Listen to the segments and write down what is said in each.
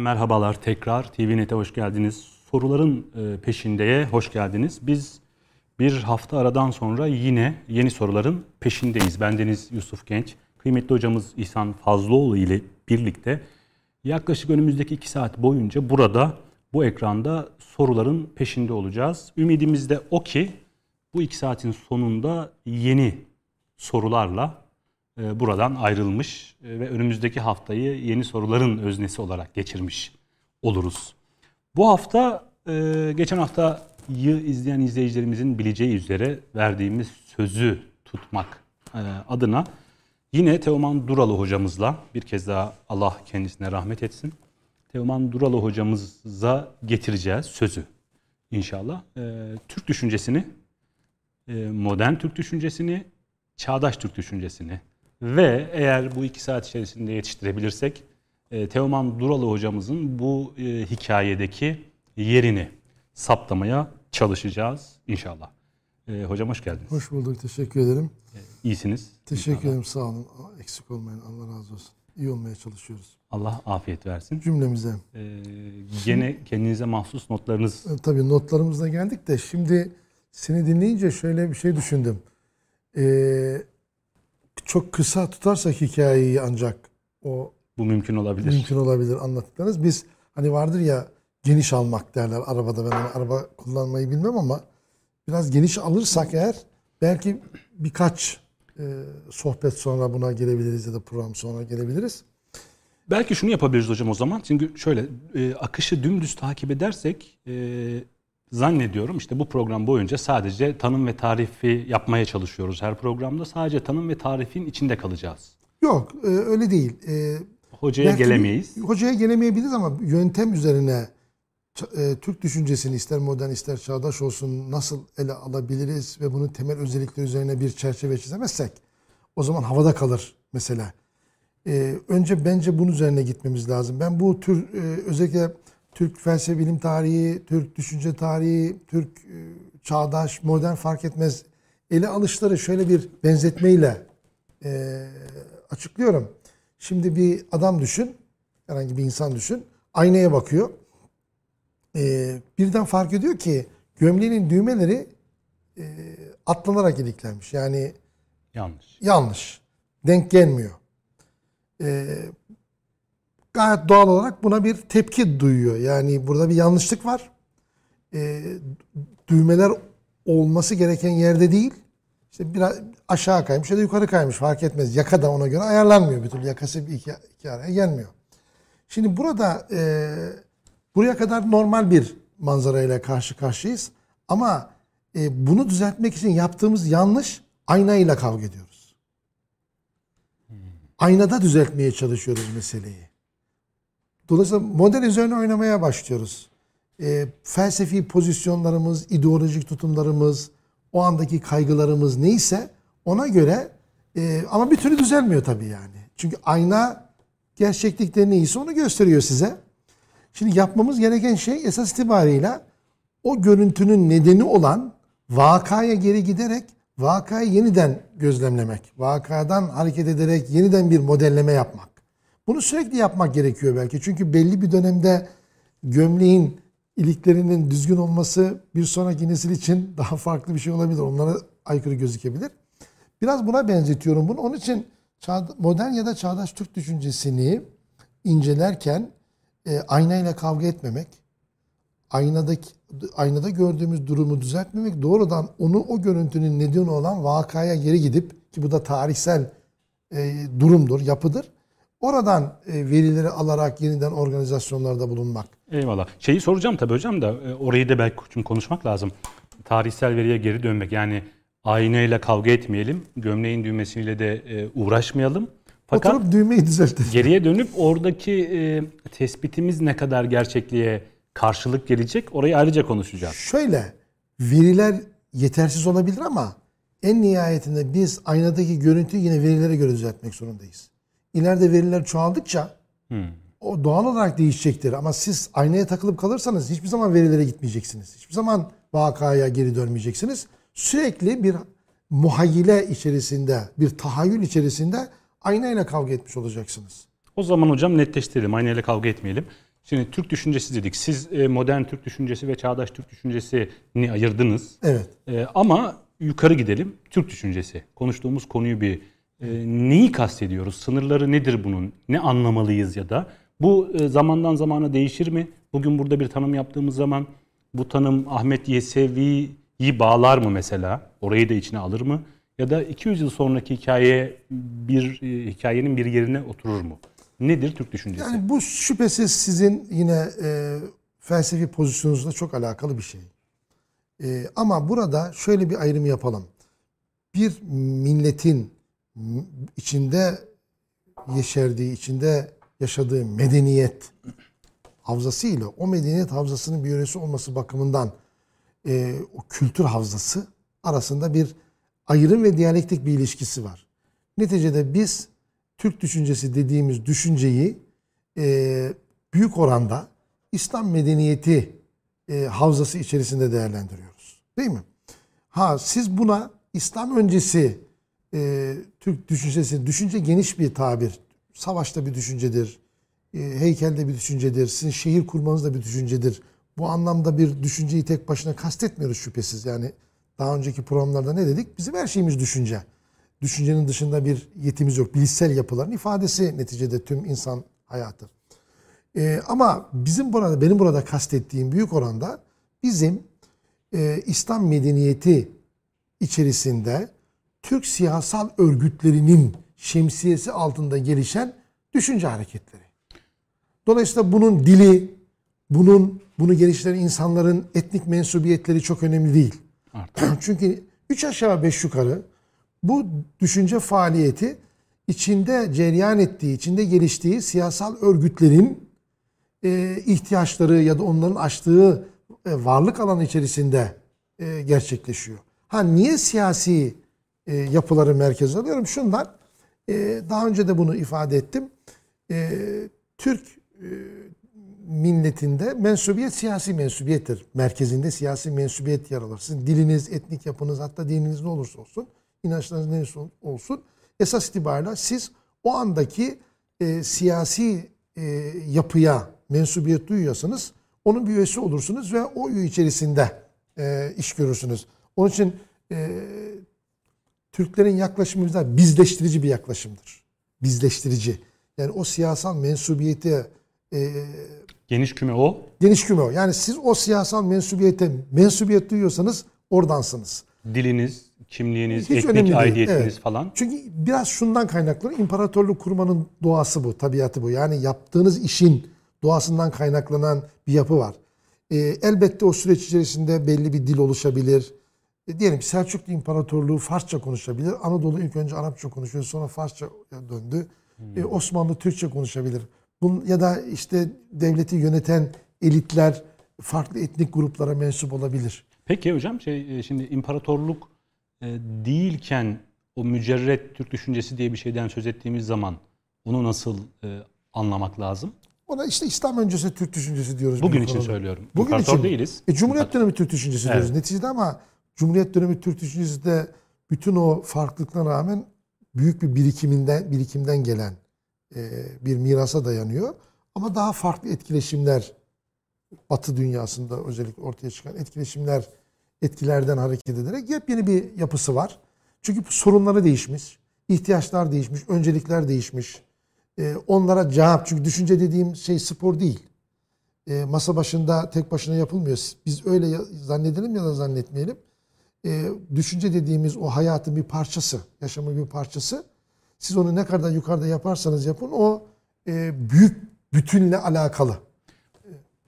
Merhabalar tekrar TVNet'e hoş geldiniz. Soruların e, peşindeye hoş geldiniz. Biz bir hafta aradan sonra yine yeni soruların peşindeyiz. Bendeniz Yusuf Genç, kıymetli hocamız İhsan Fazlıoğlu ile birlikte yaklaşık önümüzdeki iki saat boyunca burada bu ekranda soruların peşinde olacağız. Ümidimiz de o ki bu iki saatin sonunda yeni sorularla buradan ayrılmış e, ve önümüzdeki haftayı yeni soruların öznesi olarak geçirmiş oluruz. Bu hafta e, geçen haftayı izleyen izleyicilerimizin bileceği üzere verdiğimiz sözü tutmak adına yine Teoman Duralı hocamızla bir kez daha Allah kendisine rahmet etsin. Teoman Duralı hocamıza getireceğiz sözü inşallah. Türk düşüncesini, modern Türk düşüncesini, çağdaş Türk düşüncesini ve eğer bu iki saat içerisinde yetiştirebilirsek e, Teoman Duralı hocamızın bu e, hikayedeki yerini saptamaya çalışacağız inşallah. E, hocam hoş geldiniz. Hoş bulduk. Teşekkür ederim. İyisiniz. Teşekkür inşallah. ederim. Sağ olun. Eksik olmayın. Allah razı olsun. İyi olmaya çalışıyoruz. Allah afiyet versin. Cümlemize. Ee, gene kendinize mahsus notlarınız... E, tabii notlarımızla geldik de şimdi seni dinleyince şöyle bir şey düşündüm. Ee, çok kısa tutarsak hikayeyi ancak o bu mümkün olabilir. Mümkün olabilir anlattıklarınız. Biz hani vardır ya geniş almak derler arabada ben hani araba kullanmayı bilmem ama biraz geniş alırsak eğer belki birkaç e, sohbet sonra buna gelebiliriz ya da program sonra gelebiliriz. Belki şunu yapabiliriz hocam o zaman. Çünkü şöyle e, akışı dümdüz takip edersek e, zannediyorum işte bu program boyunca sadece tanım ve tarifi yapmaya çalışıyoruz her programda. Sadece tanım ve tarifin içinde kalacağız. Yok e, öyle değil. E, hocaya gelemeyiz. hocaya gelemeyebiliriz ama yöntem üzerine e, Türk düşüncesini ister modern ister çağdaş olsun nasıl ele alabiliriz ve bunun temel özellikleri üzerine bir çerçeve çizemezsek o zaman havada kalır mesela. önce bence bunun üzerine gitmemiz lazım. Ben bu tür özellikle Türk felsefe bilim tarihi, Türk düşünce tarihi, Türk e, çağdaş, modern fark etmez ele alışları şöyle bir benzetmeyle e, açıklıyorum. Şimdi bir adam düşün, herhangi bir insan düşün, aynaya bakıyor. E, birden fark ediyor ki gömleğinin düğmeleri e, atlanarak iliklenmiş. Yani yanlış. Yanlış. Denk gelmiyor. E, gayet doğal olarak buna bir tepki duyuyor. Yani burada bir yanlışlık var. E, düğmeler olması gereken yerde değil. İşte biraz aşağı kaymış ya da yukarı kaymış fark etmez. Yaka da ona göre ayarlanmıyor. Bir türlü yakası bir iki, iki araya gelmiyor. Şimdi burada e, buraya kadar normal bir manzarayla karşı karşıyayız. Ama e, bunu düzeltmek için yaptığımız yanlış aynayla kavga ediyoruz. Aynada düzeltmeye çalışıyoruz meseleyi. Dolayısıyla model üzerine oynamaya başlıyoruz. E, felsefi pozisyonlarımız, ideolojik tutumlarımız, o andaki kaygılarımız neyse ona göre e, ama bir türlü düzelmiyor tabii yani. Çünkü ayna gerçeklikte neyse onu gösteriyor size. Şimdi yapmamız gereken şey esas itibariyle o görüntünün nedeni olan vakaya geri giderek vakayı yeniden gözlemlemek. Vakadan hareket ederek yeniden bir modelleme yapmak. Bunu sürekli yapmak gerekiyor belki. Çünkü belli bir dönemde gömleğin iliklerinin düzgün olması bir sonraki nesil için daha farklı bir şey olabilir. Onlara aykırı gözükebilir. Biraz buna benzetiyorum bunu. Onun için modern ya da çağdaş Türk düşüncesini incelerken e, aynayla kavga etmemek, aynadaki aynada gördüğümüz durumu düzeltmemek, doğrudan onu o görüntünün nedeni olan vakaya geri gidip ki bu da tarihsel e, durumdur, yapıdır Oradan e, verileri alarak yeniden organizasyonlarda bulunmak. Eyvallah. Şeyi soracağım tabii hocam da e, orayı da belki çünkü konuşmak lazım. Tarihsel veriye geri dönmek yani aynayla kavga etmeyelim, gömleğin düğmesiyle de e, uğraşmayalım. Fakat Oturup düğmeyi düzeltelim. Geriye dönüp oradaki e, tespitimiz ne kadar gerçekliğe karşılık gelecek orayı ayrıca konuşacağız. Şöyle veriler yetersiz olabilir ama en nihayetinde biz aynadaki görüntüyü yine verilere göre düzeltmek zorundayız ileride veriler çoğaldıkça hmm. o doğal olarak değişecektir. Ama siz aynaya takılıp kalırsanız hiçbir zaman verilere gitmeyeceksiniz. Hiçbir zaman vakaya geri dönmeyeceksiniz. Sürekli bir muhayyile içerisinde, bir tahayyül içerisinde aynayla kavga etmiş olacaksınız. O zaman hocam netleştirelim. Aynayla kavga etmeyelim. Şimdi Türk düşüncesi dedik. Siz e, modern Türk düşüncesi ve çağdaş Türk düşüncesini ayırdınız. Evet. E, ama yukarı gidelim. Türk düşüncesi. Konuştuğumuz konuyu bir e, neyi kastediyoruz? Sınırları nedir bunun? Ne anlamalıyız ya da? Bu e, zamandan zamana değişir mi? Bugün burada bir tanım yaptığımız zaman bu tanım Ahmet Yesevi'yi bağlar mı mesela? Orayı da içine alır mı? Ya da 200 yıl sonraki hikaye bir e, hikayenin bir yerine oturur mu? Nedir Türk düşüncesi? Yani bu şüphesiz sizin yine e, felsefi pozisyonunuzla çok alakalı bir şey. E, ama burada şöyle bir ayrım yapalım. Bir milletin içinde yeşerdiği, içinde yaşadığı medeniyet havzası ile o medeniyet havzasının bir yöresi olması bakımından e, o kültür havzası arasında bir ayrım ve diyalektik bir ilişkisi var. Neticede biz Türk düşüncesi dediğimiz düşünceyi e, büyük oranda İslam medeniyeti e, havzası içerisinde değerlendiriyoruz. Değil mi? Ha siz buna İslam öncesi e, Türk düşüncesi, düşünce geniş bir tabir. Savaşta bir düşüncedir, e, heykelde bir düşüncedir, sizin şehir kurmanız da bir düşüncedir. Bu anlamda bir düşünceyi tek başına kastetmiyoruz şüphesiz. Yani daha önceki programlarda ne dedik? Bizim her şeyimiz düşünce. Düşüncenin dışında bir yetimiz yok. Bilişsel yapıların ifadesi neticede tüm insan hayatı. Ee, ama bizim burada, benim burada kastettiğim büyük oranda bizim e, İslam medeniyeti içerisinde Türk siyasal örgütlerinin şemsiyesi altında gelişen düşünce hareketleri. Dolayısıyla bunun dili, bunun bunu geliştiren insanların etnik mensubiyetleri çok önemli değil. Çünkü üç aşağı beş yukarı bu düşünce faaliyeti içinde cereyan ettiği, içinde geliştiği siyasal örgütlerin e, ihtiyaçları ya da onların açtığı e, varlık alanı içerisinde e, gerçekleşiyor. Ha niye siyasi e, yapıları merkeze alıyorum? Şundan e, daha önce de bunu ifade ettim. E, Türk milletinde mensubiyet siyasi mensubiyettir. Merkezinde siyasi mensubiyet yer alır. Sizin diliniz, etnik yapınız hatta dininiz ne olursa olsun, inançlarınız ne olursa olsun esas itibariyle siz o andaki siyasi yapıya mensubiyet duyuyorsanız onun bir üyesi olursunuz ve o üye içerisinde iş görürsünüz. Onun için Türklerin yaklaşımı bizler bizleştirici bir yaklaşımdır. Bizleştirici. Yani o siyasal mensubiyete e, Geniş küme o. geniş küme o. Yani siz o siyasal mensubiyete mensubiyet duyuyorsanız oradansınız. Diliniz, kimliğiniz, Hiç etnik aidiyetiniz evet. falan. Çünkü biraz şundan kaynaklanıyor. İmparatorluk kurmanın doğası bu, tabiatı bu. Yani yaptığınız işin doğasından kaynaklanan bir yapı var. Ee, elbette o süreç içerisinde belli bir dil oluşabilir. E, diyelim ki Selçuklu İmparatorluğu Farsça konuşabilir. Anadolu ilk önce Arapça konuşuyor, sonra Farsça döndü. E, Osmanlı Türkçe konuşabilir. Bunun, ya da işte devleti yöneten elitler farklı etnik gruplara mensup olabilir. Peki hocam şey e, şimdi imparatorluk e, değilken o mücerret Türk düşüncesi diye bir şeyden söz ettiğimiz zaman onu nasıl e, anlamak lazım? Ona işte İslam öncesi Türk düşüncesi diyoruz. Bugün için oranda. söylüyorum. Bugün İmparator için. değiliz. E, Cumhuriyet dönemi Türk düşüncesi Evet. diyoruz neticede ama Cumhuriyet dönemi Türk bütün o farklılıklarına rağmen büyük bir birikiminden birikimden gelen e, bir mirasa dayanıyor. Ama daha farklı etkileşimler Batı dünyasında özellikle ortaya çıkan etkileşimler etkilerden hareket ederek yepyeni bir yapısı var. Çünkü sorunları değişmiş, ihtiyaçlar değişmiş, öncelikler değişmiş. E, onlara cevap çünkü düşünce dediğim şey spor değil. E, masa başında tek başına yapılmıyor. Biz öyle zannedelim ya da zannetmeyelim. E, düşünce dediğimiz o hayatın bir parçası, yaşamın bir parçası. Siz onu ne kadar yukarıda yaparsanız yapın o e, büyük bütünle alakalı.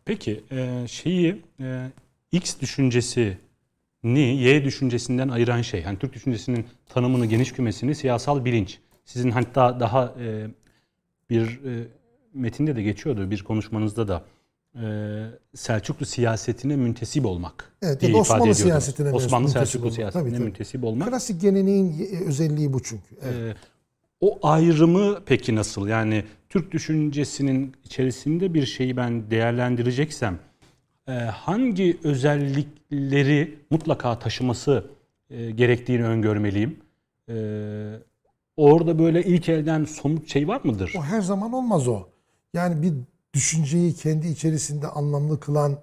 Peki e, şeyi e, X düşüncesini Y düşüncesinden ayıran şey, yani Türk düşüncesinin tanımını, geniş kümesini siyasal bilinç. Sizin hatta daha e, bir e, metinde de geçiyordu, bir konuşmanızda da e, Selçuklu siyasetine müntesip olmak Evet, diye da ifade Osmanlı ediyordunuz. siyasetine Osmanlı müntesip Selçuklu olmak. siyasetine Tabii, tabii. müntesip olmak. Klasik geleneğin e, özelliği bu çünkü. Evet. Ee, o ayrımı peki nasıl? Yani Türk düşüncesinin içerisinde bir şeyi ben değerlendireceksem e, hangi özellikleri mutlaka taşıması e, gerektiğini öngörmeliyim? E, orada böyle ilk elden somut şey var mıdır? O her zaman olmaz o. Yani bir düşünceyi kendi içerisinde anlamlı kılan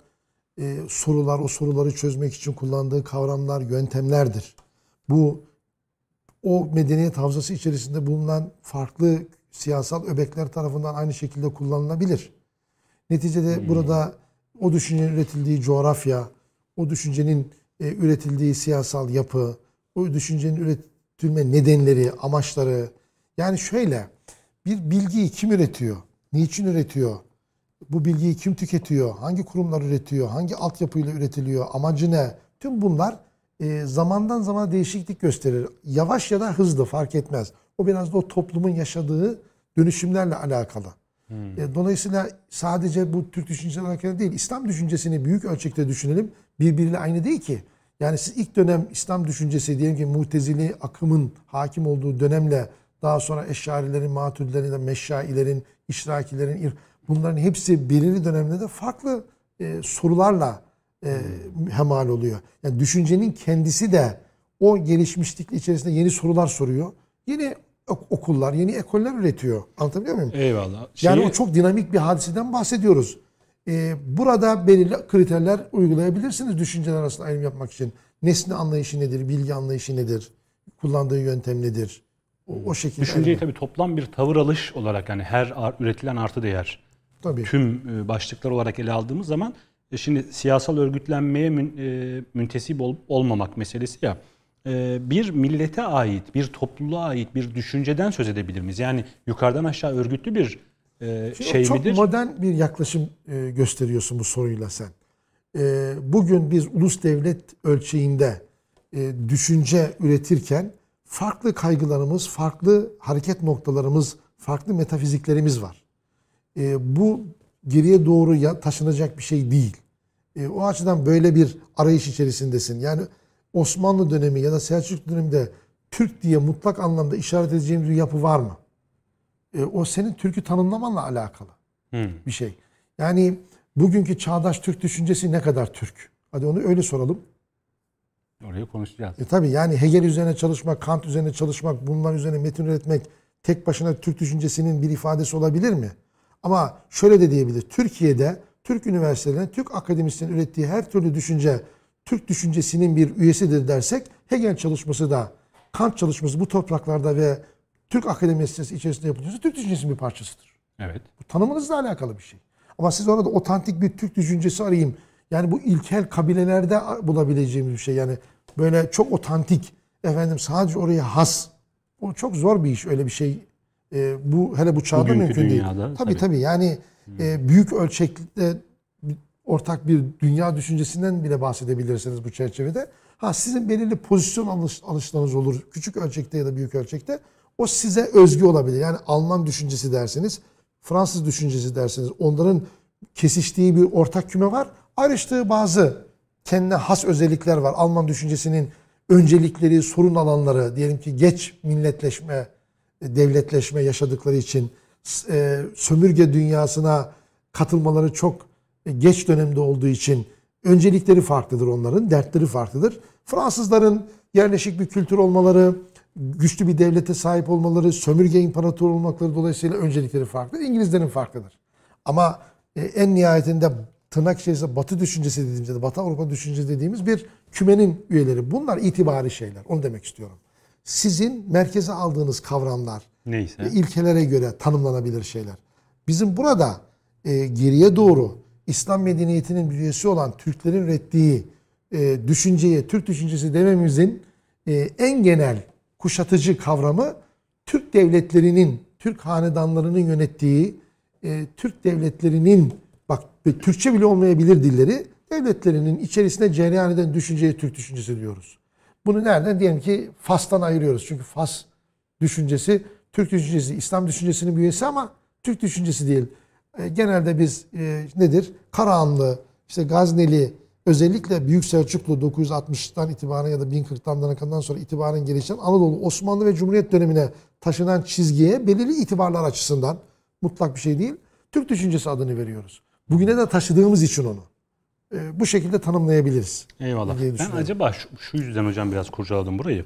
e, sorular, o soruları çözmek için kullandığı kavramlar, yöntemlerdir. Bu o medeniyet havzası içerisinde bulunan farklı siyasal öbekler tarafından aynı şekilde kullanılabilir. Neticede burada o düşüncenin üretildiği coğrafya, o düşüncenin e, üretildiği siyasal yapı, o düşüncenin üretilme nedenleri, amaçları. Yani şöyle bir bilgiyi kim üretiyor? Niçin üretiyor? Bu bilgiyi kim tüketiyor? Hangi kurumlar üretiyor? Hangi altyapıyla üretiliyor? Amacı ne? Tüm bunlar e, zamandan zamana değişiklik gösterir. Yavaş ya da hızlı fark etmez. O biraz da o toplumun yaşadığı dönüşümlerle alakalı. E, Dolayısıyla sadece bu Türk düşüncesiyle alakalı değil, İslam düşüncesini büyük ölçekte düşünelim. Birbiriyle aynı değil ki. Yani siz ilk dönem İslam düşüncesi diyelim ki mutezili akımın hakim olduğu dönemle daha sonra Eşarilerin, Maturidilerin, Meşşailerin, İşrakilerin, bunların hepsi belirli dönemde de farklı e, sorularla e, hemal oluyor. Yani düşüncenin kendisi de o gelişmişlik içerisinde yeni sorular soruyor. Yeni ok- okullar, yeni ekoller üretiyor. Anlatabiliyor muyum? Eyvallah. Yani Şeyi- o çok dinamik bir hadiseden bahsediyoruz. Ee, burada belirli kriterler uygulayabilirsiniz düşünceler arasında ayrım yapmak için. Nesne anlayışı nedir, bilgi anlayışı nedir, kullandığı yöntem nedir? O, o şekilde. Düşünceyi tabii toplam bir tavır alış olarak yani her üretilen artı değer Tabii. tüm e, başlıklar olarak ele aldığımız zaman e, şimdi siyasal örgütlenmeye mün, e, müntesip olmamak meselesi ya e, bir millete ait, bir topluluğa ait bir düşünceden söz edebilir miyiz? Yani yukarıdan aşağı örgütlü bir e, Şimdi şey çok midir? modern bir yaklaşım e, gösteriyorsun bu soruyla sen. E, bugün biz ulus devlet ölçeğinde e, düşünce üretirken farklı kaygılarımız, farklı hareket noktalarımız, farklı metafiziklerimiz var. E, bu geriye doğru ya, taşınacak bir şey değil. E, o açıdan böyle bir arayış içerisindesin. Yani Osmanlı dönemi ya da Selçuklu döneminde Türk diye mutlak anlamda işaret edeceğimiz bir yapı var mı? E, o senin Türk'ü tanımlamanla alakalı Hmm. bir şey. Yani bugünkü çağdaş Türk düşüncesi ne kadar Türk? Hadi onu öyle soralım. Oraya konuşacağız. E tabii yani Hegel üzerine çalışmak, Kant üzerine çalışmak, bunlar üzerine metin üretmek tek başına Türk düşüncesinin bir ifadesi olabilir mi? Ama şöyle de diyebilir. Türkiye'de Türk üniversitelerinin, Türk akademisyenin ürettiği her türlü düşünce Türk düşüncesinin bir üyesidir dersek Hegel çalışması da Kant çalışması bu topraklarda ve Türk akademisyensi içerisinde yapılıyorsa Türk düşüncesinin bir parçasıdır. Evet. Bu tanımınızla alakalı bir şey. Ama siz orada otantik bir Türk düşüncesi arayayım. Yani bu ilkel kabilelerde bulabileceğimiz bir şey. Yani böyle çok otantik, efendim sadece oraya has. O çok zor bir iş öyle bir şey. Ee, bu hele bu çağda Bugünkü mümkün değil. dünyada, Tabii tabii. tabii yani e, büyük ölçekte ortak bir dünya düşüncesinden bile bahsedebilirsiniz bu çerçevede. Ha sizin belirli pozisyon alış, alışlarınız olur. Küçük ölçekte ya da büyük ölçekte. O size özgü olabilir. Yani Alman düşüncesi dersiniz. Fransız düşüncesi dersiniz. Onların kesiştiği bir ortak küme var. Ayrıştığı bazı kendine has özellikler var. Alman düşüncesinin öncelikleri, sorun alanları, diyelim ki geç milletleşme, devletleşme yaşadıkları için e, sömürge dünyasına katılmaları çok geç dönemde olduğu için öncelikleri farklıdır onların, dertleri farklıdır. Fransızların yerleşik bir kültür olmaları, güçlü bir devlete sahip olmaları, sömürge imparatoru olmakları dolayısıyla öncelikleri farklı. İngilizlerin farklıdır. Ama e, en nihayetinde tırnak içerisinde Batı düşüncesi dediğimiz Batı Avrupa düşüncesi dediğimiz bir kümenin üyeleri. Bunlar itibari şeyler. Onu demek istiyorum. Sizin merkeze aldığınız kavramlar, Neyse. ve ilkelere göre tanımlanabilir şeyler. Bizim burada e, geriye doğru İslam medeniyetinin bir üyesi olan Türklerin ürettiği e, düşünceye, Türk düşüncesi dememizin e, en genel kuşatıcı kavramı Türk devletlerinin, Türk hanedanlarının yönettiği, e, Türk devletlerinin, bak Türkçe bile olmayabilir dilleri, devletlerinin içerisinde cereyan eden düşünceye Türk düşüncesi diyoruz. Bunu nereden? Diyelim ki Fas'tan ayırıyoruz. Çünkü Fas düşüncesi Türk düşüncesi, İslam düşüncesinin bir üyesi ama Türk düşüncesi değil. E, genelde biz e, nedir? Karahanlı, işte Gazneli, özellikle Büyük Selçuklu 960'tan itibaren ya da 1040'tan kadar sonra itibaren gelişen Anadolu, Osmanlı ve Cumhuriyet dönemine taşınan çizgiye belirli itibarlar açısından mutlak bir şey değil. Türk düşüncesi adını veriyoruz. Bugüne de taşıdığımız için onu. E, bu şekilde tanımlayabiliriz. Eyvallah. Ben acaba şu, şu yüzden hocam biraz kurcaladım burayı.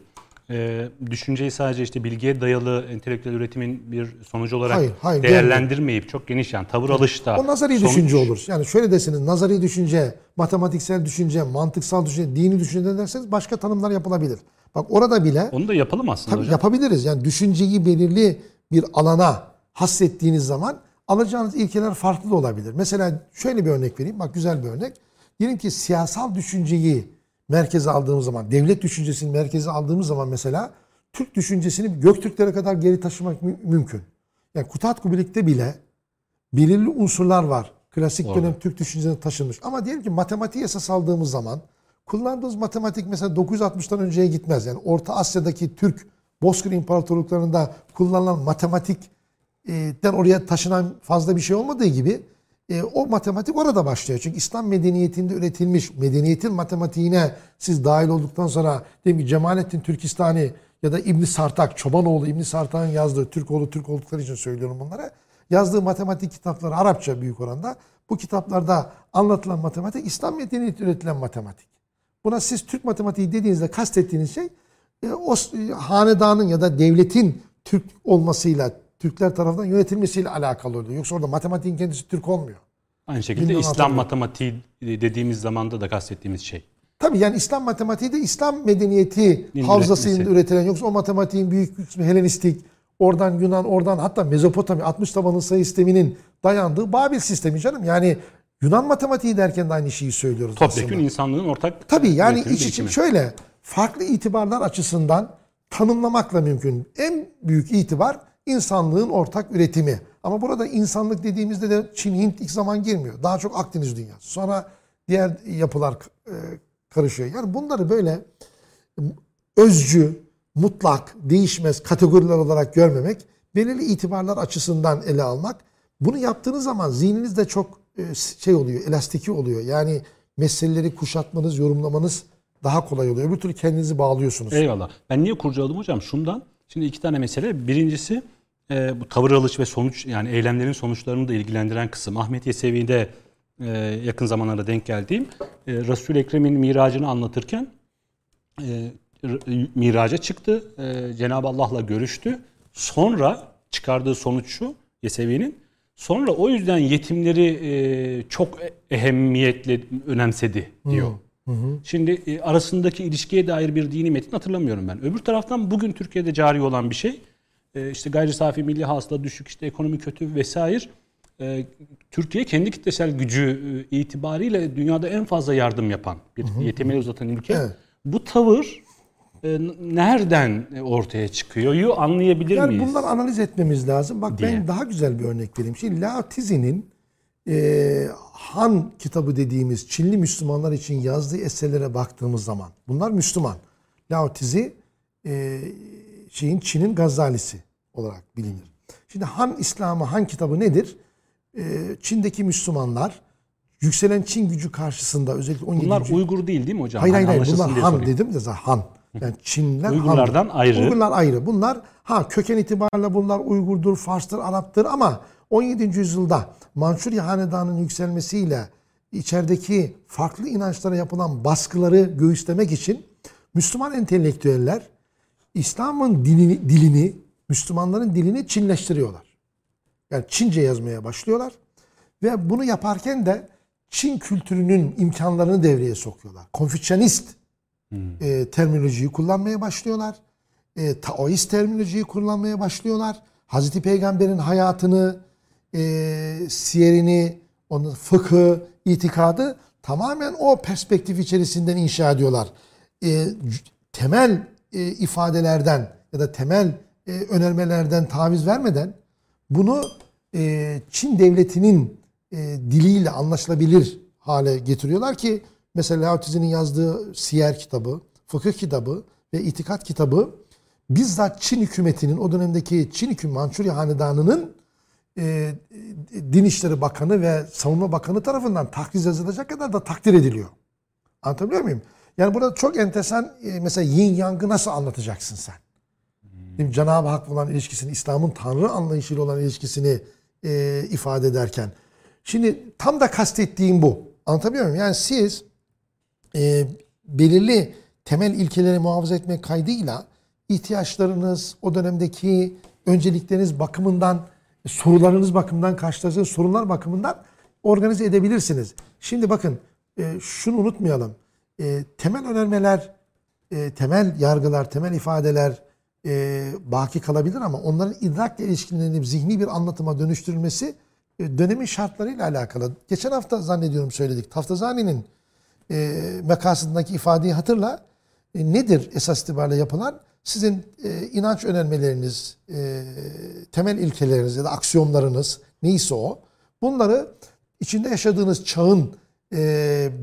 e, düşünceyi sadece işte bilgiye dayalı entelektüel üretimin bir sonucu olarak Hayır, hayır, değerlendirmeyip çok geniş yani tavır alışta. O nazari sonuç- düşünce olur. Yani şöyle deseniz nazari düşünce, matematiksel düşünce, mantıksal düşünce, dini düşünce derseniz başka tanımlar yapılabilir. Bak orada bile Onu da yapalım aslında tabii hocam. yapabiliriz. Yani düşünceyi belirli bir alana hassettiğiniz zaman alacağınız ilkeler farklı da olabilir. Mesela şöyle bir örnek vereyim. Bak güzel bir örnek. Diyelim ki siyasal düşünceyi merkeze aldığımız zaman, devlet düşüncesini merkeze aldığımız zaman mesela Türk düşüncesini Göktürklere kadar geri taşımak mü- mümkün. Yani Kutat Kubilik'te bile belirli unsurlar var. Klasik Doğru. dönem Türk düşüncesine taşınmış. Ama diyelim ki matematiği esas aldığımız zaman kullandığımız matematik mesela 960'tan önceye gitmez. Yani Orta Asya'daki Türk Bozkır İmparatorluklarında kullanılan matematikten oraya taşınan fazla bir şey olmadığı gibi e, o matematik orada başlıyor. Çünkü İslam medeniyetinde üretilmiş medeniyetin matematiğine siz dahil olduktan sonra diyelim ki Cemalettin Türkistani ya da İbn Sartak, Çobanoğlu İbn Sartak'ın yazdığı Türkoğlu Türk oldukları için söylüyorum bunlara. Yazdığı matematik kitapları Arapça büyük oranda. Bu kitaplarda anlatılan matematik İslam medeniyeti üretilen matematik. Buna siz Türk matematiği dediğinizde kastettiğiniz şey e, o e, hanedanın ya da devletin Türk olmasıyla, Türkler tarafından yönetilmesiyle alakalı oluyor. Yoksa orada matematiğin kendisi Türk olmuyor. Aynı şekilde Bilmem İslam matematiği dediğimiz zamanda da kastettiğimiz şey. Tabii yani İslam matematiği de İslam medeniyeti Din havzasında üretilen yoksa o matematiğin büyük kısmı Helenistik, oradan Yunan, oradan hatta Mezopotamya 60 tabanlı sayı sisteminin dayandığı Babil sistemi canım. Yani Yunan matematiği derken de aynı şeyi söylüyoruz Topyekun aslında. insanlığın ortak Tabii yani iç için şöyle farklı itibarlar açısından tanımlamakla mümkün. En büyük itibar insanlığın ortak üretimi. Ama burada insanlık dediğimizde de Çin, Hint ilk zaman girmiyor. Daha çok Akdeniz dünyası. Sonra diğer yapılar e, karışıyor. Yani bunları böyle özcü, mutlak, değişmez kategoriler olarak görmemek, belirli itibarlar açısından ele almak. Bunu yaptığınız zaman zihniniz de çok e, şey oluyor, elastiki oluyor. Yani meseleleri kuşatmanız, yorumlamanız daha kolay oluyor. Öbür türlü kendinizi bağlıyorsunuz. Eyvallah. Ben niye kurcaladım hocam? Şundan. Şimdi iki tane mesele. Birincisi e, bu tavır alış ve sonuç yani eylemlerin sonuçlarını da ilgilendiren kısım. Ahmet Yesevi'de e, yakın zamanlarda denk geldiğim e, Resul Ekrem'in miracını anlatırken e, miraca çıktı. E, Cenab-ı Allah'la görüştü. Sonra çıkardığı sonuç şu Yesevi'nin. Sonra o yüzden yetimleri e, çok ehemmiyetle önemsedi diyor. Şimdi e, arasındaki ilişkiye dair bir dini metin hatırlamıyorum ben. Öbür taraftan bugün Türkiye'de cari olan bir şey. e, işte gayri safi milli hasıla düşük, işte ekonomi kötü vesaire. E, Türkiye kendi kitlesel gücü e, itibariyle dünyada en fazla yardım yapan bir yetimeli uzatan ülke. Evet. Bu tavır e, nereden ortaya çıkıyor? Yu anlayabilir Yani miyiz? bunları analiz etmemiz lazım. Bak ben diye. daha güzel bir örnek vereyim. Şimdi Laotizi'nin e, Han kitabı dediğimiz Çinli Müslümanlar için yazdığı eserlere baktığımız zaman bunlar Müslüman. Laotizi e, şeyin Çin'in Gazalisi olarak bilinir. Şimdi Han İslamı Han kitabı nedir? E, Çin'deki Müslümanlar yükselen Çin gücü karşısında özellikle 17. Bunlar Uygur değil değil mi hocam? Hayır hayır hayır bunlar Han sorayım. dedim de zaten Han. Yani Çinliler Uygurlardan Han'dır. ayrı. Uygurlar ayrı. Bunlar ha köken itibariyle bunlar Uygurdur, Fars'tır, Arap'tır ama 17. yüzyılda Mançurya Hanedanı'nın yükselmesiyle içerideki farklı inançlara yapılan baskıları göğüslemek için Müslüman entelektüeller İslam'ın dilini, dilini, Müslümanların dilini Çinleştiriyorlar. Yani Çince yazmaya başlıyorlar. Ve bunu yaparken de Çin kültürünün imkanlarını devreye sokuyorlar. Konfüçyanist e, terminolojiyi kullanmaya başlıyorlar. E, Taoist terminolojiyi kullanmaya başlıyorlar. Hazreti Peygamber'in hayatını, e, siyerini, onun fıkhı, itikadı tamamen o perspektif içerisinden inşa ediyorlar. E, temel e, ifadelerden ya da temel e, önermelerden taviz vermeden bunu e, Çin devletinin e, diliyle anlaşılabilir hale getiriyorlar ki mesela Lao Tzu'nun yazdığı Siyer kitabı, fıkıh kitabı ve itikat kitabı bizzat Çin hükümetinin o dönemdeki Çin hükümeti Mançurya Hanedanı'nın e, Din İşleri Bakanı ve Savunma Bakanı tarafından takriz yazılacak kadar da takdir ediliyor. Anlatabiliyor muyum? Yani burada çok enteresan e, mesela yin yangı nasıl anlatacaksın sen? Mi? Cenab-ı Hak olan ilişkisini, İslam'ın Tanrı anlayışıyla olan ilişkisini e, ifade ederken. Şimdi tam da kastettiğim bu. Anlatabiliyor muyum? Yani siz e, belirli temel ilkeleri muhafaza etmek kaydıyla ihtiyaçlarınız, o dönemdeki öncelikleriniz bakımından, sorularınız bakımından, karşılaştığınız sorunlar bakımından organize edebilirsiniz. Şimdi bakın e, şunu unutmayalım. E, temel önermeler, e, temel yargılar, temel ifadeler e, baki kalabilir ama onların idrakle ilişkilenip zihni bir anlatıma dönüştürülmesi e, dönemin şartlarıyla alakalı. Geçen hafta zannediyorum söyledik. Taftazani'nin e, mekasındaki ifadeyi hatırla. E, nedir esas itibariyle yapılan? Sizin e, inanç önermeleriniz, e, temel ilkeleriniz ya da aksiyonlarınız neyse o. Bunları içinde yaşadığınız çağın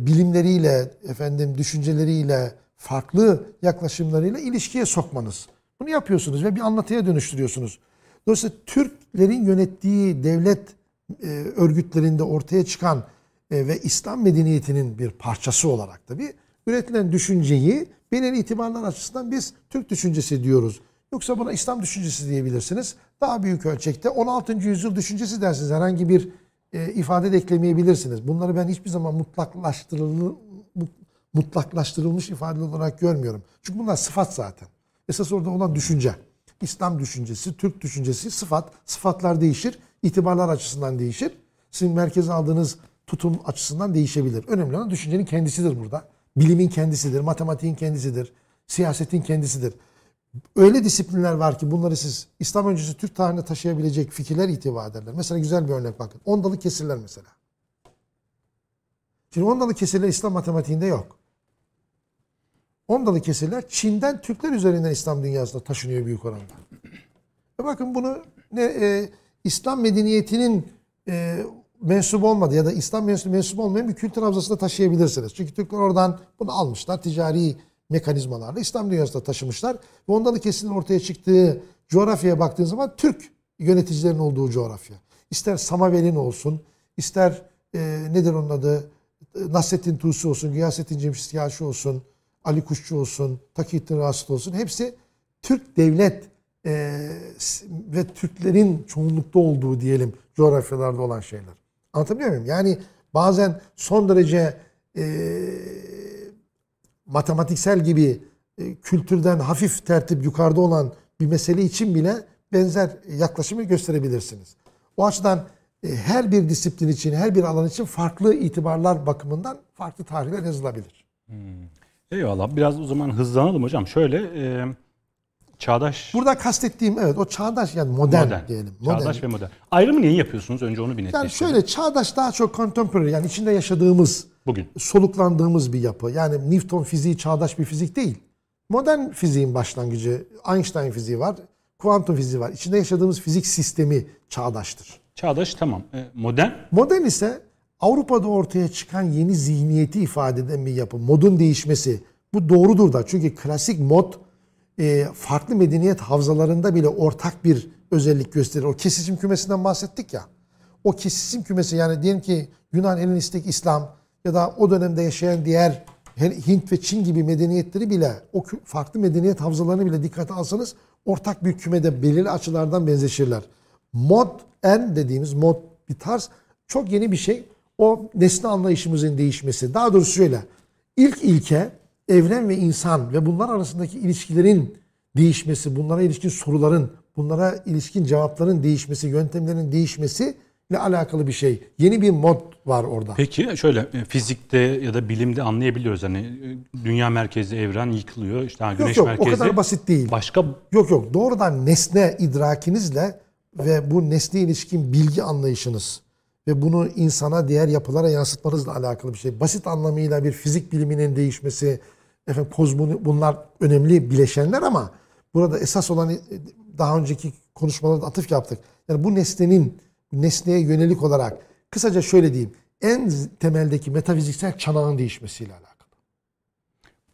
bilimleriyle, efendim düşünceleriyle, farklı yaklaşımlarıyla ilişkiye sokmanız. Bunu yapıyorsunuz ve bir anlatıya dönüştürüyorsunuz. Dolayısıyla Türklerin yönettiği devlet örgütlerinde ortaya çıkan ve İslam medeniyetinin bir parçası olarak tabii üretilen düşünceyi belirli itibarlar açısından biz Türk düşüncesi diyoruz. Yoksa buna İslam düşüncesi diyebilirsiniz. Daha büyük ölçekte 16. yüzyıl düşüncesi dersiniz. Herhangi bir e, ifade de eklemeyebilirsiniz. Bunları ben hiçbir zaman mutlaklaştırılmış, ifade olarak görmüyorum. Çünkü bunlar sıfat zaten. Esas orada olan düşünce. İslam düşüncesi, Türk düşüncesi sıfat. Sıfatlar değişir. itibarlar açısından değişir. Sizin merkeze aldığınız tutum açısından değişebilir. Önemli olan düşüncenin kendisidir burada. Bilimin kendisidir, matematiğin kendisidir, siyasetin kendisidir. Öyle disiplinler var ki bunları siz İslam öncesi Türk tarihine taşıyabilecek fikirler itibar ederler. Mesela güzel bir örnek bakın. Ondalı kesirler mesela. Şimdi ondalı kesirler İslam matematiğinde yok. Ondalı kesirler Çin'den Türkler üzerinden İslam dünyasına taşınıyor büyük oranda. E bakın bunu ne e, İslam medeniyetinin e, mensup olmadı ya da İslam mensup, mensup olmayan bir kültür havzasına taşıyabilirsiniz. Çünkü Türkler oradan bunu almışlar. Ticari mekanizmalarla İslam dünyasına taşımışlar. Ve ondalı kesirlerin ortaya çıktığı coğrafyaya baktığın zaman Türk yöneticilerin olduğu coğrafya. İster Samavel'in olsun, ister e, nedir onun adı, Nasrettin Tusi olsun, Gıyasettin Cemşit Yaşı olsun, Ali Kuşçu olsun, Takiyettin Rasit olsun. Hepsi Türk devlet e, ve Türklerin çoğunlukta olduğu diyelim coğrafyalarda olan şeyler. Anlatabiliyor muyum? Yani bazen son derece e, matematiksel gibi e, kültürden hafif tertip yukarıda olan bir mesele için bile benzer yaklaşımı gösterebilirsiniz. O açıdan e, her bir disiplin için, her bir alan için farklı itibarlar bakımından farklı tarihler yazılabilir. Eyvallah. Biraz o zaman hızlanalım hocam. Şöyle e, çağdaş Burada kastettiğim evet o çağdaş yani modern, modern. diyelim. Çağdaş ve modern. Ayrımı niye yapıyorsunuz? Önce onu bir netleştirelim. Yani şöyle çağdaş daha çok contemporary yani içinde yaşadığımız, Bugün. soluklandığımız bir yapı. Yani Newton fiziği çağdaş bir fizik değil. Modern fiziğin başlangıcı, Einstein fiziği var, kuantum fiziği var. İçinde yaşadığımız fizik sistemi çağdaştır. Çağdaş tamam. E, modern Modern ise Avrupa'da ortaya çıkan yeni zihniyeti ifade eden bir yapı. Modun değişmesi. Bu doğrudur da. Çünkü klasik mod e, farklı medeniyet havzalarında bile ortak bir özellik gösterir. O kesişim kümesinden bahsettik ya. O kesişim kümesi yani diyelim ki Yunan, Helenistik, İslam ya da o dönemde yaşayan diğer Hint ve Çin gibi medeniyetleri bile o farklı medeniyet havzalarını bile dikkate alsanız ortak bir kümede belirli açılardan benzeşirler. Mod en dediğimiz mod bir tarz çok yeni bir şey. O nesne anlayışımızın değişmesi. Daha doğrusu şöyle. İlk ilke evren ve insan ve bunlar arasındaki ilişkilerin değişmesi, bunlara ilişkin soruların, bunlara ilişkin cevapların değişmesi, yöntemlerin değişmesi ile alakalı bir şey. Yeni bir mod var orada. Peki şöyle e, fizikte ya da bilimde anlayabiliyoruz hani e, dünya merkezli evren yıkılıyor işte ha, güneş yok yok o merkezli. kadar basit değil. Başka Yok yok doğrudan nesne idrakinizle ve bu nesne ilişkin bilgi anlayışınız ve bunu insana diğer yapılara yansıtmanızla alakalı bir şey. Basit anlamıyla bir fizik biliminin değişmesi, efendim kozmoni bunlar önemli bileşenler ama burada esas olan e, daha önceki konuşmalarda atıf yaptık. Yani bu nesnenin nesneye yönelik olarak kısaca şöyle diyeyim. En temeldeki metafiziksel çanağın değişmesiyle alakalı.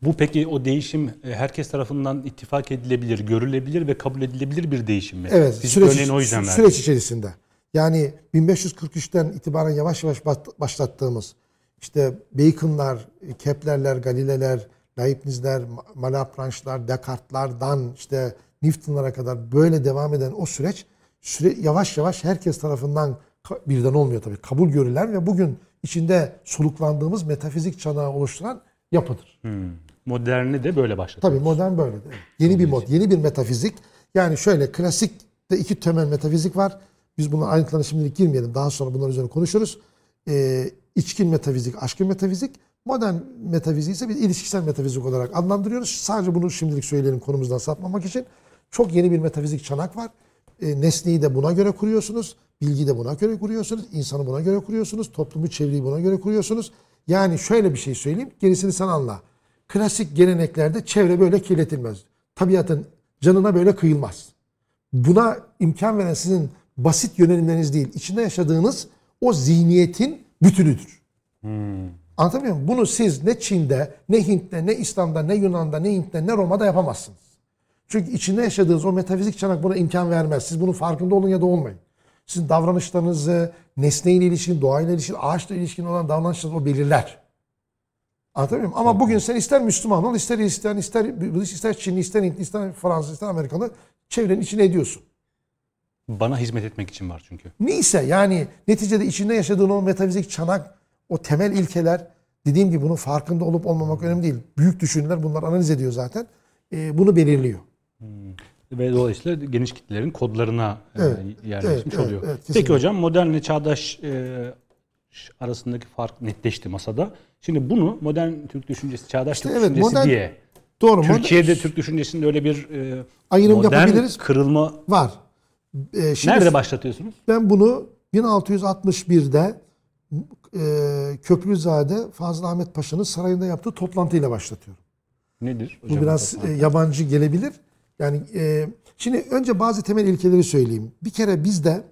bu peki o değişim e, herkes tarafından ittifak edilebilir, görülebilir ve kabul edilebilir bir değişim mi? Evet, Fizik süreç, o yüzden süreç içerisinde. Yani 1543'ten itibaren yavaş yavaş başlattığımız işte Bacon'lar, Kepler'ler, Galile'ler, Leibniz'ler, Ma- Malebranche'lar, Descartes'lardan işte Newton'lara kadar böyle devam eden o süreç süre, yavaş yavaş herkes tarafından birden olmuyor tabii. Kabul görülen ve bugün içinde soluklandığımız metafizik çanağı oluşturan yapıdır. moderni de böyle başlatıyor. Tabii modern böyle. de. Yeni bir mod, yeni bir metafizik. Yani şöyle klasikte iki temel metafizik var. Biz bunların ayrıntılarına şimdilik girmeyelim. Daha sonra bunların üzerine konuşuruz. Ee, içkin metafizik, aşkın metafizik. Modern metafiziği ise biz ilişkisel metafizik olarak adlandırıyoruz. Sadece bunu şimdilik söyleyelim konumuzdan sapmamak için. Çok yeni bir metafizik çanak var. Ee, nesneyi de buna göre kuruyorsunuz. Bilgiyi de buna göre kuruyorsunuz. insanı buna göre kuruyorsunuz. Toplumu, çevreyi buna göre kuruyorsunuz. Yani şöyle bir şey söyleyeyim. Gerisini sen anla. Klasik geleneklerde çevre böyle kirletilmez. Tabiatın canına böyle kıyılmaz. Buna imkan veren sizin basit yönelimleriniz değil. içinde yaşadığınız o zihniyetin bütünüdür. Anlatabiliyor muyum? Bunu siz ne Çin'de, ne Hint'te, ne İslam'da, ne Yunan'da, ne Hint'te, ne Roma'da yapamazsınız. Çünkü içinde yaşadığınız o metafizik çanak buna imkan vermez. Siz bunun farkında olun ya da olmayın. Sizin davranışlarınızı, nesneyle ilişkin, doğayla ilişkin, ağaçla ilişkin olan davranışlarınızı o belirler. Anlatabiliyor muyum? Ama bugün sen ister Müslüman ol, ister Hristiyan, ister Budist, ister Çinli, ister Hintli, ister Fransız, ister Amerikalı çevrenin içine ediyorsun. Bana hizmet etmek için var çünkü. Neyse yani neticede içinde yaşadığın o metafizik çanak, o temel ilkeler dediğim gibi bunun farkında olup olmamak önemli değil. Büyük düşünürler bunlar analiz ediyor zaten. Ee, bunu belirliyor. Ve dolayısıyla geniş kitlelerin kodlarına e, Evet, yerleşmiş evet, oluyor. evet, Peki kesinlikle. hocam modernle çağdaş e, arasındaki fark netleşti masada. Şimdi bunu modern Türk düşüncesi, çağdaş Türk evet, düşüncesi modern- diye Doğru mu? Türkiye'de Türk düşüncesinde öyle bir e, Ayrım modern yapabiliriz. kırılma var. Ee, şimdi nerede başlatıyorsunuz? Ben bunu 1661'de e, Köprüzade Fazıl Ahmet Paşa'nın sarayında yaptığı toplantıyla başlatıyorum. Nedir? Bu biraz e, yabancı gelebilir. Yani e, şimdi önce bazı temel ilkeleri söyleyeyim. Bir kere bizde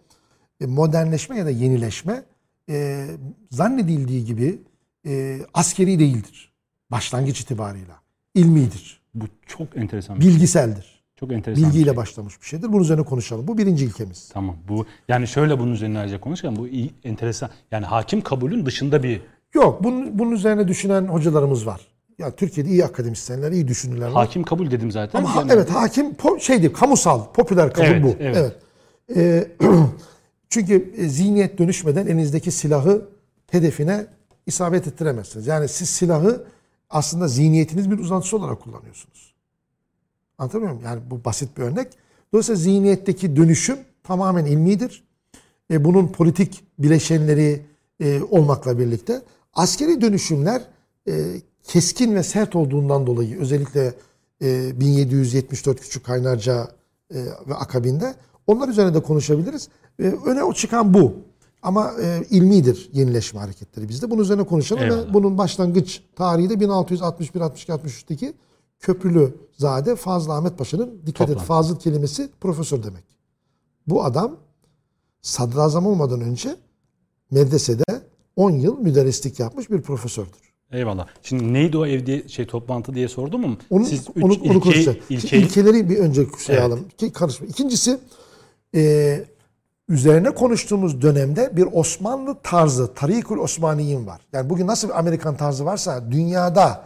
e, modernleşme ya da yenileşme e, zannedildiği gibi e, askeri değildir. Başlangıç itibarıyla. İlmidir. bu çok enteresan. şey. Bilgiseldir. Çok enteresan. bir Bilgiyle şey. başlamış bir şeydir. Bunun üzerine konuşalım. Bu birinci ilkemiz. Tamam. Bu yani şöyle bunun üzerine ayrıca konuşalım. Bu iyi, enteresan. Yani hakim kabulün dışında bir Yok bunun, bunun üzerine düşünen hocalarımız var. Ya Türkiye'de iyi akademisyenler, iyi düşünürler var. hakim kabul dedim zaten. Ama Yani- evet hakim po- şeydi kamusal, popüler kabul Evet, bu. evet. Ee, çünkü e, zihniyet dönüşmeden elinizdeki silahı hedefine isabet ettiremezsiniz. Yani siz silahı aslında zihniyetiniz bir uzantısı olarak kullanıyorsunuz. Anlatabiliyor muyum? Yani bu basit bir örnek. Dolayısıyla zihniyetteki dönüşüm tamamen ilmidir. E, bunun politik bileşenleri e, olmakla birlikte askeri dönüşümler e, keskin ve sert olduğundan dolayı özellikle e, 1774 Küçük Kaynarca e, ve akabinde onlar üzerine de konuşabiliriz. E, öne o çıkan bu. Ama e, ilmidir yenileşme hareketleri bizde. Bunun üzerine konuşalım Eyvallah. ve bunun başlangıç tarihi de 1661 62 63'teki Köprülü Zade Fazıl Ahmet Paşa'nın dikkat et. Fazıl kelimesi profesör demek. Bu adam sadrazam olmadan önce medresede 10 yıl müderrislik yapmış bir profesördür. Eyvallah. Şimdi neydi o evde şey toplantı diye sordum ama Onu, siz üç onu, onu ilkeyi, konuşacağız. ilkeyi İlkeleri bir önce şey Evet. alalım. İki karışma. İkincisi e, üzerine konuştuğumuz dönemde bir Osmanlı tarzı, Tarikul Osmaniyin var. Yani bugün nasıl bir Amerikan tarzı varsa dünyada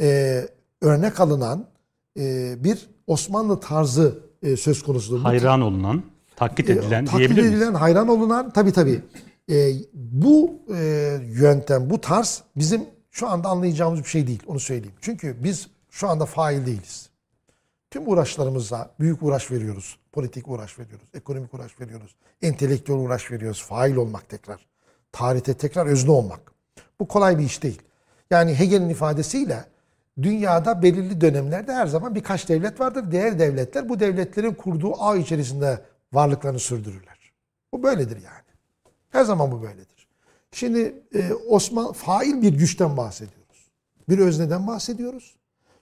e, örnek alınan e, bir Osmanlı tarzı e, söz konusudur. Hayran olunan, taklit edilen E, taklit diyebilir miyiz? edilen, hayran olunan tabii tabii. E, bu e, yöntem, bu tarz bizim şu anda anlayacağımız bir şey değil. Onu söyleyeyim. Çünkü biz şu anda fail değiliz. Tüm uğraşlarımıza büyük uğraş veriyoruz. Politik uğraş veriyoruz. Ekonomik uğraş veriyoruz. Entelektüel uğraş veriyoruz. Fail olmak tekrar. Tarihte tekrar özne olmak. Bu kolay bir iş değil. Yani Hegel'in ifadesiyle dünyada belirli dönemlerde her zaman birkaç devlet vardır. Diğer devletler bu devletlerin kurduğu ağ içerisinde varlıklarını sürdürürler. Bu böyledir yani. Her zaman bu böyledir. Şimdi e, Osman fail bir güçten bahsediyoruz. Bir özneden bahsediyoruz.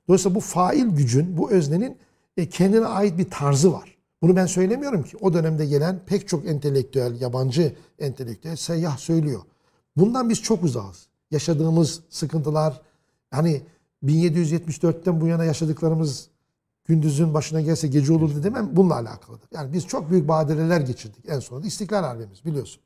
Dolayısıyla bu fail gücün, bu öznenin e, kendine ait bir tarzı var. Bunu ben söylemiyorum ki. O dönemde gelen pek çok entelektüel, yabancı entelektüel seyyah söylüyor. Bundan biz çok uzağız. Yaşadığımız sıkıntılar, hani 1774'ten bu yana yaşadıklarımız gündüzün başına gelse gece olurdu demem bununla alakalıdır. Yani biz çok büyük badireler geçirdik. En sonunda İstiklal Harbimiz biliyorsun.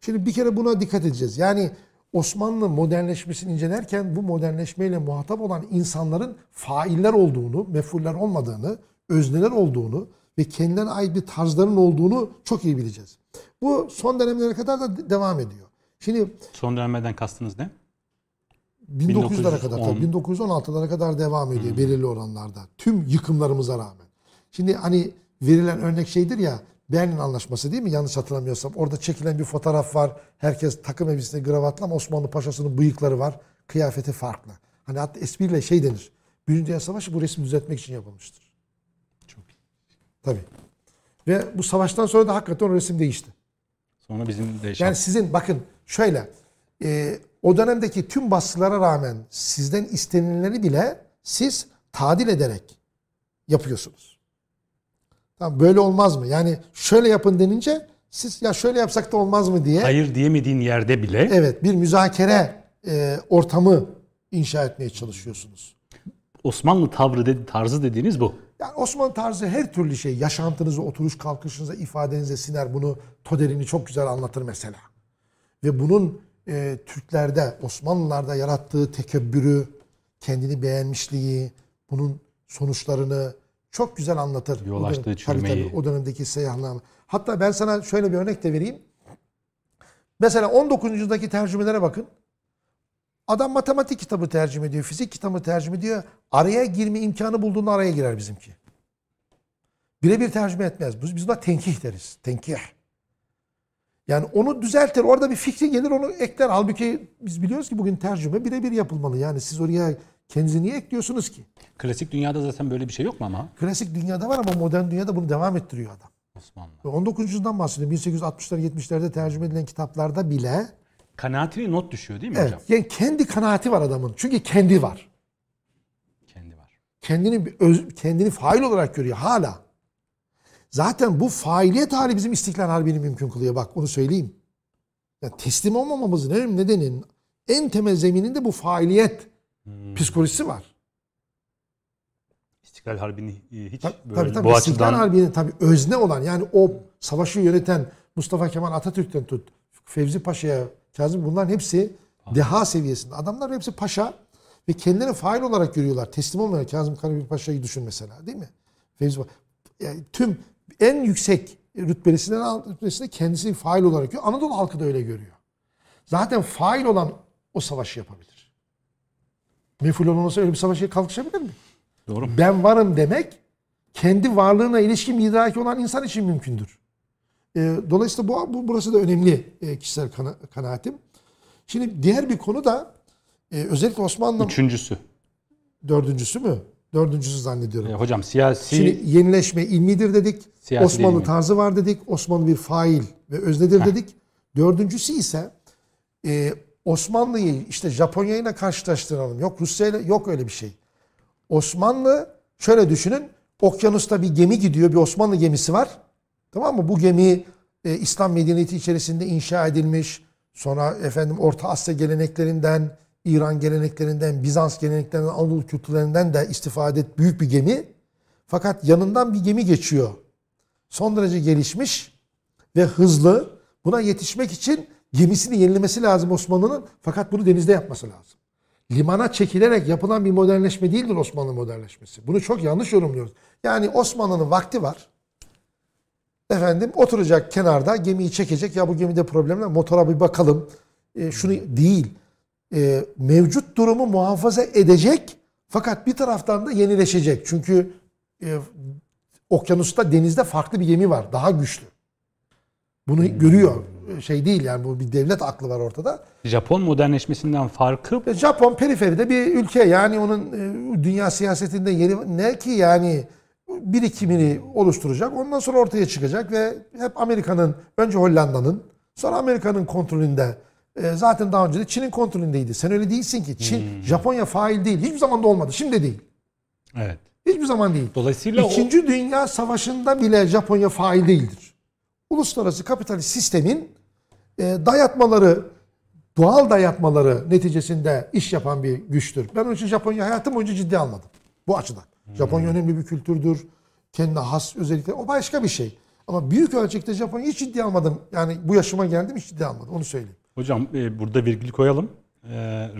Şimdi bir kere buna dikkat edeceğiz. Yani Osmanlı modernleşmesini incelerken bu modernleşmeyle muhatap olan insanların failler olduğunu, mefuller olmadığını, özneler olduğunu ve kendilerine ait bir tarzların olduğunu çok iyi bileceğiz. Bu son dönemlere kadar da devam ediyor. Şimdi Son dönemlerden kastınız ne? 1900'lere kadar 1910. tabii 1916'lara kadar devam ediyor belirli oranlarda. Tüm yıkımlarımıza rağmen. Şimdi hani verilen örnek şeydir ya Berlin Anlaşması değil mi? Yanlış hatırlamıyorsam. Orada çekilen bir fotoğraf var. Herkes takım elbisesinde gravatlı ama Osmanlı Paşası'nın bıyıkları var. Kıyafeti farklı. Hani hatta espriyle şey denir. Birinci Dünya Savaşı bu resmi düzeltmek için yapılmıştır. Çok iyi. Tabii. Ve bu savaştan sonra da hakikaten o resim değişti. Sonra bizim de Yani sizin bakın şöyle e, o dönemdeki tüm baskılara rağmen sizden istenilenleri bile siz tadil ederek yapıyorsunuz. Tamam böyle olmaz mı? Yani şöyle yapın denince siz ya şöyle yapsak da olmaz mı diye hayır diyemediğin yerde bile evet bir müzakere e, ortamı inşa etmeye çalışıyorsunuz. Osmanlı tavrı dedi, tarzı dediğiniz bu. Yani Osmanlı tarzı her türlü şey yaşantınıza, oturuş kalkışınıza, ifadenize siner. Bunu Toder'ini çok güzel anlatır mesela. Ve bunun e, Türklerde, Osmanlılarda yarattığı tekebbürü, kendini beğenmişliği, bunun sonuçlarını çok güzel anlatır. Yol açtığı tabii çürümeyi. tabii, o dönemdeki seyahatname. Hatta ben sana şöyle bir örnek de vereyim. Mesela 19. yüzyıldaki tercümelere bakın. Adam matematik kitabı tercüme ediyor, fizik kitabı tercüme ediyor. Araya girme imkanı bulduğunda araya girer bizimki. Birebir tercüme etmez. Biz, biz buna tenkih deriz. Tenkih. Yani onu düzeltir. Orada bir fikri gelir onu ekler. Halbuki biz biliyoruz ki bugün tercüme birebir yapılmalı. Yani siz oraya kendinizi niye ekliyorsunuz ki? Klasik dünyada zaten böyle bir şey yok mu ama Klasik dünyada var ama modern dünyada bunu devam ettiriyor adam. Osmanlı? Ve 19. yüzyıldan bahsediyorum. 1860'lar 70'lerde tercüme edilen kitaplarda bile Kanaatine not düşüyor değil mi evet, hocam? yani kendi kanaati var adamın. Çünkü kendi var. Kendi var. kendini öz- kendini fail olarak görüyor hala. Zaten bu failiyet hali bizim İstiklal Harbi'ni mümkün kılıyor. Bak onu söyleyeyim. Ya teslim olmamamızın en önemli nedenin en temel zemininde bu failiyet psikolojisi var. İstiklal Harbi'ni e, hiç Tabii böyle tabii. tabii. bu İstiklal açıdan Harbi'nin tabii özne olan yani o savaşı yöneten Mustafa Kemal Atatürk'ten tut Fevzi Paşa'ya Kazım bunların hepsi deha seviyesinde. Adamlar hepsi paşa ve kendilerini fail olarak görüyorlar. Teslim olmayan Kazım Karabekir Paşa'yı düşün mesela değil mi? Fevzi Pa- yani tüm en yüksek rütbelisinden rütbesinde kendisini fail olarak görüyor. Anadolu halkı da öyle görüyor. Zaten fail olan o savaşı yapabilir. Meful olmasa öyle bir savaşa kalkışabilir mi? doğru ben varım demek kendi varlığına ilişkin bir idraki olan insan için mümkündür. E, dolayısıyla bu, bu burası da önemli e, kişisel kana- kanaatim. Şimdi diğer bir konu da e, özellikle Osmanlı Üçüncüsü. dördüncüsü mü? Dördüncüsü zannediyorum. E, hocam siyasi Şimdi yenileşme ilmidir dedik. Siyasi Osmanlı değil mi? tarzı var dedik. Osmanlı bir fail ve öznedir dedik. Dördüncüsü ise e, Osmanlı'yı işte Japonya ile karşılaştıralım. Yok Rusya ile yok öyle bir şey. Osmanlı şöyle düşünün. Okyanusta bir gemi gidiyor. Bir Osmanlı gemisi var. Tamam mı? Bu gemi e, İslam medeniyeti içerisinde inşa edilmiş. Sonra efendim Orta Asya geleneklerinden, İran geleneklerinden, Bizans geleneklerinden, Anadolu kültürlerinden de istifade et büyük bir gemi. Fakat yanından bir gemi geçiyor. Son derece gelişmiş ve hızlı. Buna yetişmek için gemisini yenilemesi lazım Osmanlı'nın. Fakat bunu denizde yapması lazım. Limana çekilerek yapılan bir modernleşme değildir Osmanlı modernleşmesi. Bunu çok yanlış yorumluyoruz. Yani Osmanlı'nın vakti var. Efendim oturacak kenarda gemiyi çekecek. Ya bu gemide problem var. Motora bir bakalım. E, şunu değil. E, mevcut durumu muhafaza edecek. Fakat bir taraftan da yenileşecek. Çünkü e, okyanusta denizde farklı bir gemi var. Daha güçlü. Bunu görüyor. Şey değil yani bu bir devlet aklı var ortada. Japon modernleşmesinden farkı Ve Japon periferide bir ülke yani onun e, dünya siyasetinde yeri ne ki yani birikimini oluşturacak. Ondan sonra ortaya çıkacak ve hep Amerika'nın önce Hollanda'nın sonra Amerika'nın kontrolünde e, zaten daha önce de Çin'in kontrolündeydi. Sen öyle değilsin ki. Çin, Japonya fail değil. Hiçbir zaman da olmadı. Şimdi de değil. evet. Hiçbir zaman değil. Dolayısıyla o İkinci Dünya Savaşı'nda bile Japonya fail değildir. Uluslararası kapitalist sistemin e, dayatmaları, doğal dayatmaları neticesinde iş yapan bir güçtür. Ben onun için Japonya hayatım boyunca ciddi almadım. Bu açıdan. Japonya önemli bir kültürdür. Kendine has özellikle o başka bir şey. Ama büyük ölçekte Japonya hiç ciddi almadım. Yani bu yaşıma geldim hiç ciddi almadım. Onu söyleyeyim. Hocam e, burada virgül koyalım. E,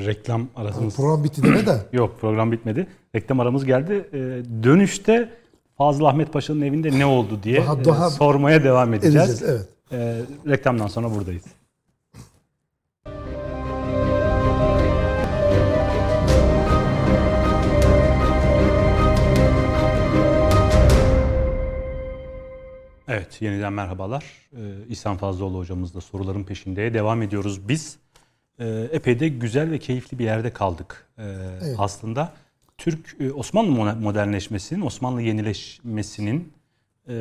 reklam arasımız Program bitti deme de. yok program bitmedi. Reklam aramız geldi. E, dönüşte Fazıl Ahmet Paşa'nın evinde ne oldu diye Daha- e, daha- sormaya devam edeceğiz. Edeceğiz, evet. E, reklamdan sonra buradayız. Evet, yeniden merhabalar. Ee, İhsan Fazlıoğlu hocamızla soruların peşindeye devam ediyoruz. Biz e, epey de güzel ve keyifli bir yerde kaldık e, aslında. Türk e, Osmanlı mo- modernleşmesinin, Osmanlı yenileşmesinin e,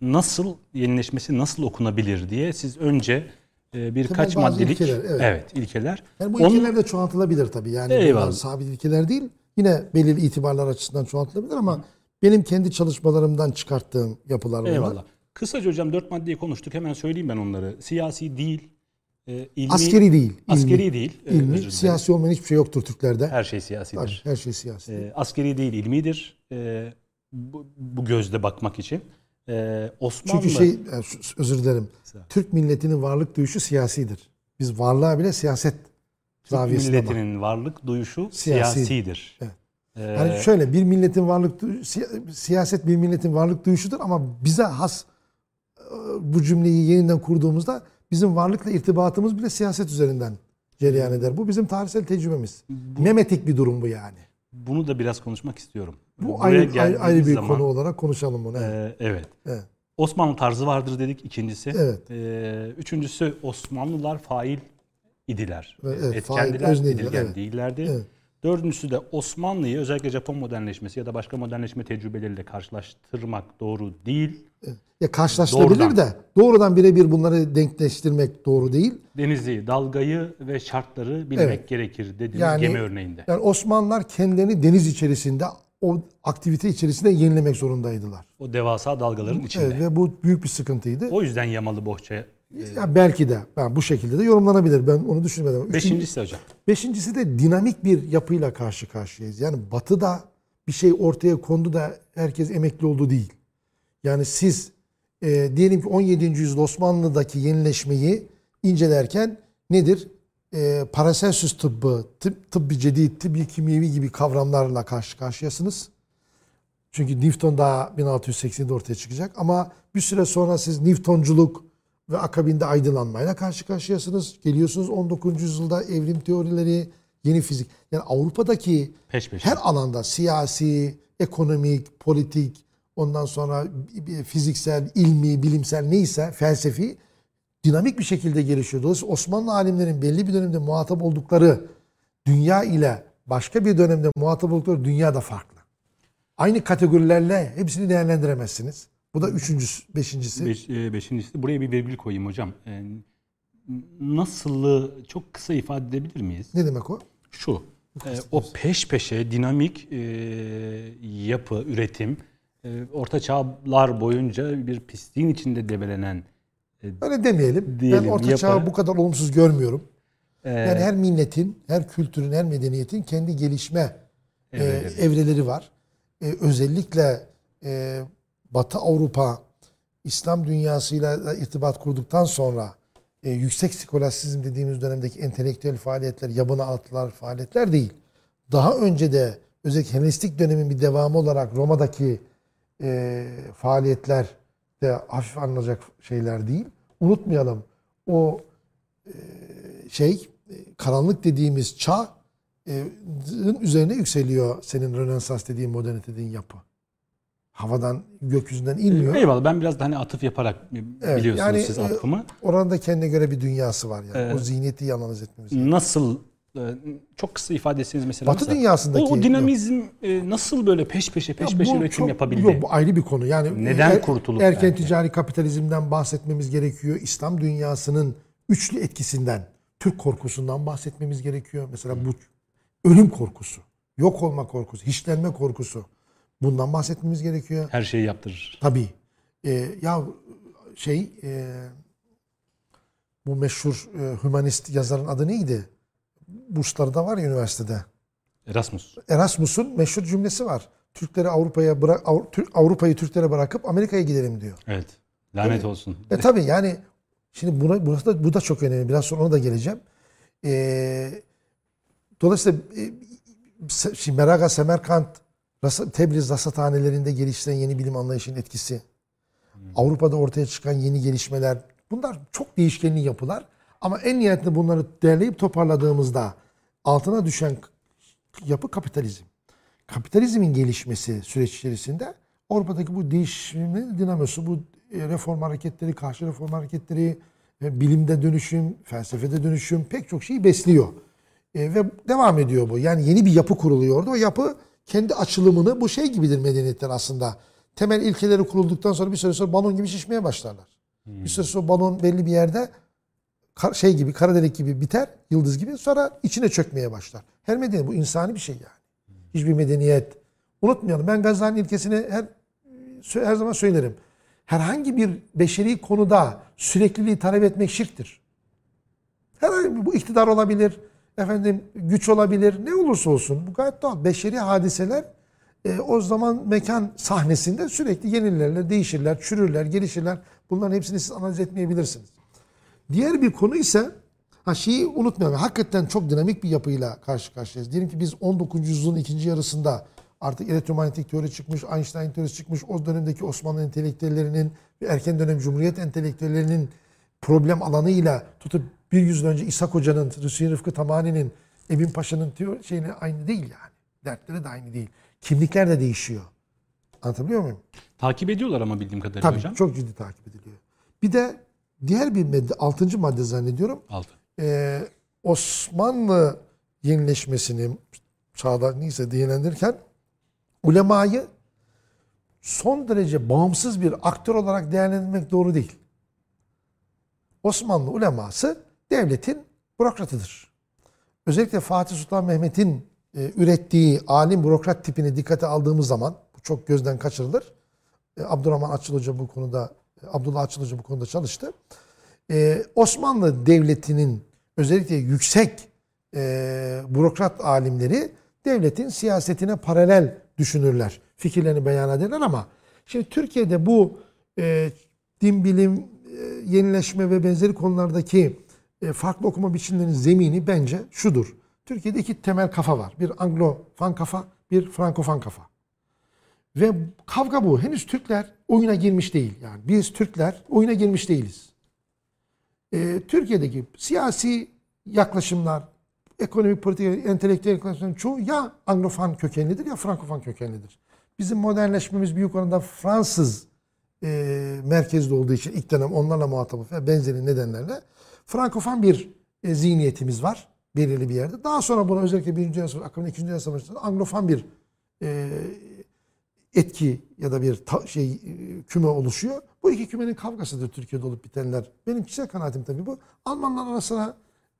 nasıl yenileşmesi nasıl okunabilir diye siz önce e, birkaç maddelik ilkeler, evet. ilkeler. Yani bu Onun- ilkeler de çoğaltılabilir tabii. Yani sabit ilkeler değil. Yine belirli itibarlar açısından çoğaltılabilir ama benim kendi çalışmalarımdan çıkarttığım yapılar bunlar. Eyvallah. Kısaca hocam dört maddeyi konuştuk. Hemen söyleyeyim ben onları. Siyasi değil, e, ilmi, Askeri değil. ilmi. Askeri değil. e, özür İlmi, dilerim. siyasi olmayan hiçbir şey yoktur Türklerde. Her şey siyasidir. Tabii, her şey siyasi. E, askeri değil, ilmidir. E, bu, bu gözle bakmak için. E, Osmanlı Çünkü şey, e, özür dilerim. Türk milletinin varlık duyuşu siyasidir. Biz varlığa bile siyaset Türk zaviyesinde bak. milletinin varlık duyuşu Siyasi. siyasidir. Evet. E, Yani şöyle bir milletin varlık siyaset bir milletin varlık duyuşudur ama bize has e, bu cümleyi yeniden kurduğumuzda bizim varlıkla irtibatımız bile siyaset üzerinden cereyan eder. Bu bizim tarihsel tecrübemiz. Memetik bir durum bu yani. bunu da biraz konuşmak istiyorum. Bu Buraya ayrı, ayrı, ayrı bir zaman, konu olarak konuşalım bunu. Evet. e, evet. evet. Osmanlı tarzı vardır dedik ikincisi. Evet. Ee, üçüncüsü Osmanlılar fail idiler. Evet, Ee, fail, Etkendiler, özneydiler, edilgen evet. değillerdi. Evet. Dördüncüsü de Osmanlı'yı özellikle Japon modernleşmesi ya da başka modernleşme tecrübeleriyle karşılaştırmak doğru değil. Ya karşılaştırılabilir Doğrudan. de doğrudan birebir bunları denkleştirmek doğru değil. Denizi, dalgayı ve şartları bilmek Evet. gerekir dediniz Yani- gemi örneğinde. Yani Osmanlılar kendilerini deniz içerisinde o aktivite içerisinde yenilemek zorundaydılar. O devasa dalgaların içinde. Evet, ve bu büyük bir sıkıntıydı. O yüzden yamalı bohça. Ya belki de ben bu şekilde de yorumlanabilir. Ben onu düşünmedim. Üçüncü- Beşincisi hocam. beşincisi de dinamik bir yapıyla karşı karşıyayız. Yani batıda bir şey ortaya kondu da herkes emekli oldu değil. Yani siz e, diyelim ki 17. yüzyıl Osmanlı'daki yenileşmeyi incelerken nedir? E, Paracelsus tıbbı, tıp, tıbbi cedid, tıbbi kimyevi gibi kavramlarla karşı karşıyasınız. Çünkü Newton daha 1680'de ortaya çıkacak. Ama bir süre sonra siz Newtonculuk ve akabinde aydınlanmayla karşı karşıyasınız. Geliyorsunuz 19. yüzyılda evrim teorileri, yeni fizik. Yani Avrupa'daki Peş peşe. her alanda siyasi, ekonomik, politik, ondan sonra fiziksel, ilmi, bilimsel neyse felsefi dinamik bir şekilde gelişiyor. Dolayısıyla Osmanlı alimlerin belli bir dönemde muhatap oldukları dünya ile başka bir dönemde muhatap oldukları dünya da farklı. Aynı kategorilerle hepsini değerlendiremezsiniz. Bu da üçüncüsü, beşincisi. Beş, e, beşincisi buraya bir virgül koyayım hocam. E, nasıllığı çok kısa ifade edebilir miyiz? Ne demek o? Şu, e, o peş peşe dinamik e, yapı, üretim, e, orta çağlar boyunca bir pisliğin içinde debelenen Öyle demeyelim. Diyelim, ben Orta yapı- Çağ'ı bu kadar olumsuz görmüyorum. e, Yani her milletin, her kültürün, her medeniyetin kendi gelişme e, Evreleri. evreleri var. E, özellikle e, Batı Avrupa İslam dünyasıyla irtibat kurduktan sonra e, yüksek skolasizm dediğimiz dönemdeki entelektüel faaliyetler, yabana atılar faaliyetler değil. Daha önce de özellikle Helenistik dönemin bir devamı olarak Roma'daki e, faaliyetler de hafif alınacak şeyler değil. Unutmayalım o e, şey e, karanlık dediğimiz çağ e, üzerine yükseliyor senin Rönesans dediğin modernite dediğin yapı. Havadan gökyüzünden inmiyor. Eyvallah ben biraz da hani atıf yaparak Evet, biliyorsunuz yani, siz e, atfımı. Orada da kendine göre bir dünyası var yani. Evet. O zihniyeti iyi analiz etmemiz. Nasıl e, çok kısa ifade etseniz mesela. Batı mesela, dünyasındaki- o, o dinamizm e, nasıl böyle peş peşe peş Ya peşe üretim çok- yapabildi? Yok bu ayrı bir konu. Yani Neden er- kurtulup erken belki? ticari kapitalizmden bahsetmemiz gerekiyor. İslam dünyasının üçlü etkisinden, Türk korkusundan bahsetmemiz gerekiyor. Mesela bu ölüm korkusu, yok olma korkusu, hiçlenme korkusu. Bundan bahsetmemiz gerekiyor. Her şeyi yaptırır. Tabii. Ee, ya şey e, bu meşhur e, hümanist yazarın adı neydi? Bursları da var ya üniversitede. Erasmus. Erasmus'un meşhur cümlesi var. Türkleri Avrupa'ya bırak Avrupa'yı Türklere bırakıp Amerika'ya gidelim diyor. Evet. Lanet olsun. E tabii yani şimdi buna burası da bu da çok önemli. Biraz sonra ona da geleceğim. E, dolayısıyla e, şimdi Meraga, Semerkant, Tebriz rasathanelerinde geliştiren yeni bilim anlayışının etkisi. Avrupa'da ortaya çıkan yeni gelişmeler. Bunlar çok değişkenli yapılar. Ama en nihayetinde bunları derleyip toparladığımızda altına düşen yapı kapitalizm. Kapitalizmin gelişmesi süreç içerisinde Avrupa'daki bu değişimin dinamosu, bu e, reform hareketleri, karşı reform hareketleri, e, bilimde dönüşüm, felsefede dönüşüm pek çok şeyi besliyor. E, ve devam ediyor bu. Yani yeni bir yapı kuruluyor orada. O yapı kendi açılımını bu şey gibidir medeniyetler aslında. Temel ilkeleri kurulduktan sonra bir süre sonra balon gibi şişmeye başlarlar. Bir süre sonra balon belli bir yerde şey gibi kara delik gibi biter, yıldız gibi sonra içine çökmeye başlar. Her medeniyet bu insani bir şey yani. Hiçbir medeniyet. Unutmayalım ben Gazali'nin ilkesini her her zaman söylerim. Herhangi bir beşeri konuda sürekliliği talep etmek şirktir. Herhangi bu iktidar olabilir, efendim güç olabilir, ne olursa olsun. Bu gayet doğal. Beşeri hadiseler e, o zaman mekan sahnesinde sürekli yenilirler, değişirler, çürürler, gelişirler. Bunların hepsini siz analiz etmeyebilirsiniz. Diğer bir konu ise ha şeyi unutmayalım. Hakikaten çok dinamik bir yapıyla karşı karşıyayız. Diyelim ki biz 19. yüzyılın ikinci yarısında artık elektromanyetik teori çıkmış, Einstein teorisi çıkmış. O dönemdeki Osmanlı entelektüellerinin ve erken dönem Cumhuriyet entelektüellerinin problem alanıyla tutup bir yüzyıl önce İshak Hoca'nın, Hüseyin Rıfkı Tamani'nin, Emin Paşa'nın teori şeyine aynı değil yani. Dertleri de aynı değil. Kimlikler de değişiyor. Anlatabiliyor muyum? Takip ediyorlar ama bildiğim kadarıyla Tabii hocam. çok ciddi takip ediliyor. Bir de diğer bir madde, altıncı madde zannediyorum. Altı. Ee, Osmanlı yenileşmesini çağda neyse değerlendirirken ulemayı son derece bağımsız bir aktör olarak değerlendirmek doğru değil. Osmanlı uleması devletin bürokratıdır. Özellikle Fatih Sultan Mehmet'in e, ürettiği alim bürokrat tipini dikkate aldığımız zaman bu çok gözden kaçırılır. E, Abdurrahman Açıl bu konuda, e, Abdullah Açıl bu konuda çalıştı. E, Osmanlı Devleti'nin özellikle yüksek e, bürokrat alimleri devletin siyasetine paralel düşünürler. Fikirlerini beyan ederler ama şimdi Türkiye'de bu e, din bilim, e, yenileşme ve benzeri konulardaki farklı okuma biçimlerinin zemini bence şudur. Türkiye'de iki temel kafa var. Bir Anglo-Fan kafa, bir Frankofan kafa. Ve kavga bu. Henüz Türkler oyuna girmiş değil. Yani biz Türkler oyuna girmiş değiliz. Ee, Türkiye'deki siyasi yaklaşımlar, ekonomik, politik, entelektüel yaklaşımların çoğu ya Anglofan kökenlidir ya Frankofan kökenlidir. Bizim modernleşmemiz büyük oranda Fransız e, merkezli olduğu için ilk dönem onlarla muhatap ve benzeri nedenlerle Frankofan bir e, zihniyetimiz var belirli bir yerde. Daha sonra buna özellikle Birinci Dünya Savaşı, akabinde İkinci Dünya Savaşı'nda Anglofan bir e, etki ya da bir ta- şey e, küme oluşuyor. Bu iki kümenin kavgasıdır Türkiye'de olup bitenler. Benim kişisel kanaatim tabii bu. Almanlar arasına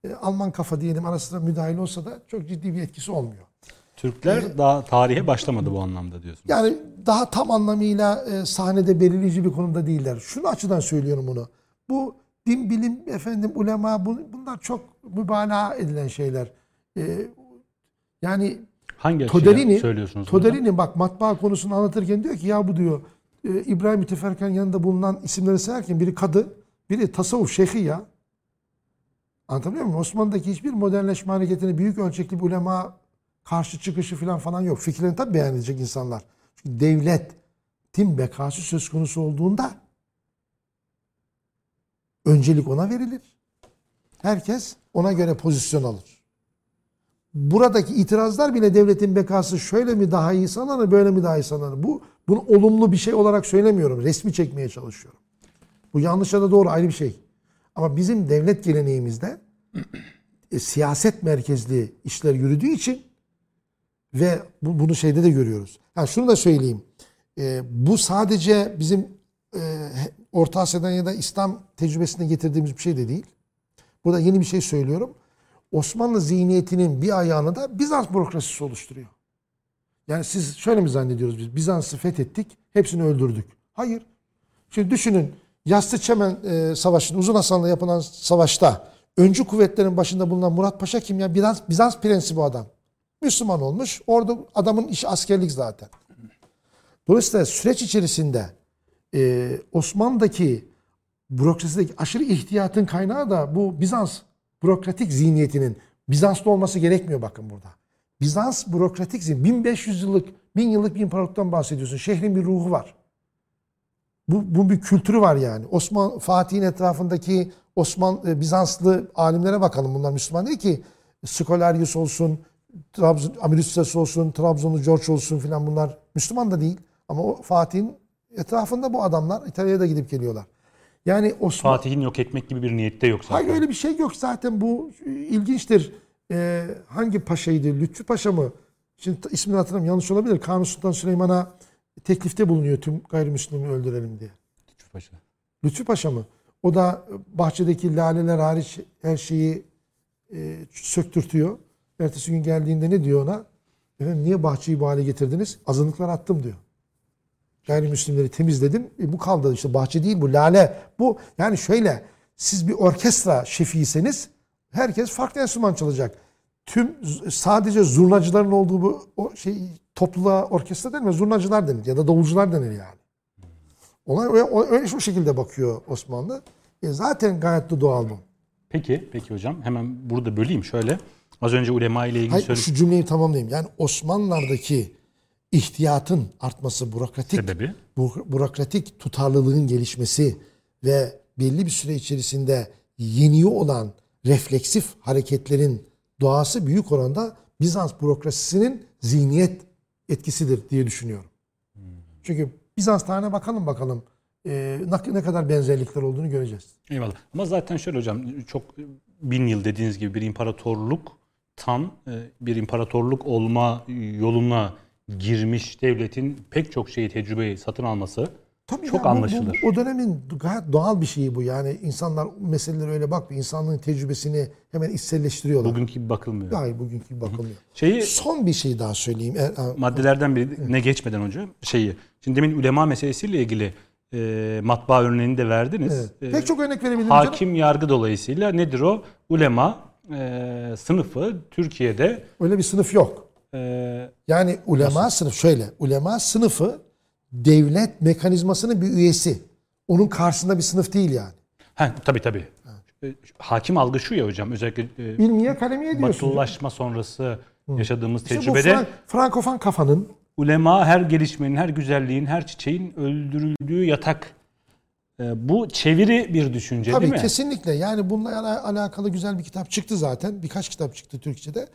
e, Alman kafa diyelim arasında müdahil olsa da çok ciddi bir etkisi olmuyor. Türkler daha tarihe başlamadı bu anlamda diyorsunuz. Yani daha tam anlamıyla e, sahnede belirleyici bir konumda değiller. Şunu açıdan söylüyorum bunu. Bu din bilim efendim ulema bu- bunlar çok mübalağa edilen şeyler. E, yani Hangi Toderini, söylüyorsunuz? burada? Toderini bak matbaa konusunu anlatırken diyor ki ya bu diyor e, İbrahim Müteferkan yanında bulunan isimleri sayarken biri kadı, biri tasavvuf şeyhi ya. Anlatabiliyor muyum? Osmanlı'daki hiçbir modernleşme hareketine büyük ölçekli bir ulema karşı çıkışı falan falan yok. Fikirlerini tabii beyan edecek insanlar. Çünkü devletin bekası söz konusu olduğunda öncelik ona verilir. Herkes ona göre pozisyon alır. Buradaki itirazlar bile devletin bekası şöyle mi daha iyi sananır, böyle mi daha iyi sananır? Bu bunu olumlu bir şey olarak söylemiyorum. Resmi çekmeye çalışıyorum. Bu yanlış ya da doğru ayrı bir şey. Ama bizim devlet geleneğimizde e, siyaset merkezli işler yürüdüğü için ve bu, bunu şeyde de görüyoruz. Ha şunu da söyleyeyim. E, bu sadece bizim e, Orta Asya'dan ya da İslam tecrübesinde getirdiğimiz bir şey de değil. Burada yeni bir şey söylüyorum. Osmanlı zihniyetinin bir ayağını da Bizans bürokrasisi oluşturuyor. Yani siz şöyle mi zannediyoruz biz? Bizans'ı fethettik, hepsini öldürdük. Hayır. Şimdi düşünün Yassı Çemen e, Savaşı'nda, Uzun Hasan'la yapılan savaşta öncü kuvvetlerin başında bulunan Murat Paşa kim ya? Bizans, Bizans prensi bu adam. Müslüman olmuş. Orada adamın işi askerlik zaten. Dolayısıyla süreç içerisinde e, Osmanlı'daki bürokrasideki aşırı ihtiyatın kaynağı da bu Bizans bürokratik zihniyetinin Bizanslı olması gerekmiyor bakın burada. Bizans bürokratik zihniyet. 1500 yıllık, 1000 yıllık bir imparatorluktan bahsediyorsun. Şehrin bir ruhu var. Bu, bu bir kültürü var yani. Osman Fatih'in etrafındaki Osman e, Bizanslı alimlere bakalım. Bunlar Müslüman değil ki. Skolarius olsun, Trabzon, Amilius olsun, Trabzonlu George olsun filan bunlar Müslüman da değil. Ama o Fatih'in Etrafında bu adamlar İtalya'ya da gidip geliyorlar. Yani Osman Fatih'in yok etmek gibi bir niyette yok zaten. Hayır öyle bir şey yok zaten bu ilginçtir. Ee, hangi paşaydı? Lütfü Paşa mı? Şimdi ismini hatırlamıyorum yanlış olabilir. Kanuni Sultan Süleyman'a teklifte bulunuyor tüm gayrimüslimi öldürelim diye. Lütfü Paşa. Lütfü Paşa mı? O da bahçedeki laleler hariç her şeyi e, söktürtüyor. Ertesi gün geldiğinde ne diyor ona? Efendim niye bahçeyi bu hale getirdiniz? Azınlıklar attım diyor. Gayrimüslimleri temizledim. E, bu kaldı işte bahçe değil bu lale. Bu yani şöyle siz bir orkestra şefiyseniz herkes farklı enstrüman çalacak. Tüm sadece zurnacıların olduğu bu o şey topluluğa orkestra denmez. Zurnacılar denir ya da davulcular denir yani. Olay öyle, öyle şu şekilde bakıyor Osmanlı. E zaten gayet de doğal bu. Peki, peki hocam. Hemen burada böleyim şöyle. Az önce ulema ile ilgili Hayır, söyledim. şu cümleyi tamamlayayım. Yani Osmanlılar'daki ihtiyatın artması, bürokratik Sebebi? bürokratik tutarlılığın gelişmesi ve belli bir süre içerisinde yeniyor olan refleksif hareketlerin doğası büyük oranda Bizans bürokrasisinin zihniyet etkisidir diye düşünüyorum. Çünkü Bizans tarihine bakalım bakalım e, ne ne kadar benzerlikler olduğunu göreceğiz. Eyvallah. Ama zaten şöyle hocam çok bin yıl dediğiniz gibi bir imparatorluk tam e, bir imparatorluk olma yoluna girmiş devletin pek çok şeyi tecrübeyi satın alması Tabii çok ya, bu- bu- anlaşılır. o dönemin gayet doğal bir şeyi bu. Yani insanlar meseleleri öyle bakmıyor. İnsanlığın tecrübesini hemen içselleştiriyorlar. Bugünkü gibi bakılmıyor. Hayır bugünkü gibi bakılmıyor. Şeyi Son bir şey daha söyleyeyim. Ha, maddelerden biri ne geçmeden önce şeyi. Şimdi demin ulema meselesiyle ilgili e, matbaa örneğini de verdiniz. evet. E, Pek çok örnek verebilirim canım. hakim yargı dolayısıyla nedir o? Ulema e, sınıfı Türkiye'de Öyle bir sınıf yok. E, Yani ulema sınıf şöyle. Ulema sınıfı devlet mekanizmasının bir üyesi. Onun karşısında bir sınıf değil yani. He, tabii tabii. E, Hakim algı şu ya hocam özellikle e, İlmiye kalemiye diyorsun. batılılaşma sonrası yaşadığımız İşte tecrübede Fran- Frankofon kafanın ulema her gelişmenin, her güzelliğin, her çiçeğin öldürüldüğü yatak. E, bu çeviri bir düşünce Tabii değil mi? kesinlikle. Yani bununla ala- alakalı güzel bir kitap çıktı zaten. Birkaç kitap çıktı Türkçe'de.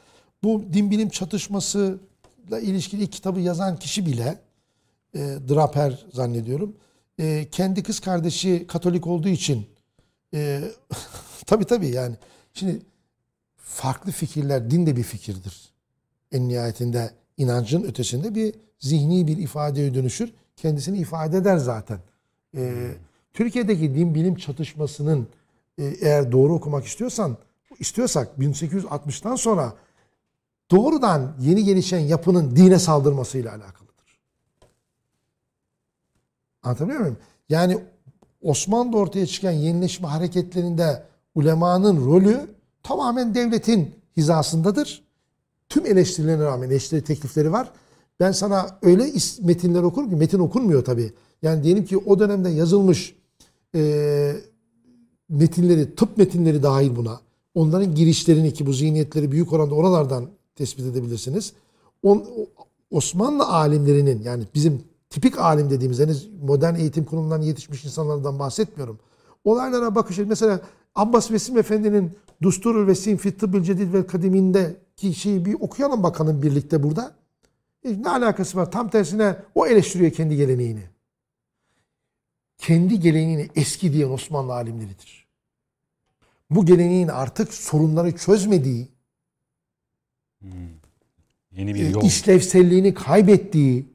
Bu din bilim çatışmasıyla ilişkili kitabı yazan kişi bile e, Draper zannediyorum. e, kendi kız kardeşi Katolik olduğu için e, tabii tabii yani şimdi farklı fikirler din de bir fikirdir. En nihayetinde inancın ötesinde bir zihni bir ifadeye dönüşür. Kendisini ifade eder zaten. Ee, Türkiye'deki din bilim çatışmasının e, eğer doğru okumak istiyorsan istiyorsak 1860'tan sonra doğrudan yeni gelişen yapının dine saldırmasıyla alakalıdır. Anlatabiliyor muyum? Yani Osmanlı'da ortaya çıkan yenileşme hareketlerinde ulemanın rolü tamamen devletin hizasındadır. Tüm eleştirilerine rağmen eleştiri teklifleri var. Ben sana öyle metinler okurum ki metin okunmuyor tabii. Yani diyelim ki o dönemde yazılmış e, metinleri, tıp metinleri dahil buna. Onların girişlerini ki bu zihniyetleri büyük oranda oralardan tespit edebilirsiniz. On, Osmanlı alimlerinin yani bizim tipik alim dediğimiz henüz modern eğitim kurumlarından yetişmiş insanlardan bahsetmiyorum. Olaylara bakışı mesela Abbas Vesim Efendi'nin Dusturul Vesim fi Tıbbül Cedid ve Kadimindeki şeyi bir okuyalım bakalım birlikte burada. E, Ne alakası var? Tam tersine o eleştiriyor kendi geleneğini. Kendi geleneğini eski diyen Osmanlı alimleridir. Bu geleneğin artık sorunları çözmediği, Yeni bir e, yol. işlevselliğini kaybettiği,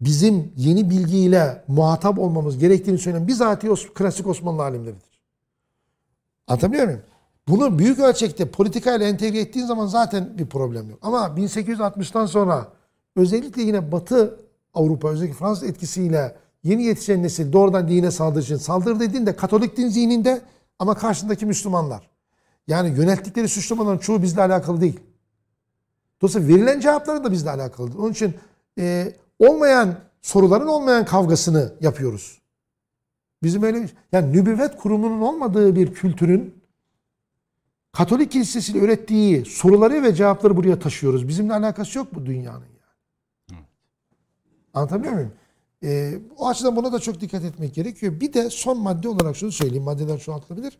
bizim yeni bilgiyle muhatap olmamız gerektiğini söyleyen bizatihi Os- klasik Osmanlı alimleridir. Anlatabiliyor muyum? Bunu büyük ölçekte politikayla entegre ettiğin zaman zaten bir problem yok. Ama 1860'tan sonra özellikle yine Batı Avrupa özellikle Fransız etkisiyle yeni yetişen nesil doğrudan dine saldırı için saldırı dediğinde Katolik din zihninde ama karşındaki Müslümanlar. Yani yönelttikleri suçlamaların çoğu bizle alakalı değil. Dolayısıyla verilen cevapları da bizle alakalıdır. Onun için e, olmayan soruların olmayan kavgasını yapıyoruz. Bizim öyle bir- yani nübüvvet kurumunun olmadığı bir kültürün Katolik kilisesiyle ürettiği soruları ve cevapları buraya taşıyoruz. Bizimle alakası yok bu dünyanın yani. Anlatabiliyor muyum? E, o açıdan buna da çok dikkat etmek gerekiyor. Bir de son madde olarak şunu söyleyeyim. Maddeler çoğaltılabilir.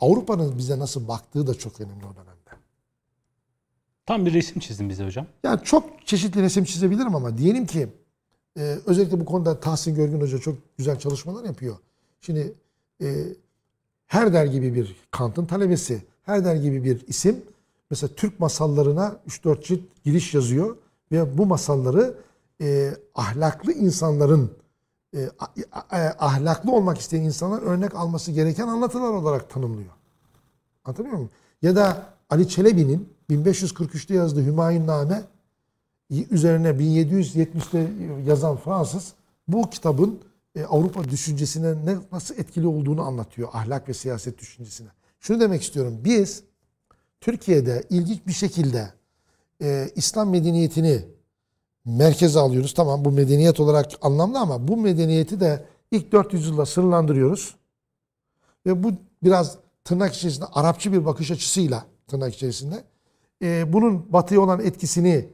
Avrupa'nın bize nasıl baktığı da çok önemli o dönemde. Tam bir resim çizdin bize hocam. Yani çok çeşitli resim çizebilirim ama diyelim ki e, özellikle bu konuda Tahsin Görgün Hoca çok güzel çalışmalar yapıyor. Şimdi e, Herder gibi bir Kant'ın talebesi, Herder gibi bir isim mesela Türk masallarına 3-4 cilt giriş yazıyor ve bu masalları e, ahlaklı insanların e, ahlaklı olmak isteyen insanlar örnek alması gereken anlatılar olarak tanımlıyor. Anlatabiliyor muyum? Ya da Ali Çelebi'nin 1543'te yazdığı Hümayunname üzerine 1770'te yazan Fransız bu kitabın e, Avrupa düşüncesine ne, nasıl etkili olduğunu anlatıyor. Ahlak ve siyaset düşüncesine. Şunu demek istiyorum. Biz Türkiye'de ilginç bir şekilde e, İslam medeniyetini merkeze alıyoruz. Tamam bu medeniyet olarak anlamlı ama bu medeniyeti de ilk 400 yılda sınırlandırıyoruz. Ve bu biraz tırnak içerisinde Arapçı bir bakış açısıyla tırnak içerisinde e, bunun batıya olan etkisini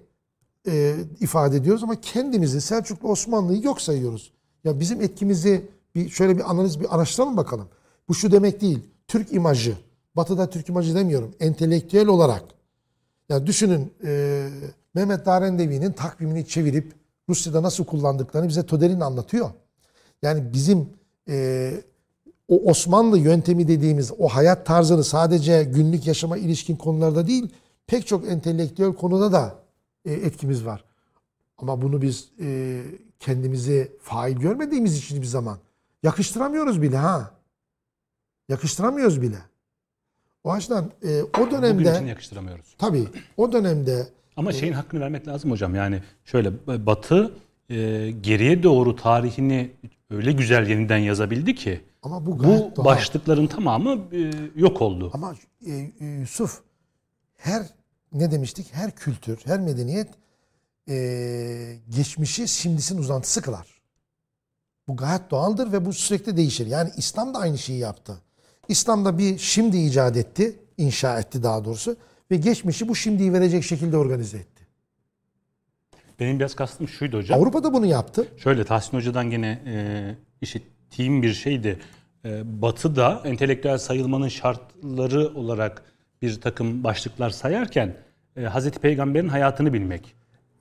e, ifade ediyoruz ama kendimizi Selçuklu Osmanlı'yı yok sayıyoruz. Ya bizim etkimizi bir şöyle bir analiz bir araştıralım bakalım. Bu şu demek değil. Türk imajı. Batı'da Türk imajı demiyorum. Entelektüel olarak. Ya düşünün e, Mehmet Darendevi'nin takvimini çevirip Rusya'da nasıl kullandıklarını bize Todelin anlatıyor. Yani bizim e, o Osmanlı yöntemi dediğimiz o hayat tarzını sadece günlük yaşama ilişkin konularda değil pek çok entelektüel konuda da e, etkimiz var. Ama bunu biz e, kendimizi fail görmediğimiz için bir zaman yakıştıramıyoruz bile ha. Yakıştıramıyoruz bile. O açıdan e, o Bugün için dönemde yakıştıramıyoruz. tabii o dönemde Ama şeyin hakkını vermek lazım hocam. Yani şöyle Batı e, geriye doğru tarihini öyle güzel yeniden yazabildi ki ama bu bu doğal. başlıkların tamamı e, yok oldu. Ama e, Yusuf her ne demiştik? Her kültür, her medeniyet e, geçmişi şimdisinin uzantısı kılar. Bu gayet doğaldır ve bu sürekli değişir. Yani İslam da aynı şeyi yaptı. İslam da bir şimdi icat etti, inşa etti daha doğrusu ve geçmişi bu şimdiyi verecek şekilde organize etti. Benim biraz kastım şuydu hocam. Avrupa da bunu yaptı. Şöyle Tahsin Hoca'dan gene e, işittiğim bir şeydi. E, Batı'da entelektüel sayılmanın şartları olarak bir takım başlıklar sayarken e, Hazreti Peygamber'in hayatını bilmek.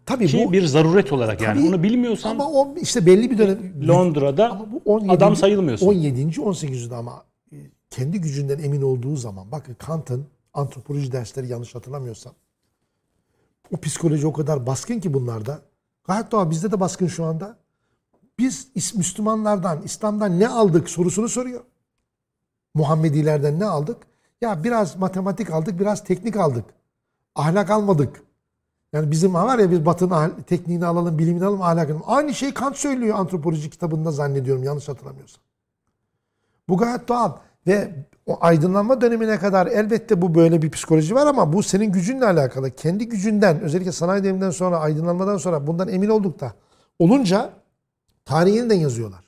Tabii Ki bu bir zaruret olarak yani. Tabii. Onu bilmiyorsan ama o işte belli bir dönem Londra'da Ama bu 17. adam sayılmıyorsun. 17. 18. yüzyılda ama e, kendi gücünden emin olduğu zaman bakın Kant'ın antropoloji dersleri yanlış hatırlamıyorsam o psikoloji o kadar baskın ki bunlarda. Gayet doğal bizde de baskın şu anda. Biz Müslümanlardan, İslam'dan ne aldık sorusunu soruyor. Muhammedilerden ne aldık? Ya biraz matematik aldık, biraz teknik aldık. Ahlak almadık. Yani bizim var ya bir batının ahl- tekniğini alalım, bilimini alalım, ahlakını. Aynı şey Kant söylüyor antropoloji kitabında zannediyorum yanlış hatırlamıyorsam. Bu gayet doğal. Ve o aydınlanma dönemine kadar elbette bu böyle bir psikoloji var ama bu senin gücünle alakalı. Kendi gücünden özellikle sanayi devriminden sonra aydınlanmadan sonra bundan emin olduk da olunca tarihi yeniden yazıyorlar.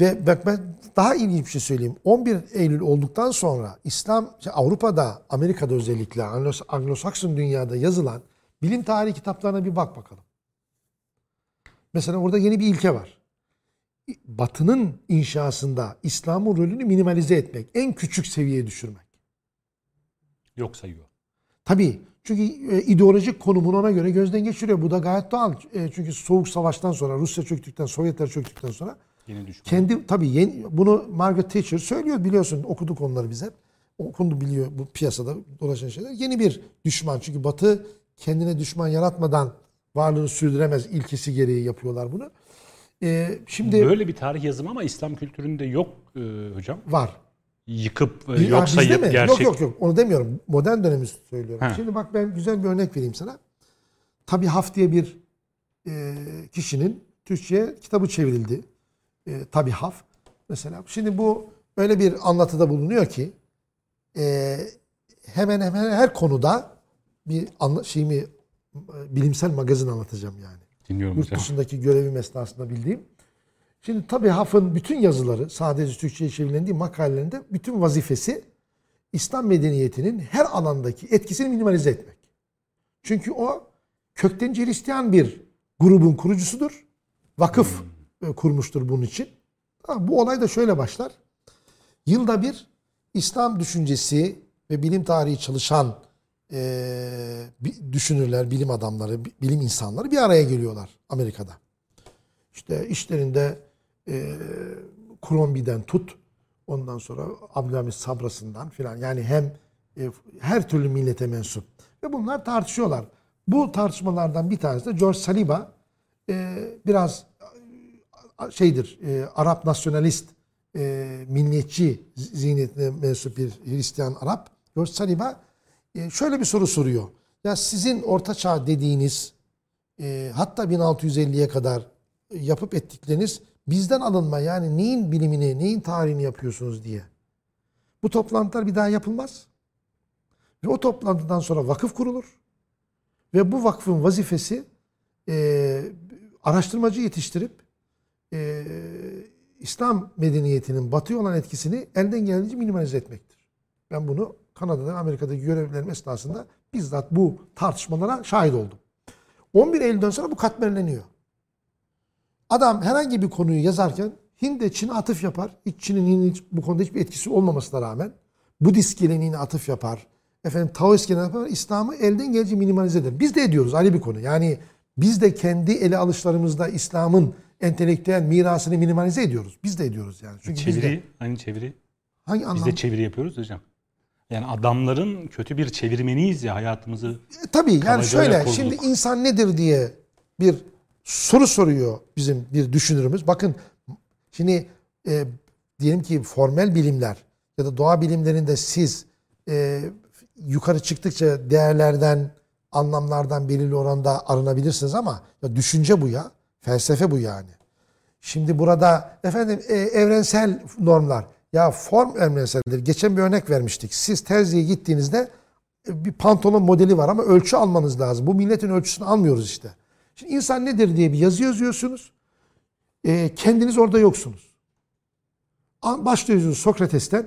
Ve bak ben daha ilginç bir şey söyleyeyim. 11 Eylül olduktan sonra İslam işte Avrupa'da, Amerika'da özellikle Anglo- Anglo-Sakson dünyada yazılan bilim tarihi kitaplarına bir bak bakalım. Mesela orada yeni bir ilke var. Batı'nın inşasında İslam'ın rolünü minimalize etmek, en küçük seviyeye düşürmek. Yok sayıyor. Tabii çünkü e, ideolojik konumunu ona göre gözden geçiriyor. Bu da gayet doğal. E, çünkü Soğuk Savaş'tan sonra, Rusya çöktükten, Sovyetler çöktükten sonra Yeni düşman. kendi tabii yeni, bunu Margaret Thatcher söylüyor biliyorsun okuduk onları biz hep. Okundu biliyor bu piyasada dolaşan şeyler. Yeni bir düşman çünkü Batı kendine düşman yaratmadan varlığını sürdüremez ilkesi gereği yapıyorlar bunu. E, şimdi Böyle bir tarih yazımı ama İslam kültüründe yok e, hocam. var. Yıkıp e, yok sayıp gerçek. Yok yok yok onu demiyorum. Modern dönemi söylüyorum. Ha. Şimdi bak ben güzel bir örnek vereyim sana. Tabi Haf diye bir e, kişinin Türkçe'ye kitabı çevrildi. E, Tabi Haf. Mesela şimdi bu öyle bir anlatıda bulunuyor ki e, hemen hemen her konuda bir anla, şeyimi e, bilimsel magazin anlatacağım yani Dinliyorum yurt hocam. dışındaki görevim esnasında bildiğim. Şimdi tabii Haf'ın bütün yazıları sadece Türkçe'ye çevrilen değil makalelerinde bütün vazifesi İslam medeniyetinin her alandaki etkisini minimalize etmek. Çünkü o kökten Hristiyan bir grubun kurucusudur. Vakıf e, kurmuştur bunun için. Bu olay da şöyle başlar. Yılda bir İslam düşüncesi ve bilim tarihi çalışan e, düşünürler, bilim adamları, bi- bilim insanları bir araya geliyorlar Amerika'da. İşte işlerinde e, Crombie'den tut, ondan sonra Abdülhamit Sabrası'ndan filan yani hem e, her türlü millete mensup. Ve bunlar tartışıyorlar. Bu tartışmalardan bir tanesi de George Saliba e, biraz e, şeydir, e, Arap nasyonalist, e, milliyetçi zihniyetine mensup bir Hristiyan Arap. George Saliba e, şöyle bir soru soruyor. Ya sizin Orta Çağ dediğiniz e, hatta 1650'ye kadar yapıp ettikleriniz bizden alınma yani neyin bilimini, neyin tarihini yapıyorsunuz diye. Bu toplantılar bir daha yapılmaz. Ve o toplantıdan sonra vakıf kurulur. Ve bu vakfın vazifesi e, araştırmacı yetiştirip e, İslam medeniyetinin batıya olan etkisini elden geldiğince minimalize etmektir. Ben bunu Kanada'da ve Amerika'daki görevlerim esnasında bizzat bu tartışmalara şahit oldum. 11 Eylül'den sonra bu katmerleniyor. Adam herhangi bir konuyu yazarken Hind'e Çin'e atıf yapar. Çin'in bu konuda hiçbir etkisi olmamasına rağmen Budist geleneğine atıf yapar. Efendim Taoist geleneğine yapar. İslam'ı elden geldiğince minimalize eder. Biz de ediyoruz ayrı bir konu. Yani biz de kendi ele alışlarımızda İslam'ın entelektüel mirasını minimalize ediyoruz. Biz de ediyoruz yani. Çünkü biz de, Çeviri, aynı çeviri. hangi Biz anlamda? de çeviri yapıyoruz hocam. Yani adamların kötü bir çevirmeniyiz ya hayatımızı. E, Tabii yani şöyle kurduk. şimdi insan nedir diye bir soru soruyor bizim bir düşünürümüz. Bakın şimdi e, diyelim ki formel bilimler ya da doğa bilimlerinde siz e, yukarı çıktıkça değerlerden, anlamlardan belirli oranda arınabilirsiniz ama ya düşünce bu ya. Felsefe bu yani. Şimdi burada efendim e, evrensel normlar. Ya form evrenseldir. Geçen bir örnek vermiştik. Siz terziye gittiğinizde e, bir pantolon modeli var ama ölçü almanız lazım. Bu milletin ölçüsünü almıyoruz işte. Şimdi insan nedir diye bir yazı yazıyorsunuz. E, kendiniz orada yoksunuz. Başlıyorsunuz Sokrates'ten.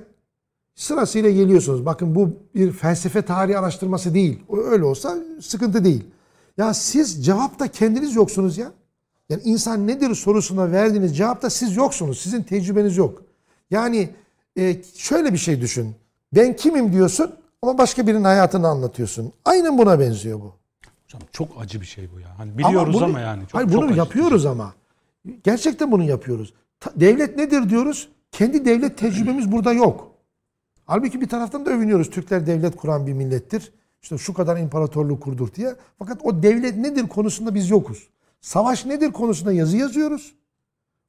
Sırasıyla geliyorsunuz. Bakın bu bir felsefe tarihi araştırması değil. Öyle olsa sıkıntı değil. Ya siz cevapta kendiniz yoksunuz ya. Yani insan nedir sorusuna verdiğiniz cevapta siz yoksunuz. Sizin tecrübeniz yok. Yani e, şöyle bir şey düşün. Ben kimim diyorsun ama başka birinin hayatını anlatıyorsun. Aynen buna benziyor bu. Hocam çok acı bir şey bu ya. Hani biliyoruz ama, bunu- yani. Çok, hayır çok bunu acı. yapıyoruz ama. Gerçekten bunu yapıyoruz. Ta- devlet nedir diyoruz. Kendi devlet tecrübemiz burada yok. Halbuki bir taraftan da övünüyoruz. Türkler devlet kuran bir millettir. İşte şu kadar imparatorluk kurdur diye. Fakat o devlet nedir konusunda biz yokuz. Savaş nedir konusunda yazı yazıyoruz.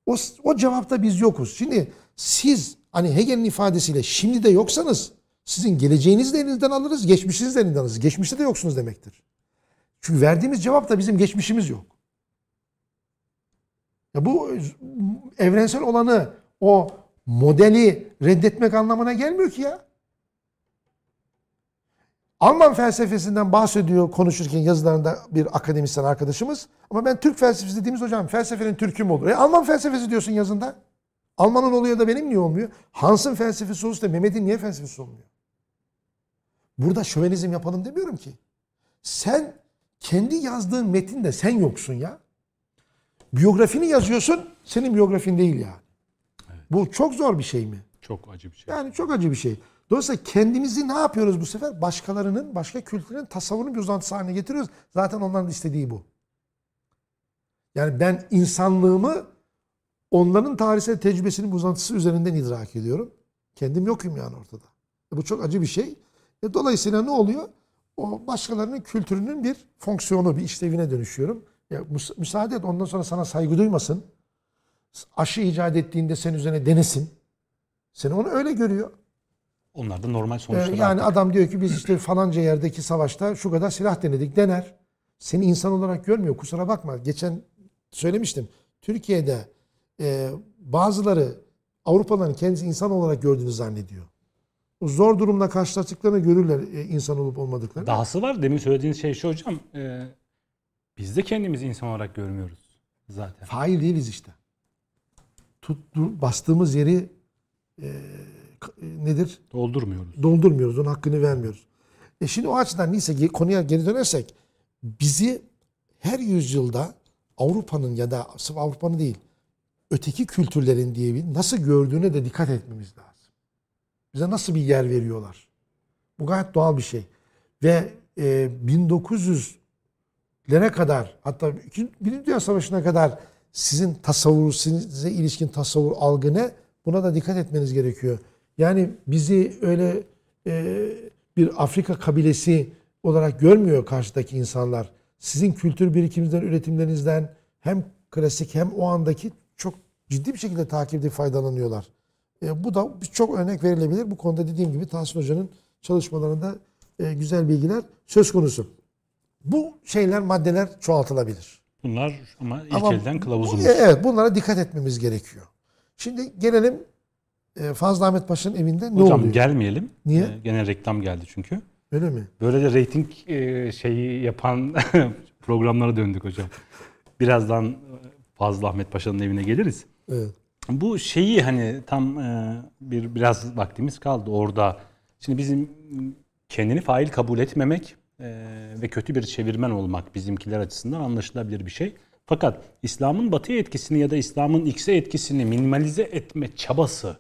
O, o cevapta biz yokuz. Şimdi siz hani Hegel'in ifadesiyle şimdi de yoksanız sizin geleceğinizi de elinizden alırız, geçmişinizi de elinizden alırız. Geçmişte de yoksunuz demektir. Çünkü verdiğimiz cevapta bizim geçmişimiz yok. Ya bu evrensel olanı o modeli reddetmek anlamına gelmiyor ki ya. Alman felsefesinden bahsediyor konuşurken yazılarında bir akademisyen arkadaşımız. Ama ben Türk felsefesi dediğimiz hocam felsefenin Türk'ü mü olur? E Alman felsefesi diyorsun yazında. Alman'ın oluyor da benim niye olmuyor? Hans'ın felsefesi olursa Mehmet'in niye felsefesi olmuyor? Burada şövenizm yapalım demiyorum ki. Sen kendi yazdığın metinde sen yoksun ya. Biyografini yazıyorsun, senin biyografin değil yani. Bu çok zor bir şey mi? Çok acı bir şey. Yani çok acı bir şey. Dolayısıyla kendimizi ne yapıyoruz bu sefer? Başkalarının, başka kültürün tasavvurun bir uzantısı haline getiriyoruz. Zaten onların istediği bu. Yani ben insanlığımı onların tarihsel tecrübesinin uzantısı üzerinden idrak ediyorum. Kendim yokum yani ortada. E bu çok acı bir şey. E dolayısıyla ne oluyor? O başkalarının kültürünün bir fonksiyonu, bir işlevine dönüşüyorum. Ya müs- müsaade et ondan sonra sana saygı duymasın. Aşı icat ettiğinde senin üzerine denesin. Seni onu öyle görüyor. Onlar da normal Ee, sonuçlar. yani adam diyor ki biz işte falanca yerdeki savaşta şu kadar silah denedik dener. Seni insan olarak görmüyor kusura bakma. Geçen söylemiştim. Türkiye'de e, bazıları Avrupalıların kendisi insan olarak gördüğünü zannediyor. O zor durumla karşılaştıklarını görürler e, insan olup olmadıklarını. Dahası var. Demin söylediğiniz şey şu hocam. e, biz de kendimizi insan olarak görmüyoruz zaten. Fail değiliz işte. Tuttu, bastığımız yeri e, nedir? Doldurmuyoruz. doldurmuyoruz. Onun hakkını vermiyoruz. E şimdi o açıdan neyse konuya geri dönersek bizi her yüzyılda Avrupa'nın ya da sırf Avrupa'nın değil öteki kültürlerin diye bir nasıl gördüğüne de dikkat etmemiz lazım. Bize nasıl bir yer veriyorlar. Bu gayet doğal bir şey. Ve e, 1900'lere kadar hatta Birinci Dünya Savaşı'na kadar sizin tasavvur, size ilişkin tasavvur algı ne? Buna da dikkat etmeniz gerekiyor. Yani bizi öyle e, bir Afrika kabilesi olarak görmüyor karşıdaki insanlar. Sizin kültür birikiminizden, üretimlerinizden hem klasik hem o andaki çok ciddi bir şekilde takip edip faydalanıyorlar. E, bu da çok örnek verilebilir. Bu konuda dediğim gibi Tahsin Hoca'nın çalışmalarında e, güzel bilgiler söz konusu. Bu şeyler, maddeler çoğaltılabilir. Bunlar ama ilk Ama elden bu- kılavuzumuz. e, Evet, bunlara dikkat etmemiz gerekiyor. Şimdi gelelim Fazıl Ahmet Paşa'nın evinde ne Hocam oluyor? gelmeyelim. Niye? Ee, gene reklam geldi çünkü. Öyle mi? Böyle de reyting e, şeyi yapan programlara döndük hocam. Birazdan e, Fazıl Ahmet Paşa'nın evine geliriz. Evet. Bu şeyi hani tam e, bir biraz vaktimiz kaldı orada. Şimdi bizim kendini fail kabul etmemek e, ve kötü bir çevirmen olmak bizimkiler açısından anlaşılabilir bir şey. Fakat İslam'ın batıya etkisini ya da İslam'ın X'e etkisini minimalize etme çabası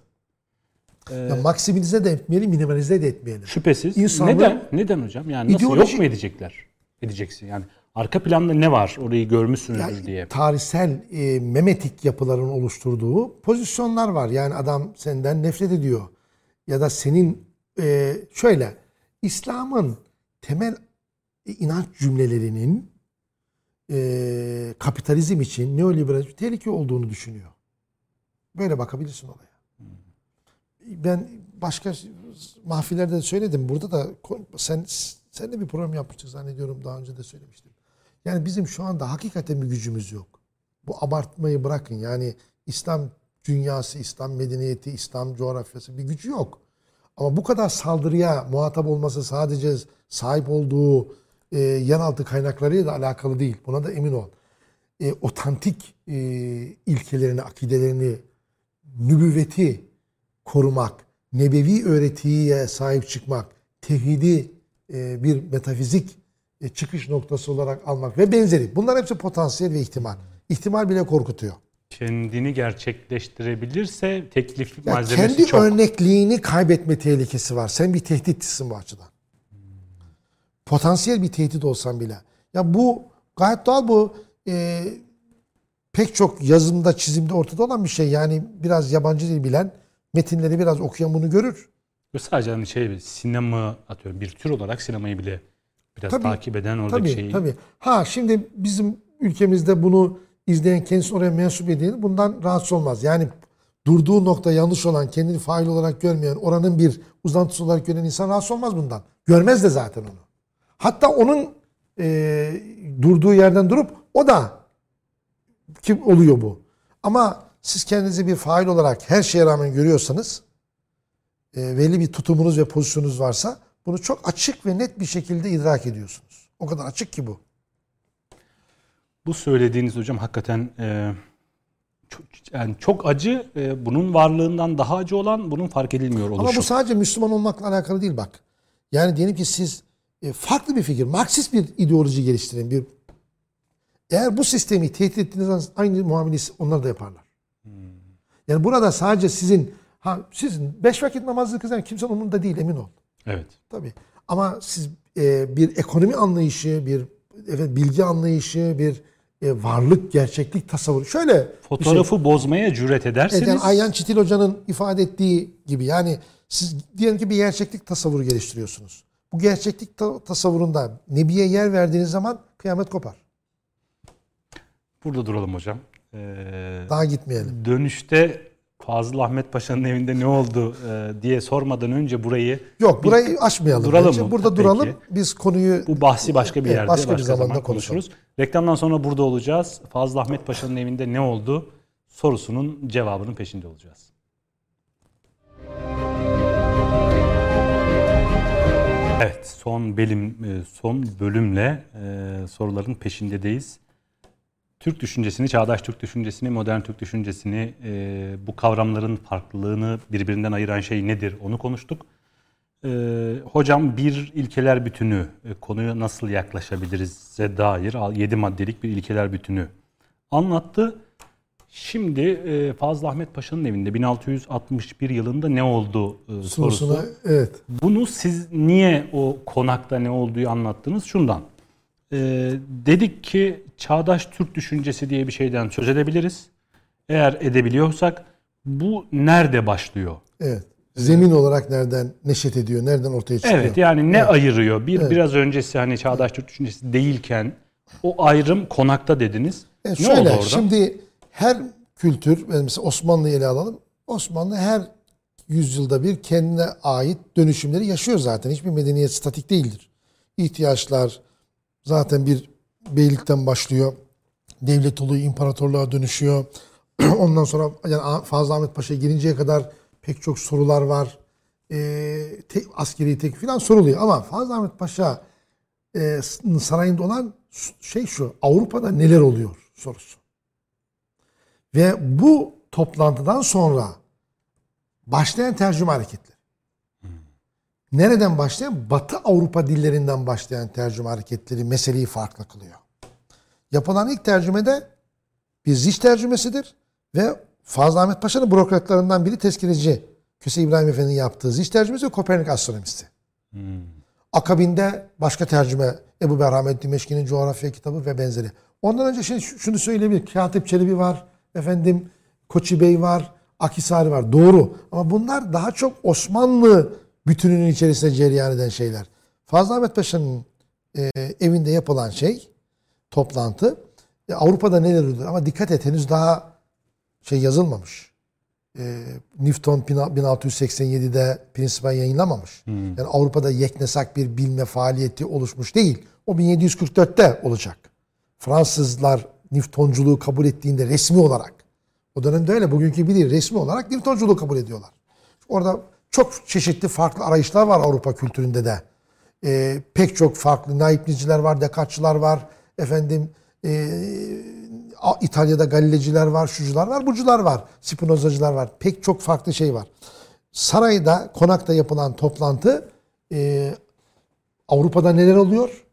Ya maksimize de etmeyelim, minimalize de etmeyelim. şüphesiz. İnsanlar- Neden? Neden hocam? Yani nasıl İdeoloji- yok mu edecekler? Edeceksin yani. Arka planda ne var? Orayı görmüşsünüzdür Yani diye. tarihsel e, memetik yapıların oluşturduğu pozisyonlar var. Yani adam senden nefret ediyor. Ya da senin e, şöyle İslam'ın temel inanç cümlelerinin e, kapitalizm için neoliberal için tehlike olduğunu düşünüyor. Böyle bakabilirsin olaya. Ben başka mahfillerde de söyledim. Burada da sen sen de bir program yapmıştık zannediyorum daha önce de söylemiştim. Yani bizim şu anda hakikaten bir gücümüz yok. Bu abartmayı bırakın. Yani İslam dünyası, İslam medeniyeti, İslam coğrafyası bir gücü yok. Ama bu kadar saldırıya muhatap olması sadece sahip olduğu e, yeraltı kaynaklarıyla da alakalı değil. Buna da emin ol. E, otantik e, ilkelerini, akidelerini, nübüvveti korumak, nebevi öğretiye sahip çıkmak, tevhidi e, bir metafizik e, çıkış noktası olarak almak ve benzeri. Bunlar hepsi potansiyel ve ihtimal. İhtimal bile korkutuyor. Kendini gerçekleştirebilirse teklif Ya malzemesi kendi çok. örnekliğini kaybetme tehlikesi var. Sen bir tehditçisin bu açıdan. Potansiyel bir tehdit olsan bile. Ya bu gayet doğal bu e, pek çok yazımda çizimde ortada olan bir şey. Yani biraz yabancı dil bilen metinleri biraz okuyan bunu görür. Ve sadece hani şey sinema atıyorum bir tür olarak sinemayı bile biraz Tabii, takip eden oradaki Tabii şeyi. tabii. Ha şimdi bizim ülkemizde bunu izleyen kendisini oraya mensup edeni bundan rahatsız olmaz. Yani durduğu nokta yanlış olan, kendini fail olarak görmeyen, oranın bir uzantısı olarak gören insan rahatsız olmaz bundan. Görmez de zaten onu. Hatta onun e, durduğu yerden durup o da kim oluyor bu. Ama siz kendinizi bir fail olarak her şeye rağmen görüyorsanız e, belli bir tutumunuz ve pozisyonunuz varsa bunu çok açık ve net bir şekilde idrak ediyorsunuz. O kadar açık ki bu. Bu söylediğiniz hocam hakikaten e, çok, yani çok acı. e, bunun varlığından daha acı olan bunun fark edilmiyor oluşu. Ama bu sadece Müslüman olmakla alakalı değil bak. Yani diyelim ki siz e, farklı bir fikir, Marksist bir ideoloji geliştirin. Bir eğer bu sistemi tehdit ettiğiniz zaman aynı muameleyi onlar da yaparlar. Yani burada sadece sizin ha sizin beş vakit namazı kızan kimsenin umurunda değil emin ol. Evet. Tabii. Ama siz e, bir ekonomi anlayışı, bir evet, bilgi anlayışı, bir e, varlık, gerçeklik tasavvuru. Şöyle şey. Fotoğrafı bozmaya cüret ederseniz Evet, yani Ayhan Çitil Hoca'nın ifade ettiği gibi yani siz diyelim ki bir gerçeklik tasavvuru geliştiriyorsunuz. Bu gerçeklik ta- tasavvurunda Nebi'ye yer verdiğiniz zaman kıyamet kopar. burada duralım hocam. Ee, Daha gitmeyelim. dönüşte Fazıl Ahmet Paşa'nın evinde ne oldu e, diye sormadan önce burayı Yok burayı açmayalım. duralım bence. mı? Burada Peki. duralım. Biz konuyu bu bahsi başka bir yerde başka başka, bir zamanda zaman konuşuruz. Reklamdan sonra burada olacağız. Fazıl Ahmet Paşa'nın evinde ne oldu sorusunun cevabının peşinde olacağız. Evet, son bölüm e, son bölümle e, soruların peşindeyiz. Türk düşüncesini, çağdaş Türk düşüncesini, modern Türk düşüncesini, e, bu kavramların farklılığını birbirinden ayıran şey nedir onu konuştuk. E, hocam bir ilkeler bütünü, e, konuya nasıl yaklaşabiliriz'e dair 7 maddelik bir ilkeler bütünü anlattı. Şimdi e, Fazıl Ahmet Paşa'nın evinde 1661 yılında ne oldu e, Sorusuna sorusu. evet. Bunu siz niye o konakta ne olduğu anlattınız? Şundan. E, dedik ki çağdaş Türk düşüncesi diye bir şeyden söz edebiliriz. Eğer edebiliyorsak bu nerede başlıyor? Evet. Zemin olarak nereden neşet ediyor, nereden ortaya çıkıyor? Evet yani ne ayırıyor? Bir biraz öncesi hani çağdaş Türk düşüncesi değilken o ayrım konakta dediniz. Evet, ne şöyle, oldu orada? Şimdi her kültür, mesela Osmanlı'yı ele alalım. Osmanlı her yüzyılda bir kendine ait dönüşümleri yaşıyor zaten. Hiçbir medeniyet statik değildir. İhtiyaçlar zaten bir beylikten başlıyor. Devlet oluyor, imparatorluğa dönüşüyor. Ondan sonra yani Fazıl Ahmet Paşa girinceye kadar pek çok sorular var. Ee, te, askeri tek falan soruluyor. Ama Fazıl Ahmet Paşa e, sarayında olan şey şu. Avrupa'da neler oluyor sorusu. Ve bu toplantıdan sonra başlayan tercüme hareketleri. Nereden başlayan? Batı Avrupa dillerinden başlayan tercüme hareketleri meseleyi farklı kılıyor. Yapılan ilk tercümede bir ziş tercümesidir ve Fazıl Ahmet Paşa'nın bürokratlarından biri tezkireci Köse İbrahim Efendi'nin yaptığı ziş tercümesi Kopernik astronomisti. Akabinde başka tercüme Ebu Berhamet Dimeşki'nin coğrafya kitabı ve benzeri. Ondan önce şimdi şunu söyleyebilir. Katip Çelebi var. Efendim Koçi Bey var. Akisari var. Doğru. Ama bunlar daha çok Osmanlı bütününün içerisinde cereyan eden şeyler. Fazıl Ahmet Paşa'nın e, evinde yapılan şey toplantı e, Avrupa'da neler oluyor ama dikkat et henüz daha şey yazılmamış. E, Newton 1687'de Prinsipen yayınlamamış. Hmm. Yani Avrupa'da yeknesak bir bilme faaliyeti oluşmuş değil. O 1744'te olacak. Fransızlar Newtonculuğu kabul ettiğinde resmi olarak o dönemde öyle bugünkü değil resmi olarak Newtonculuğu kabul ediyorlar. Orada çok çeşitli farklı arayışlar var Avrupa kültüründe de. E, pek çok farklı naipniciler var, dekatçılar var. Efendim e, İtalya'da Galileciler var, şucular var, bucular var. Spinozacılar var. Pek çok farklı şey var. Sarayda, konakta yapılan toplantı e, Avrupa'da neler oluyor?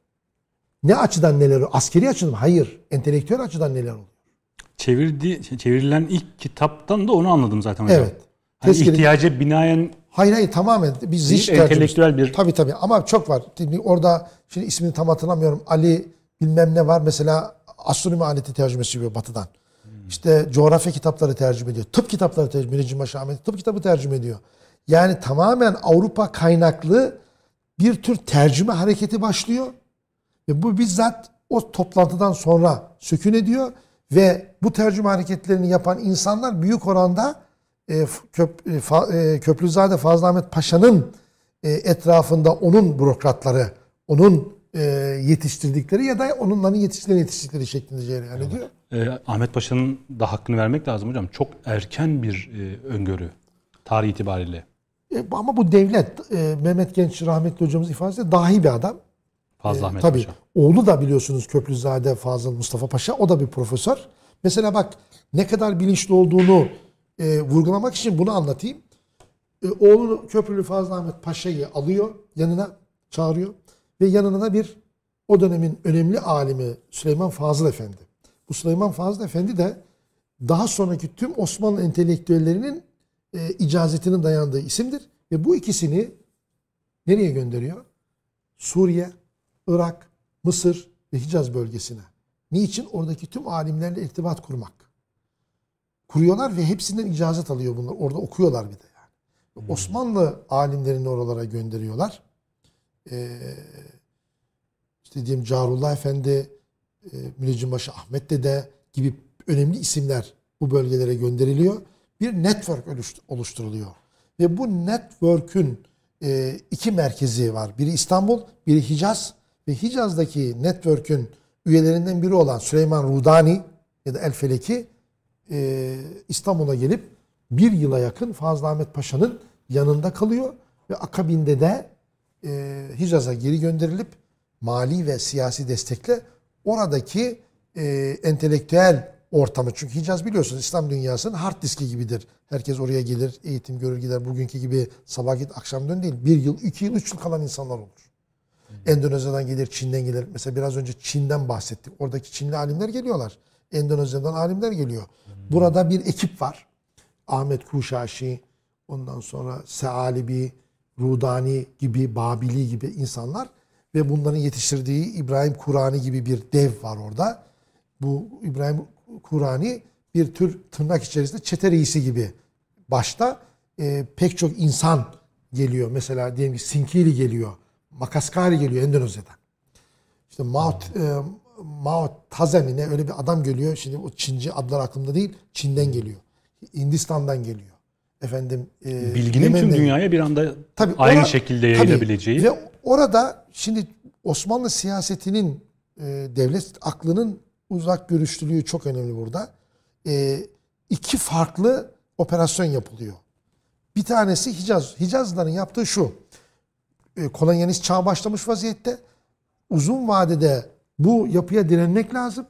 Ne açıdan neler oluyor? Askeri açıdan mı? Hayır. Entelektüel açıdan neler oluyor? Çevirdi, çevrilen ilk kitaptan da onu anladım zaten hocam. Evet. Hani ihtiyaca binaen Hayır hayır tamamen bir ziş entelektüel bir Tabii tabii ama çok var. Şimdi orada şimdi ismini tam hatırlamıyorum. Ali bilmem ne var. Mesela astronomi aleti tercümesi yapıyor batıdan. Hmm. İşte coğrafya kitapları tercüme ediyor. Tıp kitapları tercüme ediyor. Ahmet tıp kitabı tercüme ediyor. Yani tamamen Avrupa kaynaklı bir tür tercüme hareketi başlıyor. Ve bu bizzat o toplantıdan sonra sökün ediyor. Ve bu tercüme hareketlerini yapan insanlar büyük oranda e, Köp, e, fa, e, Köprüzade Fazıl Ahmet Paşa'nın e, etrafında onun bürokratları, onun e, yetiştirdikleri ya da onunların yetiştirdikleri yetiştirdikleri şeklinde cereyan evet. ediyor. E, Ahmet Paşa'nın da hakkını vermek lazım hocam. Çok erken bir e, öngörü tarih itibariyle. E, ama bu devlet, e, Mehmet Genç rahmetli hocamız ifadesi dahi bir adam. Fazıl e, Ahmet tabii, Paşa. Oğlu da biliyorsunuz Köprüzade Fazıl Mustafa Paşa. O da bir profesör. Mesela bak ne kadar bilinçli olduğunu e, vurgulamak için bunu anlatayım. E, oğlu Köprülü Fazıl Ahmet Paşa'yı alıyor yanına çağırıyor ve yanına bir o dönemin önemli alimi Süleyman Fazıl Efendi. Bu Süleyman Fazıl Efendi de daha sonraki tüm Osmanlı entelektüellerinin e, icazetinin dayandığı isimdir. Ve bu ikisini nereye gönderiyor? Suriye, Irak, Mısır ve Hicaz bölgesine. Niçin? Oradaki tüm alimlerle irtibat kurmak. Kuruyorlar ve hepsinden icazet alıyor bunlar. Orada okuyorlar bir de yani. Hmm. Osmanlı alimlerini oralara gönderiyorlar. Ee, işte diyeyim Carullah Efendi, e, Müneccimbaşı Ahmet Dede gibi önemli isimler bu bölgelere gönderiliyor. Bir network oluşturuluyor. Ve bu network'ün e, iki merkezi var. Biri İstanbul, biri Hicaz. Ve Hicaz'daki network'ün üyelerinden biri olan Süleyman Rudani ya da El Feleki e, İstanbul'a gelip bir yıla yakın Fazıl Ahmet Paşa'nın yanında kalıyor. Ve akabinde de e, Hicaz'a geri gönderilip mali ve siyasi destekle oradaki e, entelektüel ortamı. Çünkü Hicaz biliyorsunuz İslam dünyasının hard diski gibidir. Herkes oraya gelir, eğitim görür gider. Bugünkü gibi sabah git akşam dön değil. Bir yıl, iki yıl, üç yıl kalan insanlar olur. Endonezya'dan gelir, Çin'den gelir. Mesela biraz önce Çin'den bahsettik. Oradaki Çinli alimler geliyorlar. Endonezya'dan alimler geliyor. Burada bir ekip var. Ahmet Kuşaşi, ondan sonra Sealibi, Rudani gibi, Babili gibi insanlar ve bunların yetiştirdiği İbrahim Kurani gibi bir dev var orada. Bu İbrahim Kurani bir tür tırnak içerisinde çete reisi gibi. Başta e, pek çok insan geliyor. Mesela diyelim ki Sinkili geliyor. Makaskari geliyor Endonezya'dan. İşte Mao, e, Mao Taze ne öyle bir adam geliyor. Şimdi o Çinci adlar aklımda değil. Çin'den geliyor. Hindistan'dan geliyor. Efendim e, Bilginin tüm Yemen'den dünyaya bir anda Tabii aynı ora- şekilde tabii. yayılabileceği. Ve orada şimdi Osmanlı siyasetinin e, devlet aklının uzak görüşlülüğü çok önemli burada. E, iki farklı operasyon yapılıyor. Bir tanesi Hicaz. Hicazlıların yaptığı şu. E, kolonyalist çağ başlamış vaziyette. Uzun vadede bu yapıya direnmek lazım.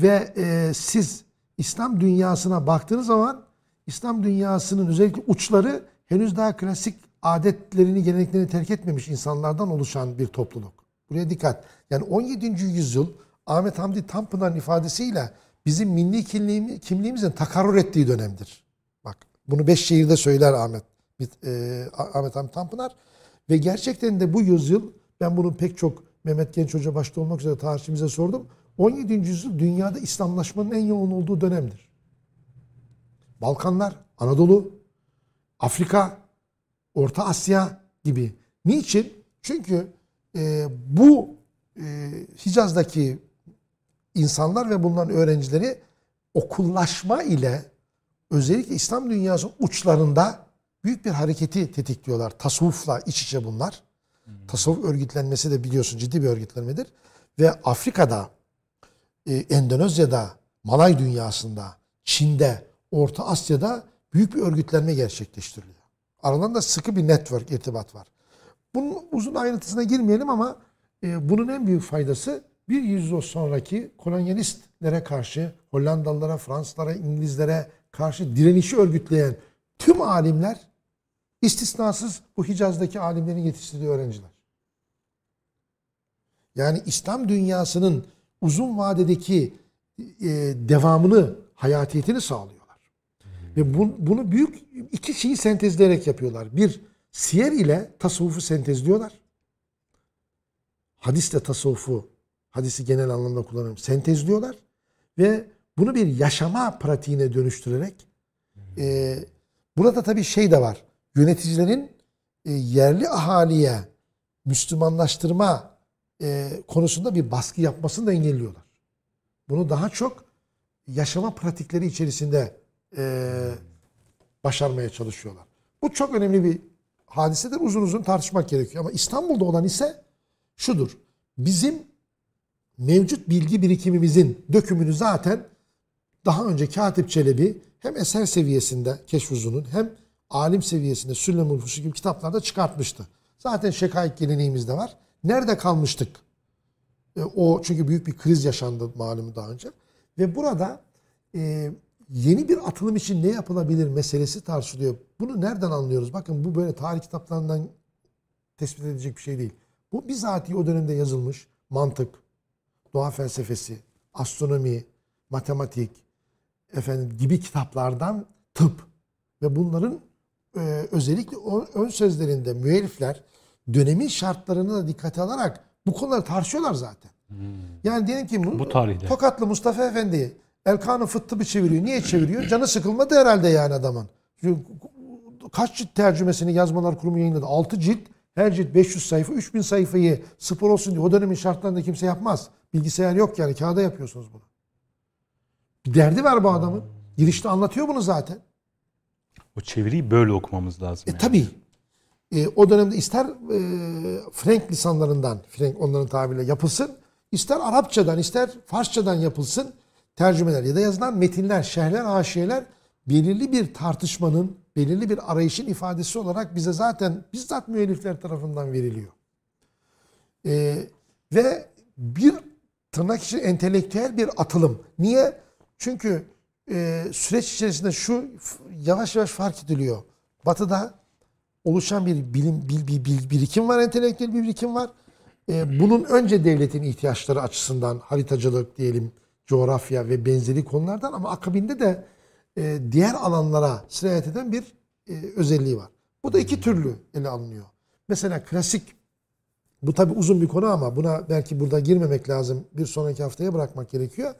Ve e, siz İslam dünyasına baktığınız zaman İslam dünyasının özellikle uçları henüz daha klasik adetlerini, geleneklerini terk etmemiş insanlardan oluşan bir topluluk. Buraya dikkat. Yani 17. yüzyıl Ahmet Hamdi Tanpınar'ın ifadesiyle bizim milli kimliğimi- kimliğimizin takarrur ettiği dönemdir. Bak bunu beş şehirde söyler Ahmet e, Ahmet Hamdi Tanpınar ve gerçekten de bu yüzyıl ben bunu pek çok Mehmet Genç Hoca başta olmak üzere tarihçimize sordum. 17. yüzyıl dünyada İslamlaşmanın en yoğun olduğu dönemdir. Balkanlar, Anadolu, Afrika, Orta Asya gibi. Niçin? Çünkü e, bu e, Hicaz'daki insanlar ve bunların öğrencileri okullaşma ile özellikle İslam dünyasının uçlarında büyük bir hareketi tetikliyorlar. Tasavvufla iç içe bunlar. Tasavvuf örgütlenmesi de biliyorsun ciddi bir örgütlenmedir. Ve Afrika'da, e, Endonezya'da, Malay dünyasında, Çin'de, Orta Asya'da büyük bir örgütlenme gerçekleştiriliyor. Aralarında sıkı bir network, irtibat var. Bunun uzun ayrıntısına girmeyelim ama e, bunun en büyük faydası bir yüzyıl sonraki kolonyalistlere karşı, Hollandalılara, Fransızlara, İngilizlere karşı direnişi örgütleyen tüm alimler istisnasız bu Hicaz'daki alimlerin yetiştirdiği öğrenciler. Yani İslam dünyasının uzun vadedeki e, devamını, hayatiyetini sağlıyorlar. Ve bu- bunu büyük iki şeyi sentezleyerek yapıyorlar. Bir, siyer ile tasavvufu sentezliyorlar. Hadisle tasavvufu, hadisi genel anlamda kullanıyorum, sentezliyorlar. Ve bunu bir yaşama pratiğine dönüştürerek e, burada tabii şey de var. Yöneticilerin e, yerli ahaliye Müslümanlaştırma e, konusunda bir baskı yapmasını da engelliyorlar. Bunu daha çok yaşama pratikleri içerisinde e, başarmaya çalışıyorlar. Bu çok önemli bir hadisedir. Uzun uzun tartışmak gerekiyor. Ama İstanbul'da olan ise şudur. Bizim mevcut bilgi birikimimizin dökümünü zaten daha önce Katip Çelebi hem eser seviyesinde Keşfuzun'un hem alim seviyesinde Süllemül Fusu gibi kitaplarda çıkartmıştı. Zaten şekayet geleneğimizde var. Nerede kalmıştık? E, o çünkü büyük bir kriz yaşandı malum daha önce. Ve burada e, yeni bir atılım için ne yapılabilir meselesi tartışılıyor. Bunu nereden anlıyoruz? Bakın bu böyle tarih kitaplarından tespit edilecek bir şey değil. Bu bizatihi o dönemde yazılmış mantık, doğa felsefesi, astronomi, matematik, efendim gibi kitaplardan tıp ve bunların e, özellikle o ön sözlerinde müellifler dönemin şartlarını da dikkate alarak bu konuları tartışıyorlar zaten. Yani diyelim ki Bu tarihte. Tokatlı Mustafa Efendi Elkan'ı fıttıbı çeviriyor. Niye çeviriyor? Canı sıkılmadı herhalde yani adamın. Çünkü kaç cilt tercümesini yazmalar kurumu yayınladı? 6 cilt. Her cilt 500 sayfa, 3000 sayfayı spor olsun diye o dönemin şartlarında kimse yapmaz. Bilgisayar yok yani kağıda yapıyorsunuz bunu. Bir derdi var bu adamın. Girişte anlatıyor bunu zaten. O çeviriyi böyle okumamız lazım. E yani. tabii. E, o dönemde ister e, Frank lisanlarından, Frank onların tabiriyle yapılsın, ister Arapçadan, ister Farsçadan yapılsın tercümeler ya da yazılan metinler, şerhler, haşiyeler belirli bir tartışmanın, belirli bir arayışın ifadesi olarak bize zaten bizzat müellifler tarafından veriliyor. E, ve bir tırnak içinde entelektüel bir atılım. Niye? Çünkü e, süreç içerisinde şu yavaş yavaş fark ediliyor. Batı'da oluşan bir bilim bil, bir, bir birikim var, entelektüel bir birikim var. E, bunun önce devletin ihtiyaçları açısından haritacılık diyelim, coğrafya ve benzeri konulardan ama akabinde de e, diğer alanlara sirayet eden bir e, özelliği var. Bu da iki türlü ele alınıyor. Mesela klasik bu tabi uzun bir konu ama buna belki burada girmemek lazım. Bir sonraki haftaya bırakmak gerekiyor.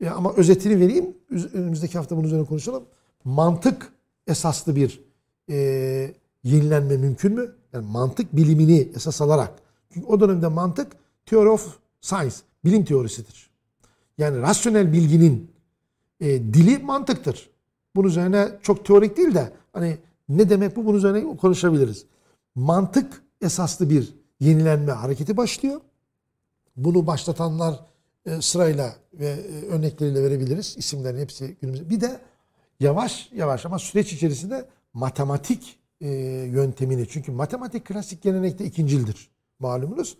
E, ama özetini vereyim. Üz- Önümüzdeki hafta bunun üzerine konuşalım. Mantık esaslı bir e, yenilenme mümkün mü? Yani mantık bilimini esas alarak. Çünkü o dönemde mantık theory of science, bilim teorisidir. Yani rasyonel bilginin e, dili mantıktır. Bunun üzerine çok teorik değil de hani ne demek bu bunun üzerine konuşabiliriz. Mantık esaslı bir yenilenme hareketi başlıyor. Bunu başlatanlar e, sırayla ve e, örnekleriyle verebiliriz. İsimlerin hepsi günümüzde. Bir de yavaş yavaş ama süreç içerisinde matematik e, yöntemini. Çünkü matematik klasik gelenekte ikincildir malumunuz.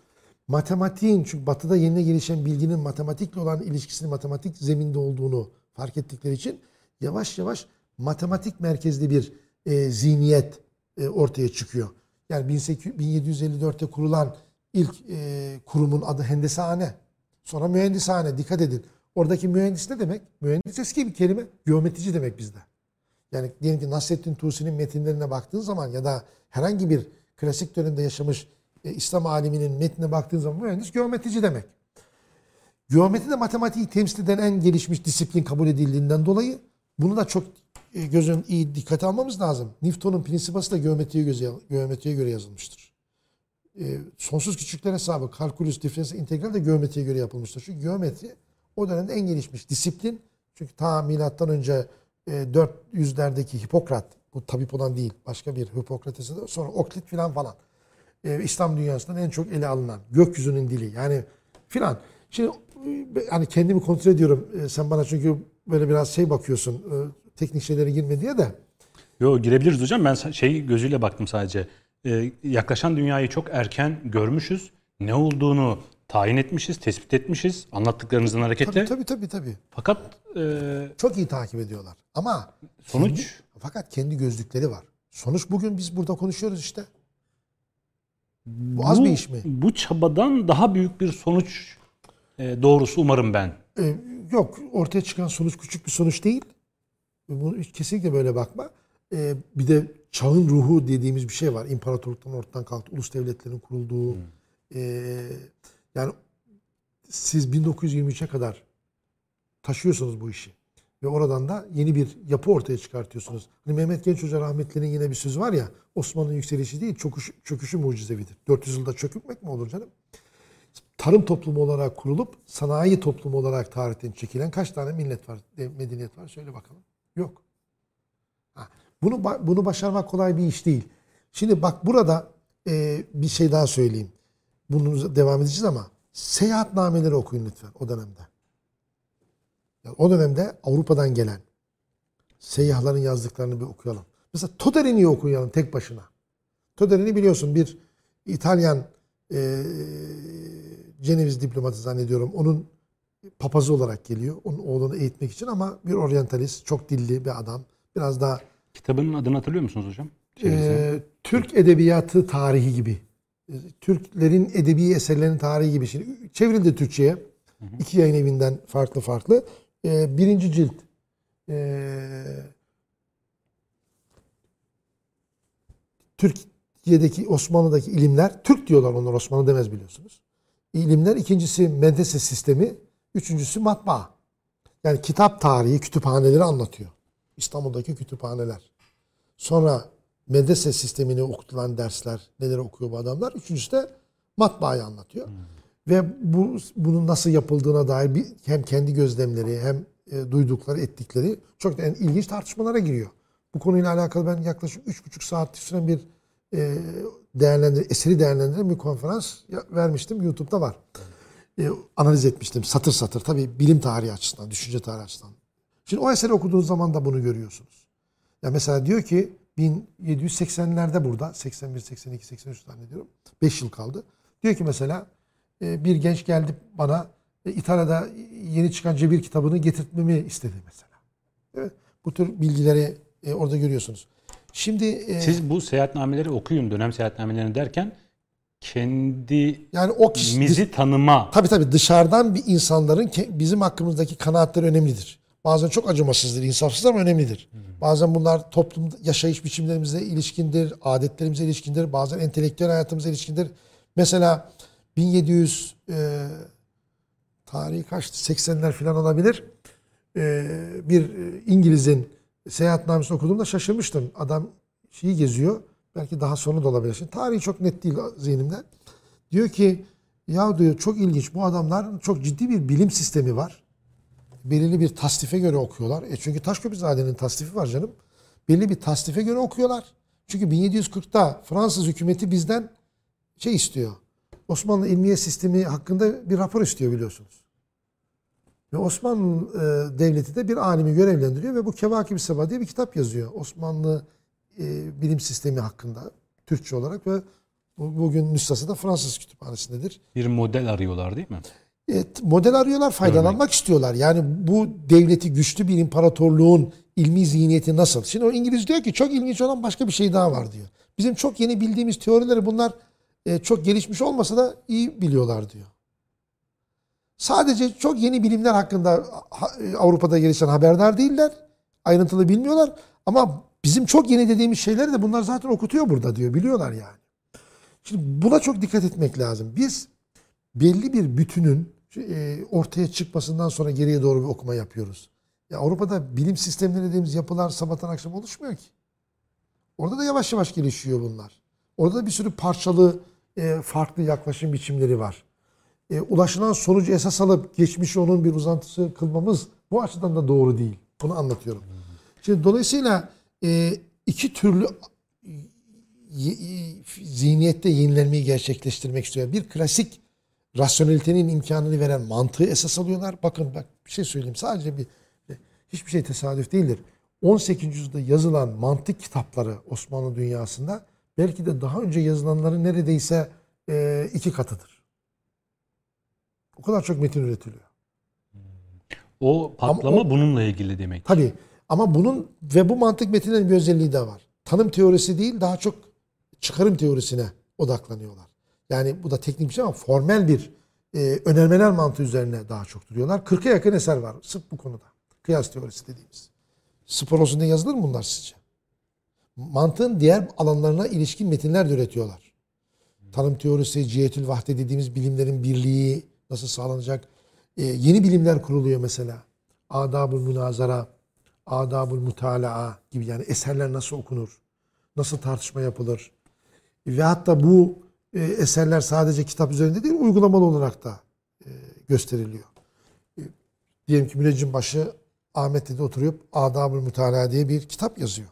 Matematiğin çünkü batıda yeni gelişen bilginin matematikle olan ilişkisinin matematik zeminde olduğunu fark ettikleri için yavaş yavaş matematik merkezli bir e, zihniyet e, ortaya çıkıyor. Yani 1800 1754'te kurulan ilk e, kurumun adı Hendesehane. Sonra mühendishane. Dikkat edin. Oradaki mühendis ne demek? Mühendis eski bir kelime. Geometrici demek bizde. Yani diyelim ki Nasrettin Tusi'nin metinlerine baktığın zaman ya da herhangi bir klasik dönemde yaşamış e, İslam aliminin metnine baktığın zaman mühendis geometrici demek. Geometri de matematiği temsil eden en gelişmiş disiplin kabul edildiğinden dolayı bunu da çok e, gözün iyi dikkate almamız lazım. Newton'un prinsipası da geometriye, göze, geometriye göre yazılmıştır. E, sonsuz küçükler hesabı, kalkülüs, diferansiyel integral de geometriye göre yapılmıştır. Çünkü geometri o dönemde en gelişmiş disiplin. Çünkü ta milattan önce e, 400'lerdeki Hipokrat, bu tabip olan değil, başka bir Hipokrates'e de sonra Oklit filan falan. E, İslam dünyasından en çok ele alınan gökyüzünün dili yani filan. Şimdi e, hani kendimi kontrol ediyorum. E, sen bana çünkü böyle biraz şey bakıyorsun. e, teknik şeylere girme diye de. Yo girebiliriz hocam. Ben şey gözüyle baktım sadece. Ee, yaklaşan dünyayı çok erken görmüşüz. Ne olduğunu tayin etmişiz, tespit etmişiz anlattıklarınızdan hareketle. Tabii tabii tabii. tabii. Fakat e, Çok iyi takip ediyorlar. Ama Sonuç? kendi- fakat kendi gözlükleri var. Sonuç bugün biz burada konuşuyoruz işte. Bu az bu, bir iş mi? Bu çabadan daha büyük bir sonuç e, doğrusu umarım ben. Ee, yok ortaya çıkan sonuç küçük bir sonuç değil. Bunu kesinlikle böyle bakma. Ee, bir de çağın ruhu dediğimiz bir şey var. İmparatorluktan ortadan kalktı. Ulus devletlerin kurulduğu. Ee, yani siz 1923'e kadar taşıyorsunuz bu işi. Ve oradan da yeni bir yapı ortaya çıkartıyorsunuz. Hani Mehmet Genç Hoca rahmetlinin yine bir sözü var ya Osmanlı'nın yükselişi değil çöküş, çöküşü mucizevidir. 400 yılda çökmek mi olur canım? tarım toplumu olarak kurulup sanayi toplumu olarak tarihten çekilen kaç tane millet var, de- medeniyet var? Söyle bakalım. Yok. Bunu bunu başarmak kolay bir iş değil. Şimdi bak burada e, bir şey daha söyleyeyim. Bunu devam edeceğiz ama seyahatnameleri okuyun lütfen o dönemde. Yani o dönemde Avrupa'dan gelen seyyahların yazdıklarını bir okuyalım. Mesela Toderi'ni okuyalım tek başına. Toderi'ni biliyorsun bir İtalyan e, Ceneviz diplomatı zannediyorum. Onun papazı olarak geliyor. Onun oğlunu eğitmek için ama bir oryantalist, çok dilli bir adam. Biraz daha Kitabının adını hatırlıyor musunuz hocam? Çevirisini. e, Türk edebiyatı tarihi gibi. E, Türklerin edebi eserlerinin tarihi gibi. Şimdi çevrildi Türkçe'ye. İki yayın evinden farklı farklı. E, birinci cilt. E, Türkiye'deki Osmanlı'daki ilimler, Türk diyorlar onlar Osmanlı demez biliyorsunuz. İlimler ikincisi medrese sistemi, üçüncüsü matbaa. Yani kitap tarihi, kütüphaneleri anlatıyor. İstanbul'daki kütüphaneler. Sonra medrese sistemini okutulan dersler, neler okuyor bu adamlar. Üçüncüsü de matbaayı anlatıyor. Ve bu bunun nasıl yapıldığına dair bir, hem kendi gözlemleri hem e, duydukları, ettikleri çok da en ilginç tartışmalara giriyor. Bu konuyla alakalı ben yaklaşık üç buçuk saat süren bir e, değerlendir, eseri değerlendiren bir konferans vermiştim. YouTube'da var. E, analiz etmiştim satır satır. Tabii bilim tarihi açısından, düşünce tarihi açısından. Şimdi o eseri okuduğunuz zaman da bunu görüyorsunuz. Ya mesela diyor ki 1780'lerde burada 81, 82, 83 zannediyorum. 5 yıl kaldı. Diyor ki mesela e, bir genç geldi bana e, İtalya'da yeni çıkan Cebir kitabını getirtmemi istedi mesela. Evet, bu tür bilgileri e, orada görüyorsunuz. Şimdi Siz bu seyahatnameleri okuyun, dönem seyahatnamelerini derken Kendi Yani o kişi mizi tanıma. Tabii tabii dışarıdan bir insanların bizim hakkımızdaki kanaatleri önemlidir. Bazen çok acımasızdır, insafsız ama önemlidir. Bazen bunlar toplum yaşayış biçimlerimize ilişkindir, adetlerimize ilişkindir, bazen entelektüel hayatımıza ilişkindir. Mesela 1700 e, tarihi kaçtı? 80'ler falan olabilir. E, bir e, İngiliz'in seyahatnamesini okuduğumda şaşırmıştım. Adam şeyi geziyor. Belki daha sonra da olabilir. Şimdi tarihi çok net değil zihnimde. Diyor ki ya diyor çok ilginç bu adamlar çok ciddi bir bilim sistemi var. Belirli bir tasnife göre okuyorlar. E çünkü Taşköprüzade'nin tasnifi var canım. Belli bir tasnife göre okuyorlar. Çünkü 1740'ta Fransız hükümeti bizden şey istiyor. Osmanlı ilmiye sistemi hakkında bir rapor istiyor biliyorsunuz. Ve Osmanlı e, devleti de bir alimi görevlendiriyor ve bu Kevakib Seba diye bir kitap yazıyor. Osmanlı e, bilim sistemi hakkında Türkçe olarak ve bu- bugün nüshası da Fransız kütüphanesindedir. Bir model arıyorlar değil mi? Evet, model arıyorlar, faydalanmak istiyorlar. Yani bu devleti güçlü bir imparatorluğun ilmi zihniyeti nasıl? Şimdi o İngiliz diyor ki çok ilginç olan başka bir şey daha var diyor. Bizim çok yeni bildiğimiz teorileri bunlar e, çok gelişmiş olmasa da iyi biliyorlar diyor. Sadece çok yeni bilimler hakkında ha- e, Avrupa'da gelişen haberdar değiller. Ayrıntılı bilmiyorlar. Ama bizim çok yeni dediğimiz şeyleri de bunlar zaten okutuyor burada diyor. Biliyorlar yani. Şimdi buna çok dikkat etmek lazım. Biz belli bir bütünün e, ortaya çıkmasından sonra geriye doğru bir okuma yapıyoruz. Ya Avrupa'da bilim sistemleri dediğimiz yapılar sabahtan akşam oluşmuyor ki. Orada da yavaş yavaş gelişiyor bunlar. Orada da bir sürü parçalı e, farklı yaklaşım biçimleri var. E, ulaşılan sonucu esas alıp geçmişi onun bir uzantısı kılmamız bu açıdan da doğru değil. Bunu anlatıyorum. Şimdi dolayısıyla iki türlü ye- zihniyette yenilenmeyi gerçekleştirmek istiyor. Bir klasik rasyonelitenin imkanını veren mantığı esas alıyorlar. Bakın bak bir şey söyleyeyim. Sadece bir hiçbir şey tesadüf değildir. 18. yüzyılda yazılan mantık kitapları Osmanlı dünyasında belki de daha önce yazılanların neredeyse e, iki katıdır. O kadar çok metin üretiliyor. O patlama o- bununla ilgili demek. Tabii ama bunun ve bu mantık metinlerin bir özelliği de var. Tanım teorisi değil daha çok çıkarım teorisine odaklanıyorlar. Yani bu da teknik bir şey ama formel bir e, önermeler mantığı üzerine daha çok duruyorlar. 40'a yakın eser var sırf bu konuda. Kıyas teorisi dediğimiz. Sporosunda yazılır mı bunlar sizce? Mantığın diğer alanlarına ilişkin metinler de üretiyorlar. Tanım teorisi, cihetül vahde dediğimiz bilimlerin birliği nasıl sağlanacak? E, yeni bilimler kuruluyor mesela. Adabul münazara, adabul mutalaa gibi yani eserler nasıl okunur? Nasıl tartışma yapılır? Ve hatta bu e, eserler sadece kitap üzerinde değil, uygulamalı olarak da e, gösteriliyor. E, diyelim ki müneccim başı Ahmet dedi oturup Adabul Mütalaa diye bir kitap yazıyor.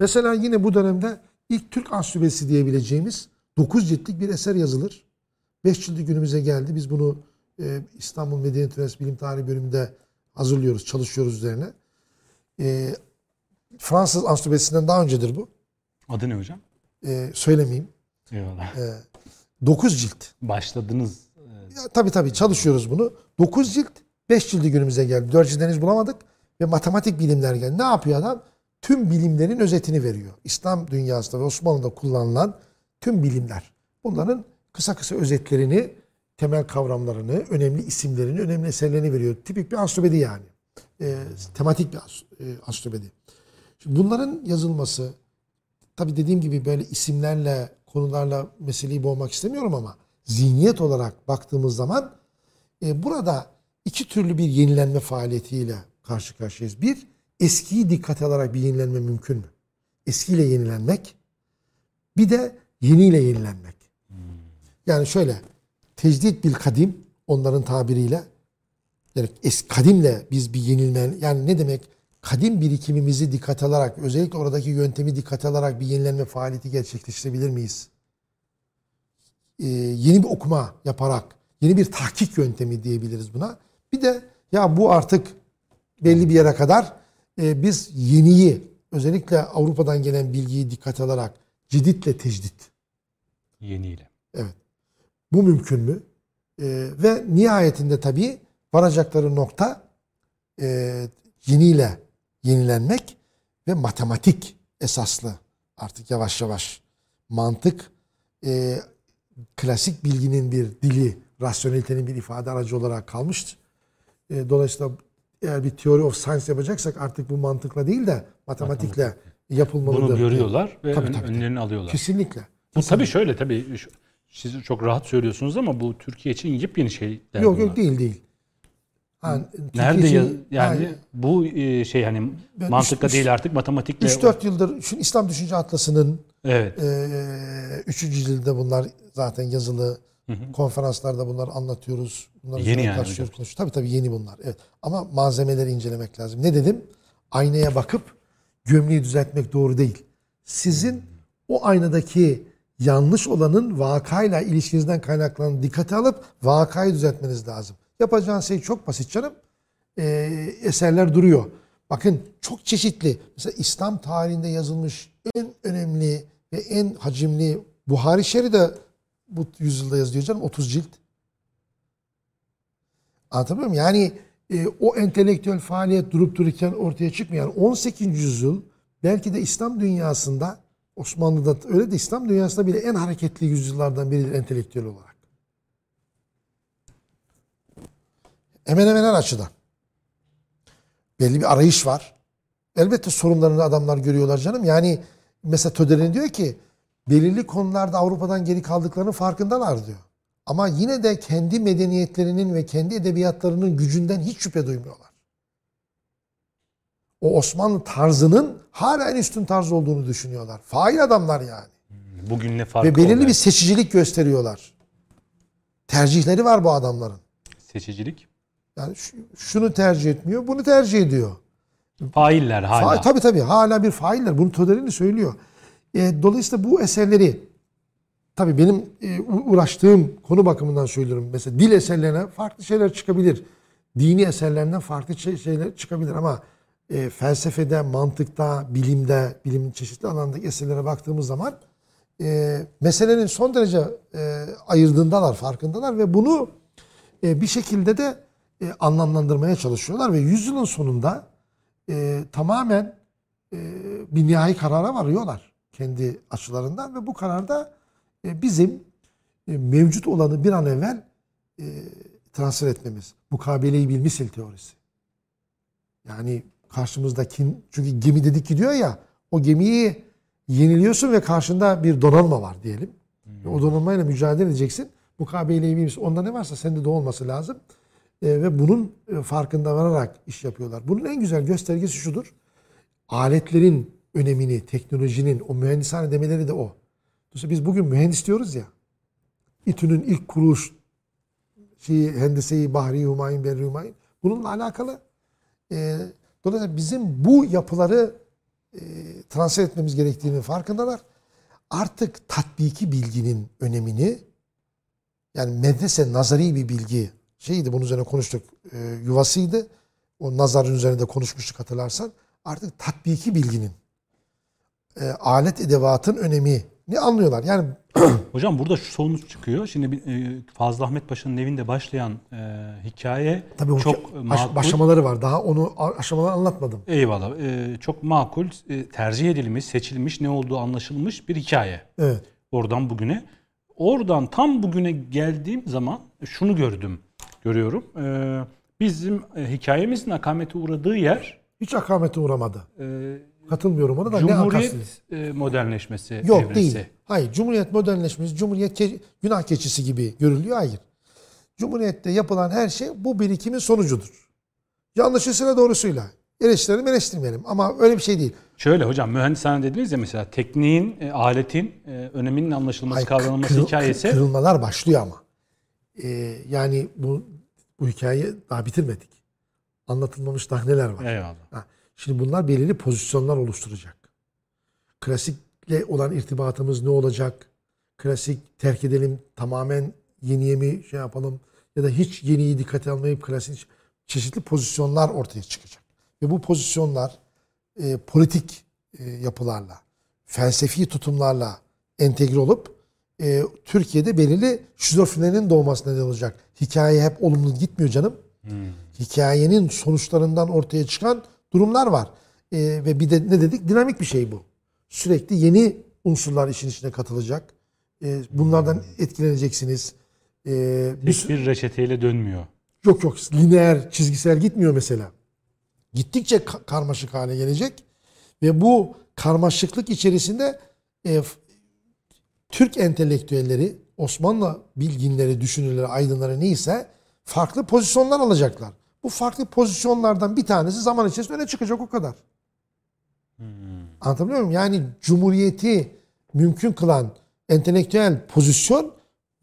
Mesela yine bu dönemde ilk Türk Ansübesi diyebileceğimiz 9 ciltlik bir eser yazılır. 5 cildi günümüze geldi. Biz bunu e, İstanbul Medeniyet Üniversitesi Bilim Tarihi bölümünde hazırlıyoruz, çalışıyoruz üzerine. E, Fransız Ansübesi'nden daha öncedir bu. Adı ne hocam? E, söylemeyeyim. Eyvallah. 9 cilt. Başladınız. Ya, tabii tabii çalışıyoruz bunu. 9 cilt, 5 cildi günümüze geldi. 4 cildi henüz bulamadık. Ve matematik bilimler geldi. Ne yapıyor adam? Tüm bilimlerin özetini veriyor. İslam dünyasında ve Osmanlı'da kullanılan tüm bilimler. Bunların kısa kısa özetlerini, temel kavramlarını, önemli isimlerini, önemli eserlerini veriyor. Tipik bir ansiklopedi yani. E, tematik bir e, ansiklopedi. Şimdi bunların yazılması, tabii dediğim gibi böyle isimlerle, konularla meseleyi boğmak istemiyorum ama zihniyet olarak baktığımız zaman e, burada iki türlü bir yenilenme faaliyetiyle karşı karşıyayız. Bir, eskiyi dikkate alarak bir yenilenme mümkün mü? Eskiyle yenilenmek. Bir de yeniyle yenilenmek. Yani şöyle, tecdit bil kadim onların tabiriyle yani es, kadimle biz bir yenilme yani ne demek? Kadim birikimimizi dikkate alarak özellikle oradaki yöntemi dikkate alarak bir yenilenme faaliyeti gerçekleştirebilir miyiz? Ee, yeni bir okuma yaparak yeni bir tahkik yöntemi diyebiliriz buna. Bir de ya bu artık belli bir yere kadar e, biz yeniyi özellikle Avrupa'dan gelen bilgiyi dikkate alarak ciditle tecdit Yeniyle. Evet. Bu mümkün mü? Ee, ve nihayetinde tabii varacakları nokta e, yeniyle yenilenmek ve matematik esaslı artık yavaş yavaş mantık e, klasik bilginin bir dili, rasyonelitenin bir ifade aracı olarak kalmıştı. E, dolayısıyla eğer bir theory of science yapacaksak artık bu mantıkla değil de matematikle yapılmalıdır. Bunu görüyorlar ve Tabii, ön- tabii, önlerini alıyorlar. Kesinlikle. Bu tabii şöyle tabii siz çok rahat söylüyorsunuz ama bu Türkiye için yepyeni şeyler Yok bunlar. yok değil değil. Ha, Nerede ya, yani ha, bu e, şey hani Ben mantıkla üç- değil artık matematikle 3-4 yıldır şu İslam Düşünce Atlası'nın evet. Üçüncü cilde bunlar zaten yazılı. Konferanslarda bunlar anlatıyoruz. Bunları Yeni yani tartışıyoruz, hocam. konuşuyoruz. Tabii tabii yeni bunlar. Evet. Ama malzemeleri incelemek lazım. Ne dedim? Aynaya bakıp gömleği düzeltmek doğru değil. Sizin o aynadaki yanlış olanın vakayla ilişkinizden kaynaklanan dikkate alıp vakayı düzeltmeniz lazım. Yapacağın şey çok basit canım. Ee, eserler duruyor. Bakın çok çeşitli. Mesela İslam tarihinde yazılmış en önemli ve en hacimli Buhari Şer'i de bu yüzyılda yazılıyor canım 30 cilt. Anlatabiliyor muyum? Yani e, o entelektüel faaliyet durup dururken ortaya çıkmayan 18. yüzyıl belki de İslam dünyasında Osmanlı'da öyle de İslam dünyasında bile en hareketli yüzyıllardan biridir entelektüel olarak. Hemen hemen her açıdan. Belli bir arayış var. Elbette sorunlarını adamlar görüyorlar canım. Yani mesela Töder'in diyor ki belirli konularda Avrupa'dan geri kaldıklarının farkındalar diyor. Ama yine de kendi medeniyetlerinin ve kendi edebiyatlarının gücünden hiç şüphe duymuyorlar. O Osmanlı tarzının hala en üstün tarz olduğunu düşünüyorlar. Fail adamlar yani. Bugünle farkı Ve belirli olmayan bir seçicilik gösteriyorlar. Tercihleri var bu adamların. seçicilik. Yani şu- şunu tercih etmiyor, bunu tercih ediyor. Failler hala. Fa- tabii tabii hala bir failler. Bunu Töder'in söylüyor. E, dolayısıyla bu eserleri tabii benim e, uğraştığım konu bakımından söylüyorum. Mesela dil eserlerine farklı şeyler çıkabilir. Dini eserlerinden farklı şey- şeyler çıkabilir ama e, felsefede, mantıkta, bilimde, bilimin çeşitli alandaki eserlere baktığımız zaman e, meselenin son derece e, ayırdığındalar, farkındalar ve bunu e, bir şekilde de e, anlamlandırmaya çalışıyorlar ve yüzyılın sonunda e, tamamen e, bir nihai karara varıyorlar kendi açılarından ve bu kararda e, bizim e, mevcut olanı bir an evvel e, transfer etmemiz. Mukabeleyi bil misil teorisi. Yani karşımızdaki çünkü gemi dedik gidiyor ya o gemiyi yeniliyorsun ve karşında bir donanma var diyelim. Ve o donanmayla mücadele edeceksin. Mukabeleyi bil misil. Onda ne varsa sende de olması lazım. E, ve bunun e, farkında vararak iş yapıyorlar. Bunun en güzel göstergesi şudur. Aletlerin önemini, teknolojinin, o mühendishane demeleri de o. Dolayısıyla biz bugün mühendis diyoruz ya. İTÜ'nün ilk kuruluş şeyi, hendeseyi, Bahri Humayun, Berri Humayun. Bununla alakalı. E, dolayısıyla bizim bu yapıları e, transfer etmemiz gerektiğini farkındalar. Artık tatbiki bilginin önemini yani medrese nazari bir bilgi şeydi bunun üzerine konuştuk e, yuvasıydı. O nazarın üzerinde konuşmuştuk hatırlarsan. Artık tatbiki bilginin e, alet edevatın önemi ne anlıyorlar? Yani Hocam burada şu sonuç çıkıyor. Şimdi e, Fazıl Ahmet Paşa'nın evinde başlayan e, hikaye tabii çok aş- makul. aşamaları var. Daha onu aşamaları anlatmadım. Eyvallah. E, çok makul, e, tercih edilmiş, seçilmiş, ne olduğu anlaşılmış bir hikaye. Evet. Oradan bugüne. Oradan tam bugüne geldiğim zaman şunu gördüm, görüyorum. E, bizim e, hikayemizin akamete uğradığı yer Hiç akamete uğramadı. e, Katılmıyorum ona da ne Cumhuriyet akasınız? e, modernleşmesi Yok evresi. değil. Hayır. Cumhuriyet modernleşmesi, Cumhuriyet ke- günah keçisi gibi görülüyor. Hayır. Cumhuriyette yapılan her şey bu birikimin sonucudur. Yanlışısıyla doğrusuyla. Eleştirelim eleştirmeyelim. Ama öyle bir şey değil. Şöyle hocam mühendishane dediniz ya mesela tekniğin, e, aletin e, öneminin anlaşılması, Hayır, kavranılması kırıl- hikayesi. Kırılmalar başlıyor ama. Ee, yani bu bu hikayeyi daha bitirmedik. Anlatılmamış daha neler var. Eyvallah. Ha, Şimdi bunlar belirli pozisyonlar oluşturacak. Klasikle olan irtibatımız ne olacak? Klasik terk edelim tamamen yeniye mi şey yapalım? Ya da hiç yeniyi dikkate almayıp klasik çeşitli pozisyonlar ortaya çıkacak. Ve bu pozisyonlar e, politik e, yapılarla, felsefi tutumlarla entegre olup e, Türkiye'de belirli şizofreninin doğmasına neden olacak. Hikaye hep olumlu gitmiyor canım hikayenin sonuçlarından ortaya çıkan durumlar var. Ee, ve bir de ne dedik? Dinamik bir şey bu. Sürekli yeni unsurlar işin içine katılacak. E, bunlardan etkileneceksiniz. E, bir Hiçbir reçeteyle dönmüyor. Yok yok lineer çizgisel gitmiyor mesela. Gittikçe ka- karmaşık hale gelecek ve bu karmaşıklık içerisinde e, Türk entelektüelleri, Osmanlı bilginleri, düşünürleri, aydınları neyse farklı pozisyonlar alacaklar. Bu farklı pozisyonlardan bir tanesi zaman içerisinde öne çıkacak o kadar. Anlatabiliyor muyum? Yani cumhuriyeti mümkün kılan entelektüel pozisyon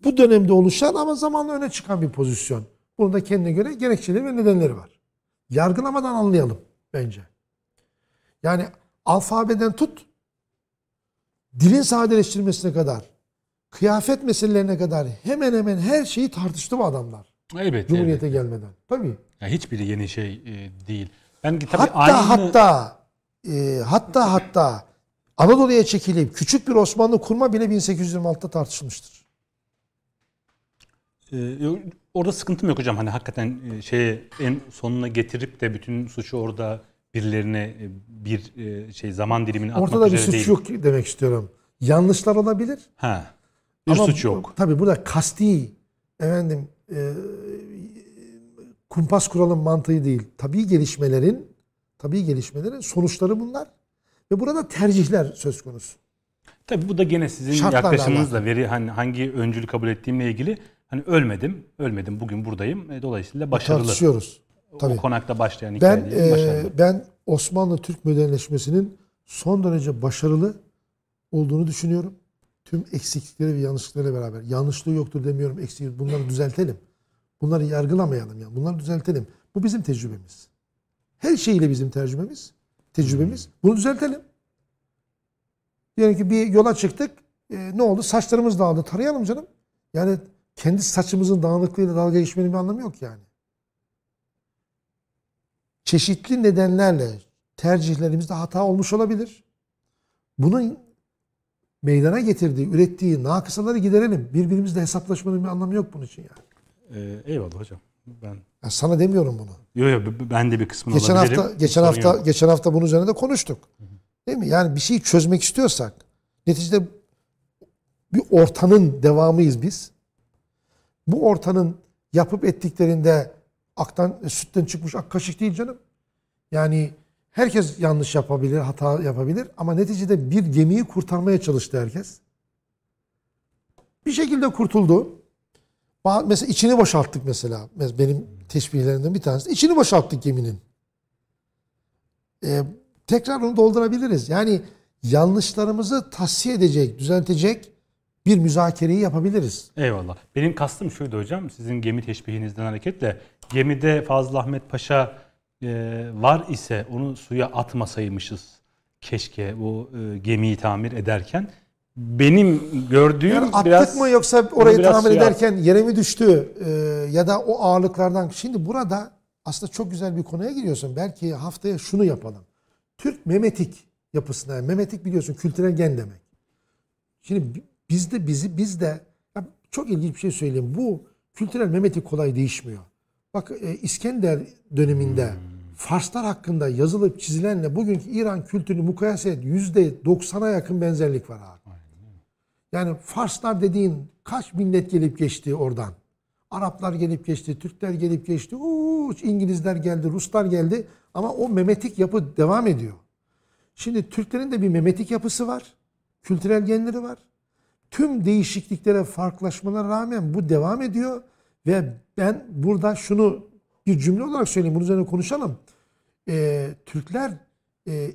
bu dönemde oluşan ama zamanla öne çıkan bir pozisyon. Bunun da kendine göre gerekçeleri ve nedenleri var. Yargılamadan anlayalım bence. Yani alfabeden tut, dilin sadeleştirilmesine kadar, kıyafet meselelerine kadar hemen hemen her şeyi tartıştı bu adamlar. Elbette. Cumhuriyete elbette. gelmeden. Tabii. Ya hiçbiri yeni şey e, değil. Ben tabii hatta aynı hatta e, hatta hatta Anadolu'ya çekilip küçük bir Osmanlı kurma bile 1826'da tartışılmıştır. e, yok, orada sıkıntım yok hocam. Hani hakikaten e, şeye en sonuna getirip de bütün suçu orada birilerine e, bir e, şey zaman dilimini atmak Ortada bir üzere suç değil. yok demek istiyorum. Yanlışlar olabilir. Ha. Bir ama suç yok. Tabii burada kasti efendim e, kumpas kuralım mantığı değil. Tabii gelişmelerin tabii gelişmelerin sonuçları bunlar. Ve burada tercihler söz konusu. Tabii bu da gene sizin Şartlarla yaklaşımınızla veri hani hangi öncülü kabul ettiğimle ilgili hani ölmedim, ölmedim bugün buradayım. E, dolayısıyla başarılı. Tartışıyoruz. Tabii. O konakta başlayan Ben hikaye değil, başarılı. e, ben Osmanlı Türk modernleşmesinin son derece başarılı olduğunu düşünüyorum. Tüm eksiklikleri ve yanlışlıklarıyla beraber. Yanlışlığı yoktur demiyorum. Eksik bunları düzeltelim. Bunları yargılamayalım yani. Bunları düzeltelim. Bu bizim tecrübemiz. Her şeyle bizim tecrübemiz. Tecrübemiz. Bunu düzeltelim. Diyelim ki bir yola çıktık. E, ne oldu? Saçlarımız dağıldı. Tarayalım canım. Yani kendi saçımızın dağınıklığıyla dalga geçmenin bir anlamı yok yani çeşitli nedenlerle tercihlerimizde hata olmuş olabilir. Bunun meydana getirdiği, ürettiği nakısaları giderelim. Birbirimizle hesaplaşmanın bir anlamı yok bunun için yani. E, eyvallah hocam. Ben Ya sana demiyorum bunu. Yo yo b- ben de bir kısmını Geçen alabilirim. hafta geçen hafta yok. geçen hafta bunun üzerine de konuştuk. Değil mi? Yani bir şeyi çözmek istiyorsak neticede bir ortanın devamıyız biz. Bu ortanın yapıp ettiklerinde aktan e, sütten çıkmış ak kaşık değil canım. Yani herkes yanlış yapabilir, hata yapabilir ama neticede bir gemiyi kurtarmaya çalıştı herkes. Bir şekilde kurtuldu. Mesela içini boşalttık mesela. Mes- Benim teşbihlerimden bir tanesi. İçini boşalttık geminin. Ee, tekrar onu doldurabiliriz. Yani yanlışlarımızı tahsiye edecek, düzeltecek bir müzakereyi yapabiliriz. Eyvallah. Benim kastım şuydu hocam. Sizin gemi teşbihinizden hareketle gemide Fazıl Ahmet Paşa e, var ise onu suya atmasaymışız. Keşke bu e, gemiyi tamir ederken. Benim gördüğüm Yani attık biraz mı yoksa orayı tamir ederken yere mi düştü Ee, ya da o ağırlıklardan. Şimdi burada aslında çok güzel bir konuya giriyorsun. Belki haftaya şunu yapalım. Türk memetik yapısına, yani memetik biliyorsun kültürel gen demek. Şimdi bi- bizde bizi bizde çok ilginç bir şey söyleyeyim. Bu kültürel memetik kolay değişmiyor. Bak e, İskender döneminde Farslar hakkında yazılıp çizilenle bugünkü İran kültürünü mukayese et %90'a yakın benzerlik var abi. Yani Farslar dediğin kaç millet gelip geçti oradan. Araplar gelip geçti, Türkler gelip geçti, uuu, İngilizler geldi, Ruslar geldi. Ama o memetik yapı devam ediyor. Şimdi Türklerin de bir memetik yapısı var. Kültürel genleri var. Tüm değişikliklere, farklılaşmalara rağmen bu devam ediyor. Ve ben burada şunu bir cümle olarak söyleyeyim, bunun üzerine konuşalım. Ee, Türkler e,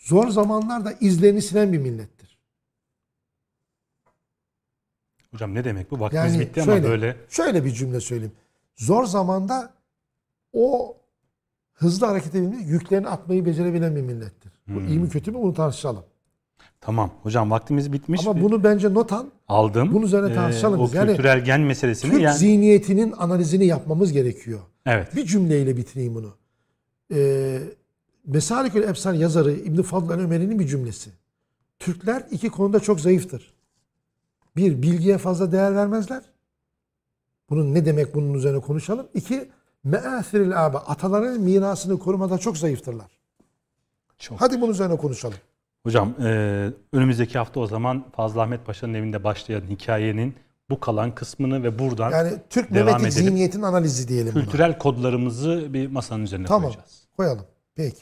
zor zamanlarda izlerini silen bir millettir. hocam ne demek bu? Vaktimiz Yani bitti şöyle, ama böyle şöyle bir cümle söyleyeyim. Zor zamanda o hızlı hareket edebilmeyi, yüklerini atmayı becerebilen bir millettir. Bu iyi mi kötü mü bunu tartışalım. Tamam hocam vaktimiz bitmiş. Ama bunu bence not al. aldım. bunun üzerine Ee, tartışalım o biz. Yani kültürel gen meselesini Türk yani zihniyetinin analizini yapmamız gerekiyor. evet. Bir cümleyle bitireyim bunu. Ee, Mesalikül Efsane yazarı İbn Fadl Ömer'in bir cümlesi. Türkler iki konuda çok zayıftır. Bir, bilgiye fazla değer vermezler. Bunun ne demek bunun üzerine konuşalım. İki, me'athiril aba. Ataların mirasını korumada çok zayıftırlar. Çok Hadi bunun üzerine konuşalım. Hocam e, önümüzdeki hafta o zaman Fazıl Ahmet Paşa'nın evinde başlayan hikayenin bu kalan kısmını ve buradan Yani Türk Devam edelim. zihniyetin analizi diyelim buna. kültürel kodlarımızı bir masanın üzerine Tamam. koyacağız. Koyalım. Peki.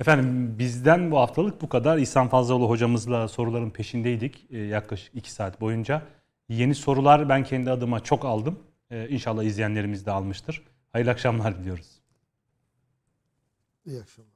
Efendim bizden bu haftalık bu kadar. İhsan Fazlaoğlu hocamızla soruların peşindeydik e, yaklaşık 2 saat boyunca. Yeni sorular ben kendi adıma çok aldım. E, inşallah izleyenlerimiz de almıştır. Hayırlı akşamlar diliyoruz. İyi akşamlar.